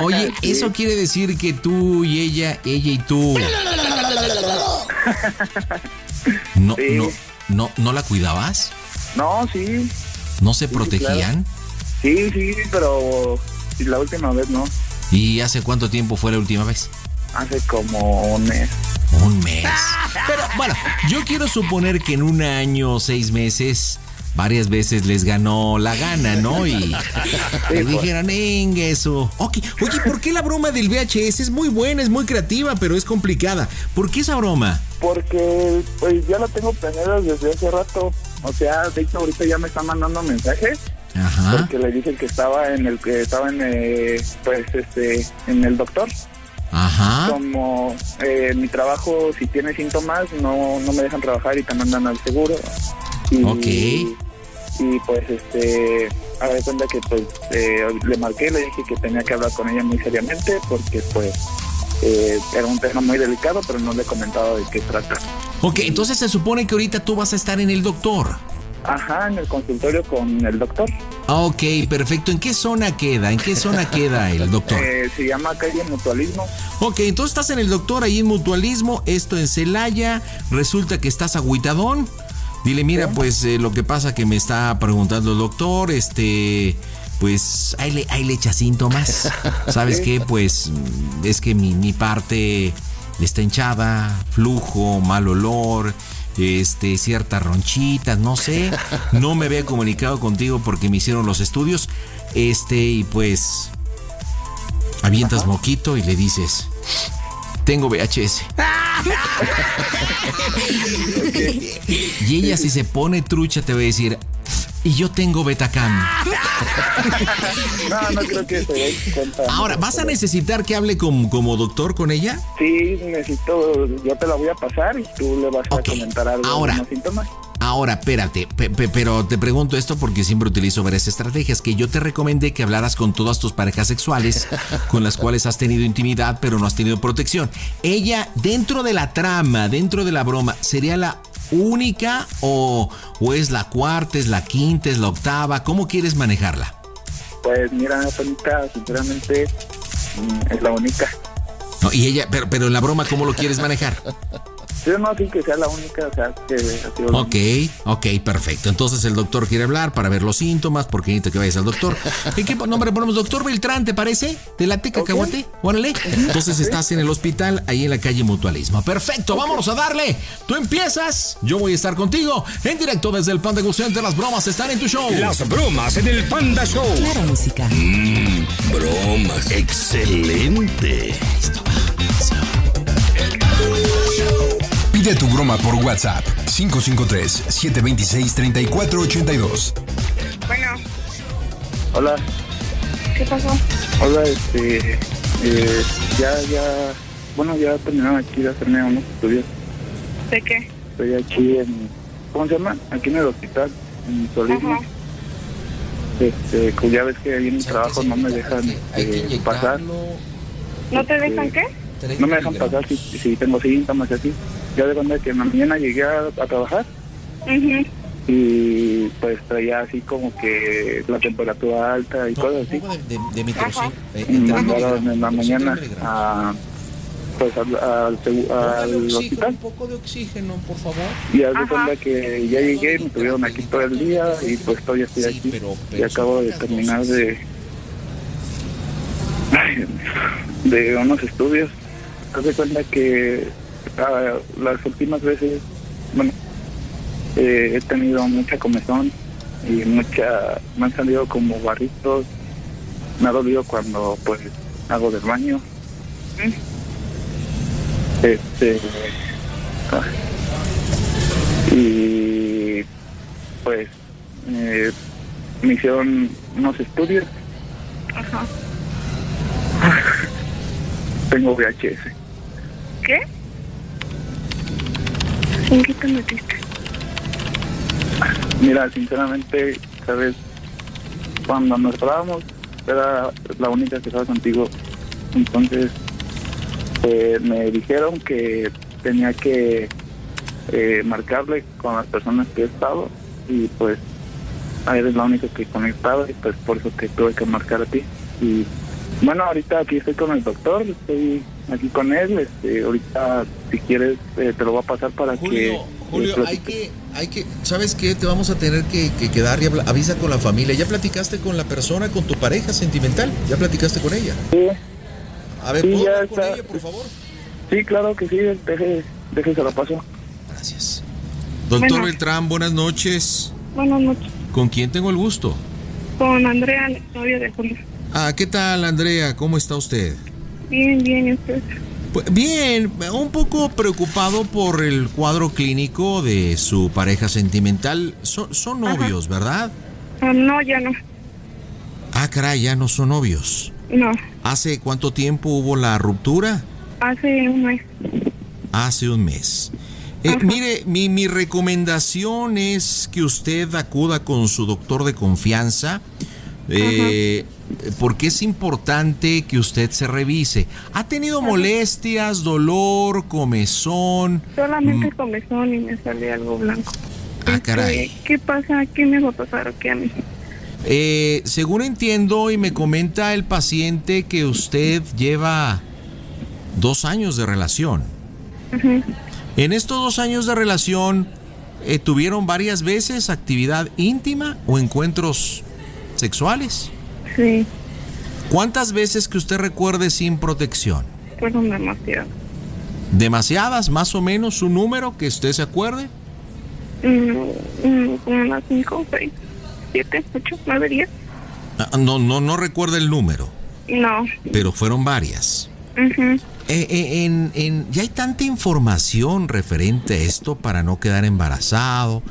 Oye, eso quiere decir que tú y ella, ella y tú. No, Sí. no, no, ¿no la cuidabas? No, sí, ¿No se Sí, protegían? sí, sí, pero la última vez no, ¿Y hace cuánto tiempo fue la última vez? hace como un mes. Un mes. Pero bueno, yo quiero suponer que en un año o seis meses varias veces les ganó la gana, ¿no? Y, y pues. dijeron, eso. Ok, oye, ¿por qué la broma del VHS es muy buena, es muy creativa, pero es complicada? ¿Por qué esa broma? Porque pues ya la tengo planeada desde hace rato. O sea, de hecho ahorita ya me están mandando mensajes Ajá. porque le dije que estaba en el que estaba en eh, pues este en el doctor. Ajá. Como eh, mi trabajo si tiene síntomas no no me dejan trabajar y te mandan al seguro. Y, Ok. Y pues este a ver cuenta que pues eh, le marqué le dije que tenía que hablar con ella muy seriamente porque pues eh, era un tema muy delicado pero no le he comentado de qué trata. Ok, entonces se supone que ahorita tú vas a estar en el doctor. Ajá, en el consultorio con el doctor. Ah, Ok, perfecto. ¿En qué zona queda? ¿En qué zona queda el doctor? Eh, se llama calle Mutualismo. Ok, entonces estás en el doctor ahí en Mutualismo, esto en Celaya, resulta que estás agüitadón. Dile, mira, pues eh, lo que pasa que me está preguntando el doctor, este, pues ahí le, ahí le echa síntomas. ¿Sabes qué? Pues es que mi, mi parte está hinchada, flujo, mal olor, este, ciertas ronchitas, no sé. No me había comunicado contigo porque me hicieron los estudios. Este, y pues avientas moquito y le dices, tengo VHS. Y ella si se pone trucha te va a decir, y yo tengo Betacam. No, no creo que se dé cuenta. Ahora, ¿vas a necesitar que hable como, como doctor con ella? Sí, necesito, yo te la voy a pasar y tú le vas a comentar algo Ahora. de los síntomas. Ahora, espérate, pe- pe- pero te pregunto esto porque siempre utilizo varias estrategias que yo te recomendé que hablaras con todas tus parejas sexuales con las cuales has tenido intimidad pero no has tenido protección. Ella, dentro de la trama, dentro de la broma, ¿sería la única o, o es la cuarta, es la quinta, es la octava? ¿Cómo quieres manejarla? Pues mira, Panita, sinceramente mm, es la única. No, y ella, pero, pero en la broma, ¿cómo lo quieres manejar? Yo no así que sea la única, o sea, que ha sido la Ok, ok, perfecto. Entonces el doctor quiere hablar para ver los síntomas, porque necesito que vayas al doctor. ¿En qué nombre ponemos? Doctor Beltrán, ¿te parece? ¿De la teca cacahuate? Órale. Entonces estás en el hospital, ahí en la calle Mutualismo. Perfecto, vámonos a darle. Tú empiezas, yo voy a estar contigo en directo desde el Panda Go Center. Las bromas están en tu show. Las bromas en el Panda Show. Claro, música. Mmm, bromas. Excelente. Pide tu broma por WhatsApp 553-726-3482. Bueno, Hola, ¿qué pasó? hola, este, eh, ya, ya, bueno, ya terminaron aquí de hacerme unos estudios. ¿De qué? Estoy aquí en, ¿cómo se llama? Aquí en el hospital, en Solismo. Ajá. Este, pues ya ves que ahí en el trabajo no me dejan eh, pasar. ¿No te dejan qué? No me dejan pasar si, si tengo síntomas y así. Ya de cuenta que en la mañana llegué a, a trabajar y pues traía así como que la temperatura alta y cosas así. De, de Ajá. Y me mandaron en la mañana a, pues al, al, al hospital. poco de oxígeno, por favor. Y haz de cuenta que ya llegué, me tuvieron aquí todo el día y pues todavía estoy aquí. y acabo de terminar de, de unos estudios. Haz de cuenta que ah, las últimas veces, bueno, eh, he tenido mucha comezón y mucha, me han salido como barritos. Me ha dolido cuando pues hago del baño. Este. ah, Y pues eh, me hicieron unos estudios. Ajá. Tengo VHS. ¿Qué? ¿En qué te metiste? Mira, sinceramente, sabes, cuando nos grabamos, era la única que estaba contigo. Entonces, eh, me dijeron que tenía que eh, marcarle con las personas que he estado y pues eres la única que he conectado y pues por eso te tuve que marcar a ti. Y bueno, ahorita aquí estoy con el doctor, estoy aquí con él. Este, ahorita, si quieres, eh, te lo voy a pasar para que. eh, Julio, hay que, hay que, ¿sabes qué? Te vamos a tener que, que quedar y habla- avisa con la familia. ¿Ya platicaste con la persona, con tu pareja sentimental? ¿Ya platicaste con ella? Sí. A ver, Sí, ¿puedo ya hablar con ella, por favor? Sí, claro que sí, deje, deje se lo paso. Gracias. Doctor Bueno. Beltrán, buenas noches. Buenas noches. ¿Con quién tengo el gusto? Con Andrea, la novia de Julio. Ah, ¿qué tal, Andrea? ¿Cómo está usted? Bien, bien, ¿y usted? Pues, Bien, un poco preocupado por el cuadro clínico de su pareja sentimental. Son, son novios, ¿verdad? Ah, no, ya no. Ah, caray, ya no son novios. No, ¿Hace cuánto tiempo hubo la ruptura? hace un mes. Hace un mes. Eh, mire, mi, mi recomendación es que usted acuda con su doctor de confianza. Eh, porque es importante que usted se revise. ¿Ha tenido molestias, dolor, comezón? Solamente comezón y me sale algo blanco. Ah, caray. ¿Qué, pasa? ¿Qué me va a pasar o qué a mí? Eh, según entiendo y me comenta el paciente que usted lleva dos años de relación. En estos dos años de relación, eh, ¿tuvieron varias veces actividad íntima o encuentros sexuales? Sí, ¿Cuántas veces que usted recuerde sin protección? fueron demasiado. ¿Demasiadas, más o menos, un número que usted se acuerde? Mm, mm, como unas 5, 6, 7, 8, 9, 10. Ah, No, no, no recuerda el número, No. pero fueron varias. Ujú. Eh, eh, en, en- ya hay tanta información referente a esto para no quedar embarazado,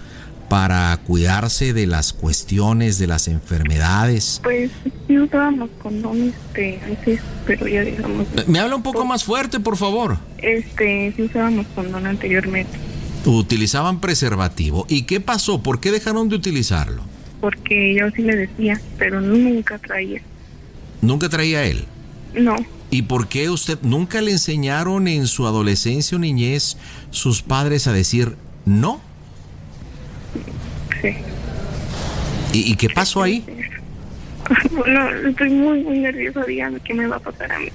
para cuidarse de las cuestiones de las enfermedades. Pues sí usábamos condón este, antes, pero ya digamos, Me habla un poco más fuerte, por favor. este, sí usábamos condón anteriormente. Utilizaban preservativo. ¿Y qué pasó? ¿Por qué dejaron de utilizarlo? Porque yo sí le decía, pero nunca traía. ¿Nunca traía él? No, ¿Y por qué usted nunca le enseñaron en su adolescencia o niñez sus padres a decir no? Sí. ¿Y, y qué pasó ahí? Bueno, estoy muy, muy nerviosa. Dígame qué me va a pasar a mí.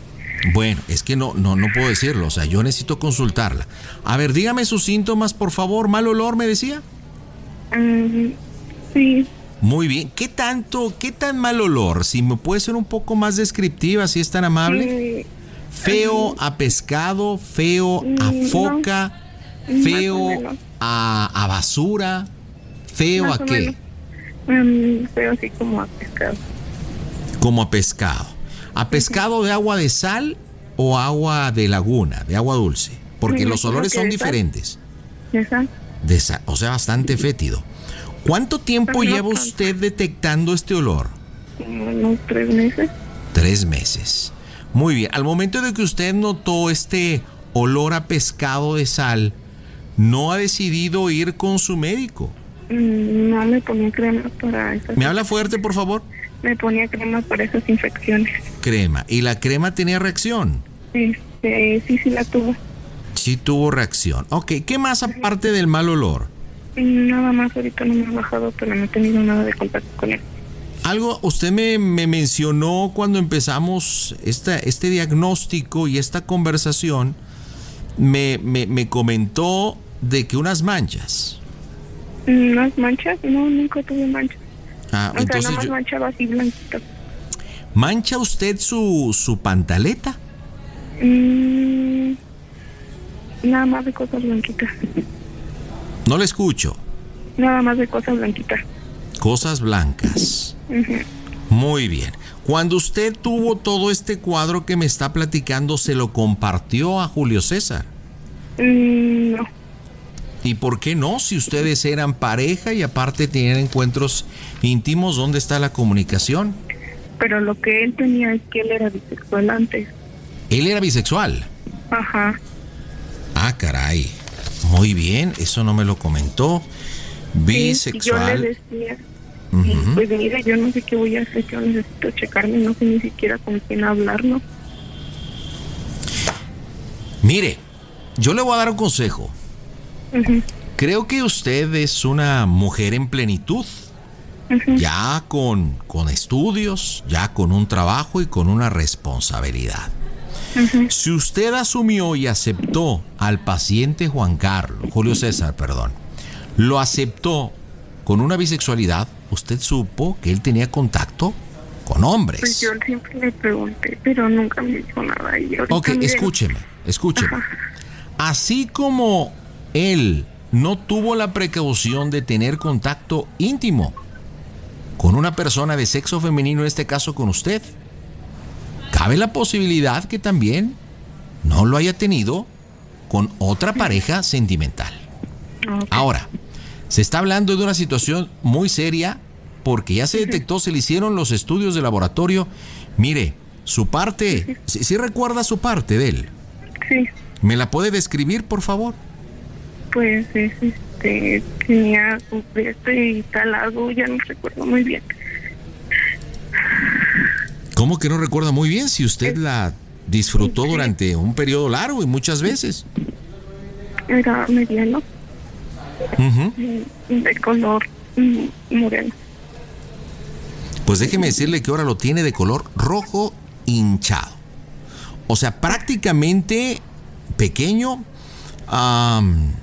Bueno, es que no, no, no puedo decirlo. O sea, yo necesito consultarla. A ver, dígame sus síntomas, por favor. ¿Mal olor, me decía? Mm, sí, Muy bien. ¿Qué tanto, qué tan mal olor? Si me puede ser un poco más descriptiva, si es tan amable. Feo a pescado, feo a Mm, foca, feo a basura, feo Más a qué? Mm, Pero así como a pescado. Como a pescado. ¿A pescado de agua de sal o agua de laguna, de agua dulce? Porque Me los olores son de sal. diferentes. De sa- o sea, bastante fétido. ¿Cuánto tiempo lleva usted detectando este olor? Unos tres meses. Tres meses. Muy bien. Al momento de que usted notó este olor a pescado de sal, ¿no ha decidido ir con su médico? Mm, No me ponía crema para esas. ¿Me habla fuerte, por favor? Me ponía crema para esas infecciones. Crema. ¿Y la crema tenía reacción? Este, sí, sí la tuvo. Sí tuvo reacción. Ok, ¿qué más aparte del mal olor? Nada más ahorita no me ha bajado, pero no he tenido nada de contacto con él. Algo, usted me, me mencionó cuando empezamos esta, este diagnóstico y esta conversación, me, me, me comentó de que unas manchas. ¿Unas manchas? No, nunca tuve manchas. Ah, o sea, entonces nada más yo- manchaba así blanquita. ¿mancha usted su, su pantaleta? Mm, nada más de cosas blanquitas. No le escucho. Nada más de cosas blanquitas. Cosas blancas. Ujú. Muy bien. Cuando usted tuvo todo este cuadro que me está platicando, ¿se lo compartió a Julio César? Mm, no, ¿Y por qué no? Si ustedes eran pareja y aparte tenían encuentros íntimos, ¿dónde está la comunicación? pero lo que él tenía es que él era bisexual antes. Él era bisexual. Ajá. Ah, caray. Muy bien, eso no me lo comentó. Sí, y yo Bisexual. le decía, Ujú. pues mire, yo no sé qué voy a hacer, yo necesito checarme, no sé ni siquiera con quién hablarlo. Mire, yo le voy a dar un consejo. Creo que usted es una mujer en plenitud, ya con, con estudios, ya con un trabajo y con una responsabilidad. Si usted asumió y aceptó al paciente Juan Carlos, Julio César, perdón, lo aceptó con una bisexualidad, usted supo que él tenía contacto con hombres. Pues yo siempre le pregunté, pero nunca me dijo nada. Y Ok, escúcheme, escúcheme. Así como él no tuvo la precaución de tener contacto íntimo con una persona de sexo femenino, en este caso con usted, cabe la posibilidad que también no lo haya tenido con otra pareja sentimental. Ahora, se está hablando de una situación muy seria porque ya se detectó, se le hicieron los estudios de laboratorio. Mire, su parte, si si recuerda su parte de él, Sí, ¿me la puede describir, por favor? Pues es este, tenía este y tal algo, ya no recuerdo muy bien. ¿Cómo que no recuerda muy bien si usted la disfrutó durante un periodo largo y muchas veces? Era mediano, mm, de color mm, moreno. Pues déjeme decirle que ahora lo tiene de color rojo hinchado. O sea, prácticamente pequeño. Am,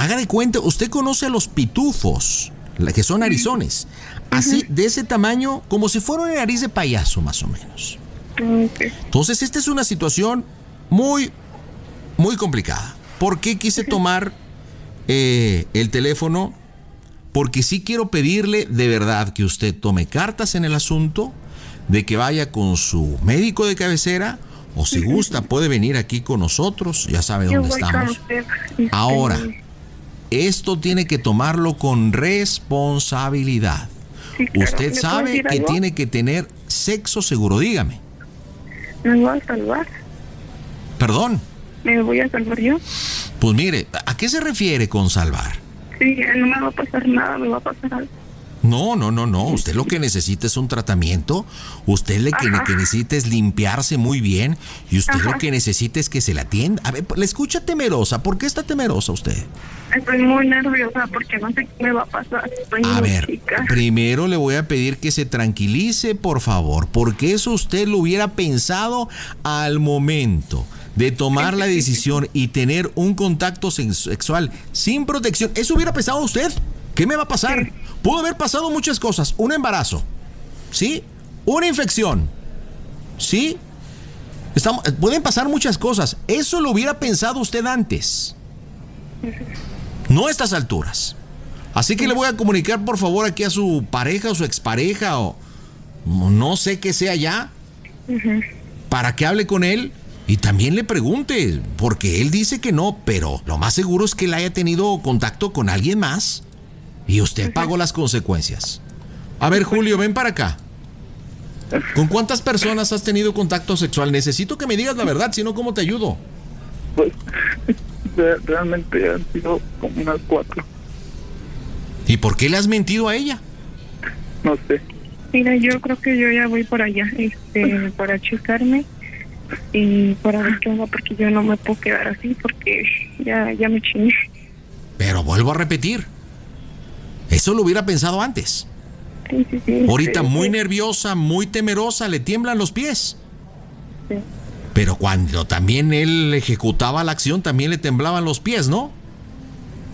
haga de cuenta, usted conoce a los pitufos, que son narizones. Así, de ese tamaño, como si fuera una nariz de payaso, más o menos. Entonces, esta es una situación muy, muy complicada. ¿Por qué quise tomar eh, el teléfono? Porque sí quiero pedirle de verdad que usted tome cartas en el asunto, de que vaya con su médico de cabecera, o si gusta puede venir aquí con nosotros, ya sabe dónde estamos. usted, este, Ahora, esto tiene que tomarlo con responsabilidad. claro. Usted ¿Me puede sabe que tiene que tener sexo seguro, dígame. ¿Me voy a salvar? Perdón. ¿Me voy a salvar yo? Pues mire, ¿a qué se refiere con salvar? Sí, no me va a pasar nada, me va a pasar algo. No, no, no, no. Usted lo que necesita es un tratamiento. Usted lo que, que necesita es limpiarse muy bien. Y usted lo que necesita es que se la atienda. A ver, le escucha temerosa. ¿Por qué está temerosa usted? Estoy muy nerviosa porque no sé qué me va a pasar. Estoy A ver, chica. primero le voy a pedir que se tranquilice, por favor, porque eso usted lo hubiera pensado al momento de tomar la decisión y tener un contacto sexual sin protección. ¿Eso hubiera pensado usted? ¿Qué me va a pasar? Pudo haber pasado muchas cosas. Un embarazo, ¿sí? Una infección, ¿sí? Estamos, pueden pasar muchas cosas. Eso lo hubiera pensado usted antes. No a estas alturas. Así que le voy a comunicar por favor aquí a su pareja o su expareja o no sé qué sea ya para que hable con él y también le pregunte, porque él dice que no, pero lo más seguro es que él haya tenido contacto con alguien más y usted pagó las consecuencias. A ver, Julio, ven para acá. ¿Con cuántas personas has tenido contacto sexual? Necesito que me digas la verdad, si no, ¿cómo te ayudo? Pues re- realmente han sido como unas cuatro. ¿Y por qué le has mentido a ella? No sé. Mira, yo creo que yo ya voy por allá, este, para checarme y para ver qué onda, porque yo no me puedo quedar así, porque ya, ya me chingué. Pero vuelvo a repetir. Eso lo hubiera pensado antes. Sí, sí, sí. Ahorita Sí, muy sí. nerviosa, muy temerosa, le tiemblan los pies. Sí. Pero cuando también él ejecutaba la acción, también le temblaban los pies, ¿no?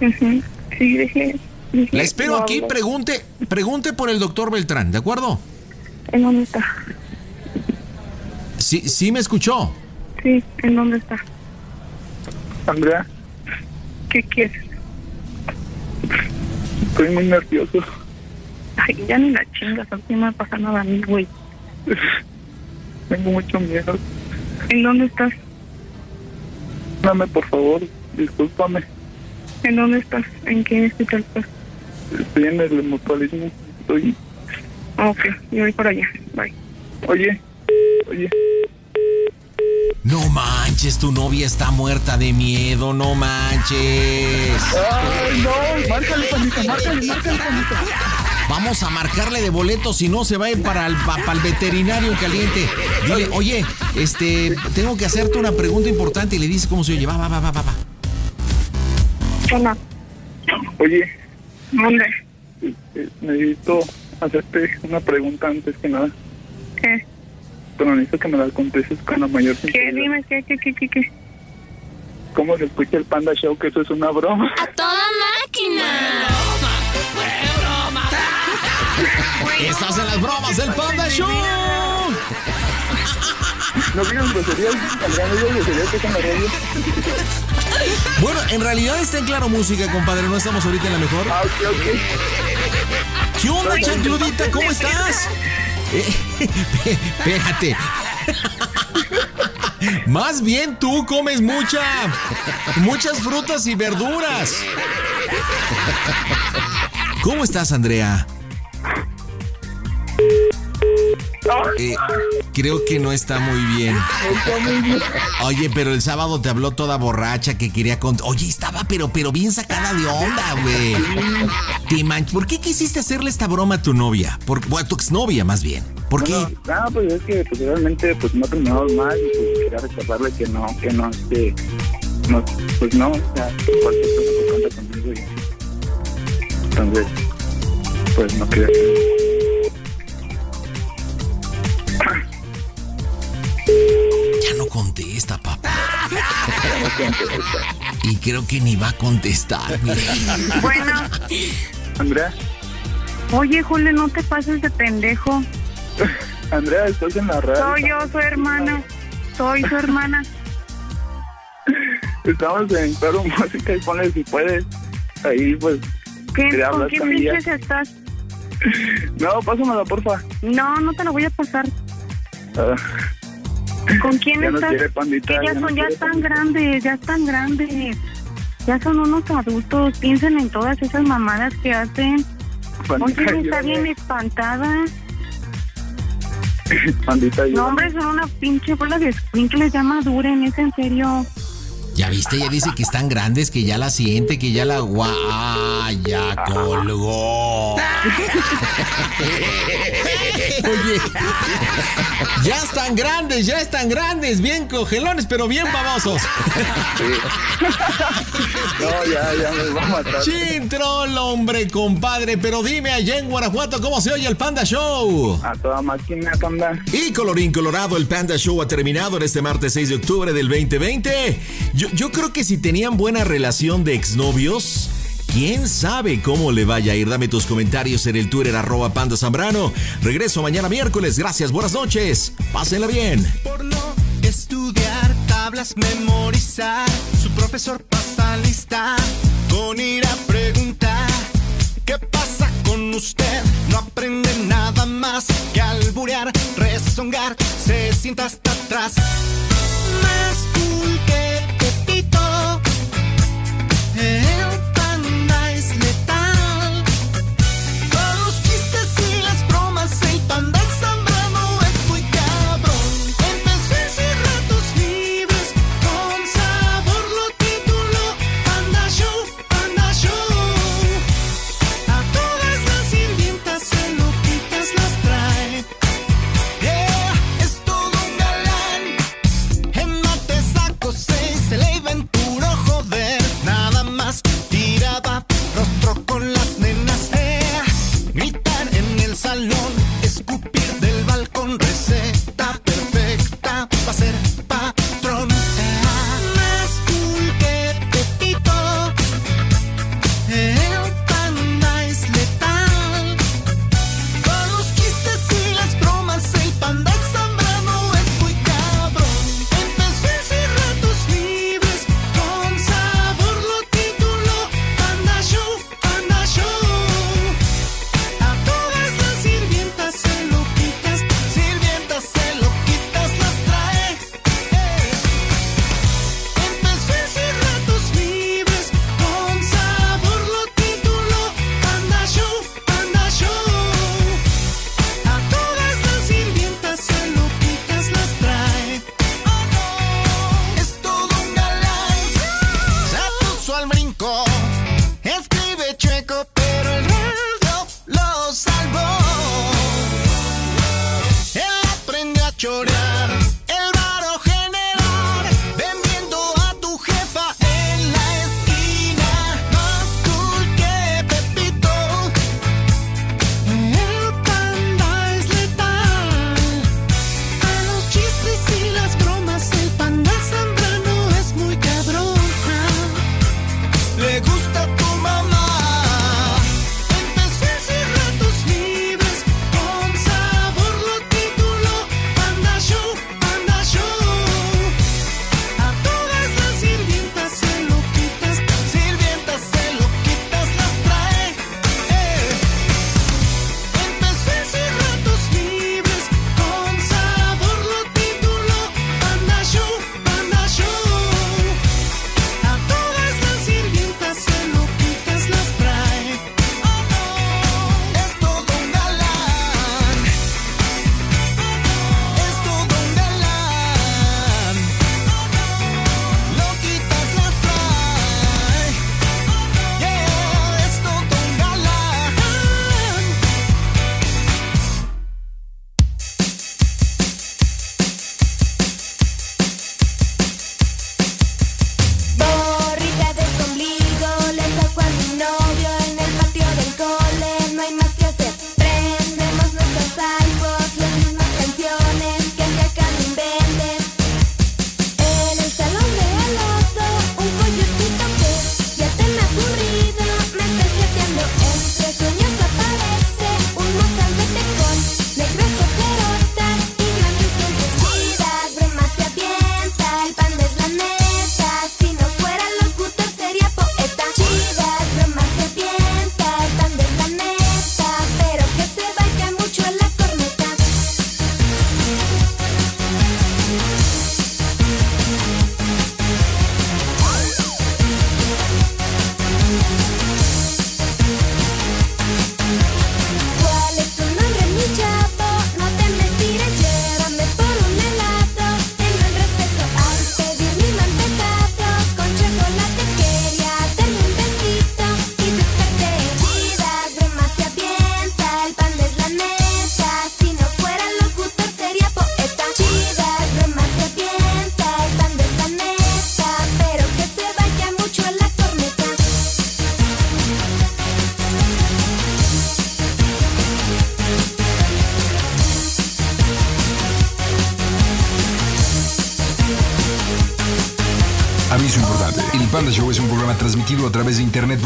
Ujú. Sí, dije. dije, La espero aquí, hablo. pregunte, pregunte por el doctor Beltrán, ¿de acuerdo? ¿En dónde está? Sí, sí me escuchó. Sí, ¿en dónde está? Andrea, ¿Qué quieres? Estoy muy nervioso. Ay, ya ni la chingas, así no me pasa nada a mí, güey. Tengo mucho miedo. ¿En dónde estás? Dame, por favor, discúlpame. ¿En dónde estás? ¿En qué hospital estás? Estoy en el mutualismo. Estoy... Ok, yo voy por allá. Bye. Oye, oye. No manches, tu novia está muerta de miedo, no manches. Ay, no, márcale, panita, márcale, márcale, panita. Vamos a marcarle de boleto, si no se va a ir para el, pa- para el veterinario en caliente. Dile, oye, este, tengo que hacerte una pregunta importante y le dice cómo se oye. Va, va, va, va, va. va. Hola. Oye, ¿Dónde? necesito hacerte una pregunta antes que nada. ¿Qué? Pero necesito que me la contestes con la mayor ¿Qué? sinceridad. Dime, ¿qué, qué, qué, qué, qué? ¿Cómo se escucha el Panda Show? Que eso es una broma. ¡A toda máquina! Estás en las bromas del Panda Show. No digas groserías, groserías que es en la radio. Bueno, en realidad está en Claro Música, compadre. No estamos ahorita en la mejor. Ah, ok, ok. ¿Qué onda, chancludita? ¿Cómo estás? Espérate. Más bien tú comes mucha, muchas frutas y verduras. ¿Cómo estás, Andrea? Eh, creo que no está muy bien. Oye, pero el sábado te habló toda borracha que quería con. Oye, estaba pero pero bien sacada de onda, güey. Te manch- ¿Por qué quisiste hacerle esta broma a tu novia? Por, bueno, a tu exnovia, más bien. ¿Por qué? Ah, pues es que pues, realmente pues no terminamos mal y pues quería recordarle que no, que no, este, no, pues no, o sea, que cualquier cosa que cuenta conmigo y entonces, pues no quería Ya no contesta, papá. Y creo que ni va a contestar. Bueno, Andrea, oye, Julio, no te pases de pendejo. Andrea, estás en la radio. Soy yo, su hermana. Soy su hermana. Estamos en Claro Música y ponle si puedes. Ahí pues ¿Qué, ¿Con qué pinches estás? No, pásamela, porfa. No, no te lo voy a pasar. Ah, ¿Con quién Ya estás? pandita, Que ya, ya no son, ya están grandes, ya están grandes. Ya son unos adultos. Piensen en todas esas mamadas que hacen. Pandita, Oye, está bien espantada. Pandita, No, hombre, son una pinche bola de escuincles, ya maduren, es en serio. Ya viste, ya dice que están grandes, que ya la siente, que ya la gua... ¡Ah, ya colgó! Oye, ya están grandes, ya están grandes, bien cogelones, pero bien babosos. No, ya, ya me va a matar. Chin troll, hombre, compadre, pero dime allá en Guanajuato cómo se oye el Panda Show. A toda máquina, panda. Y colorín colorado, el Panda Show ha terminado en este martes 6 de octubre del 2020. Yo, yo creo que si tenían buena relación de exnovios, quién sabe cómo le vaya a ir. Dame tus comentarios en el Twitter arroba Panda Zambrano. Regreso mañana miércoles. Gracias, buenas noches. Pásenla bien. Por no estudiar, tablas memorizar, su profesor pasa lista con ir a preguntar. ¿Qué pasa con usted? No aprende nada más que alburear, rezongar, se sienta hasta atrás. Más cool que Pepito. El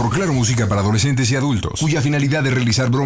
por Claro Música para adolescentes y adultos, cuya finalidad es realizar bromas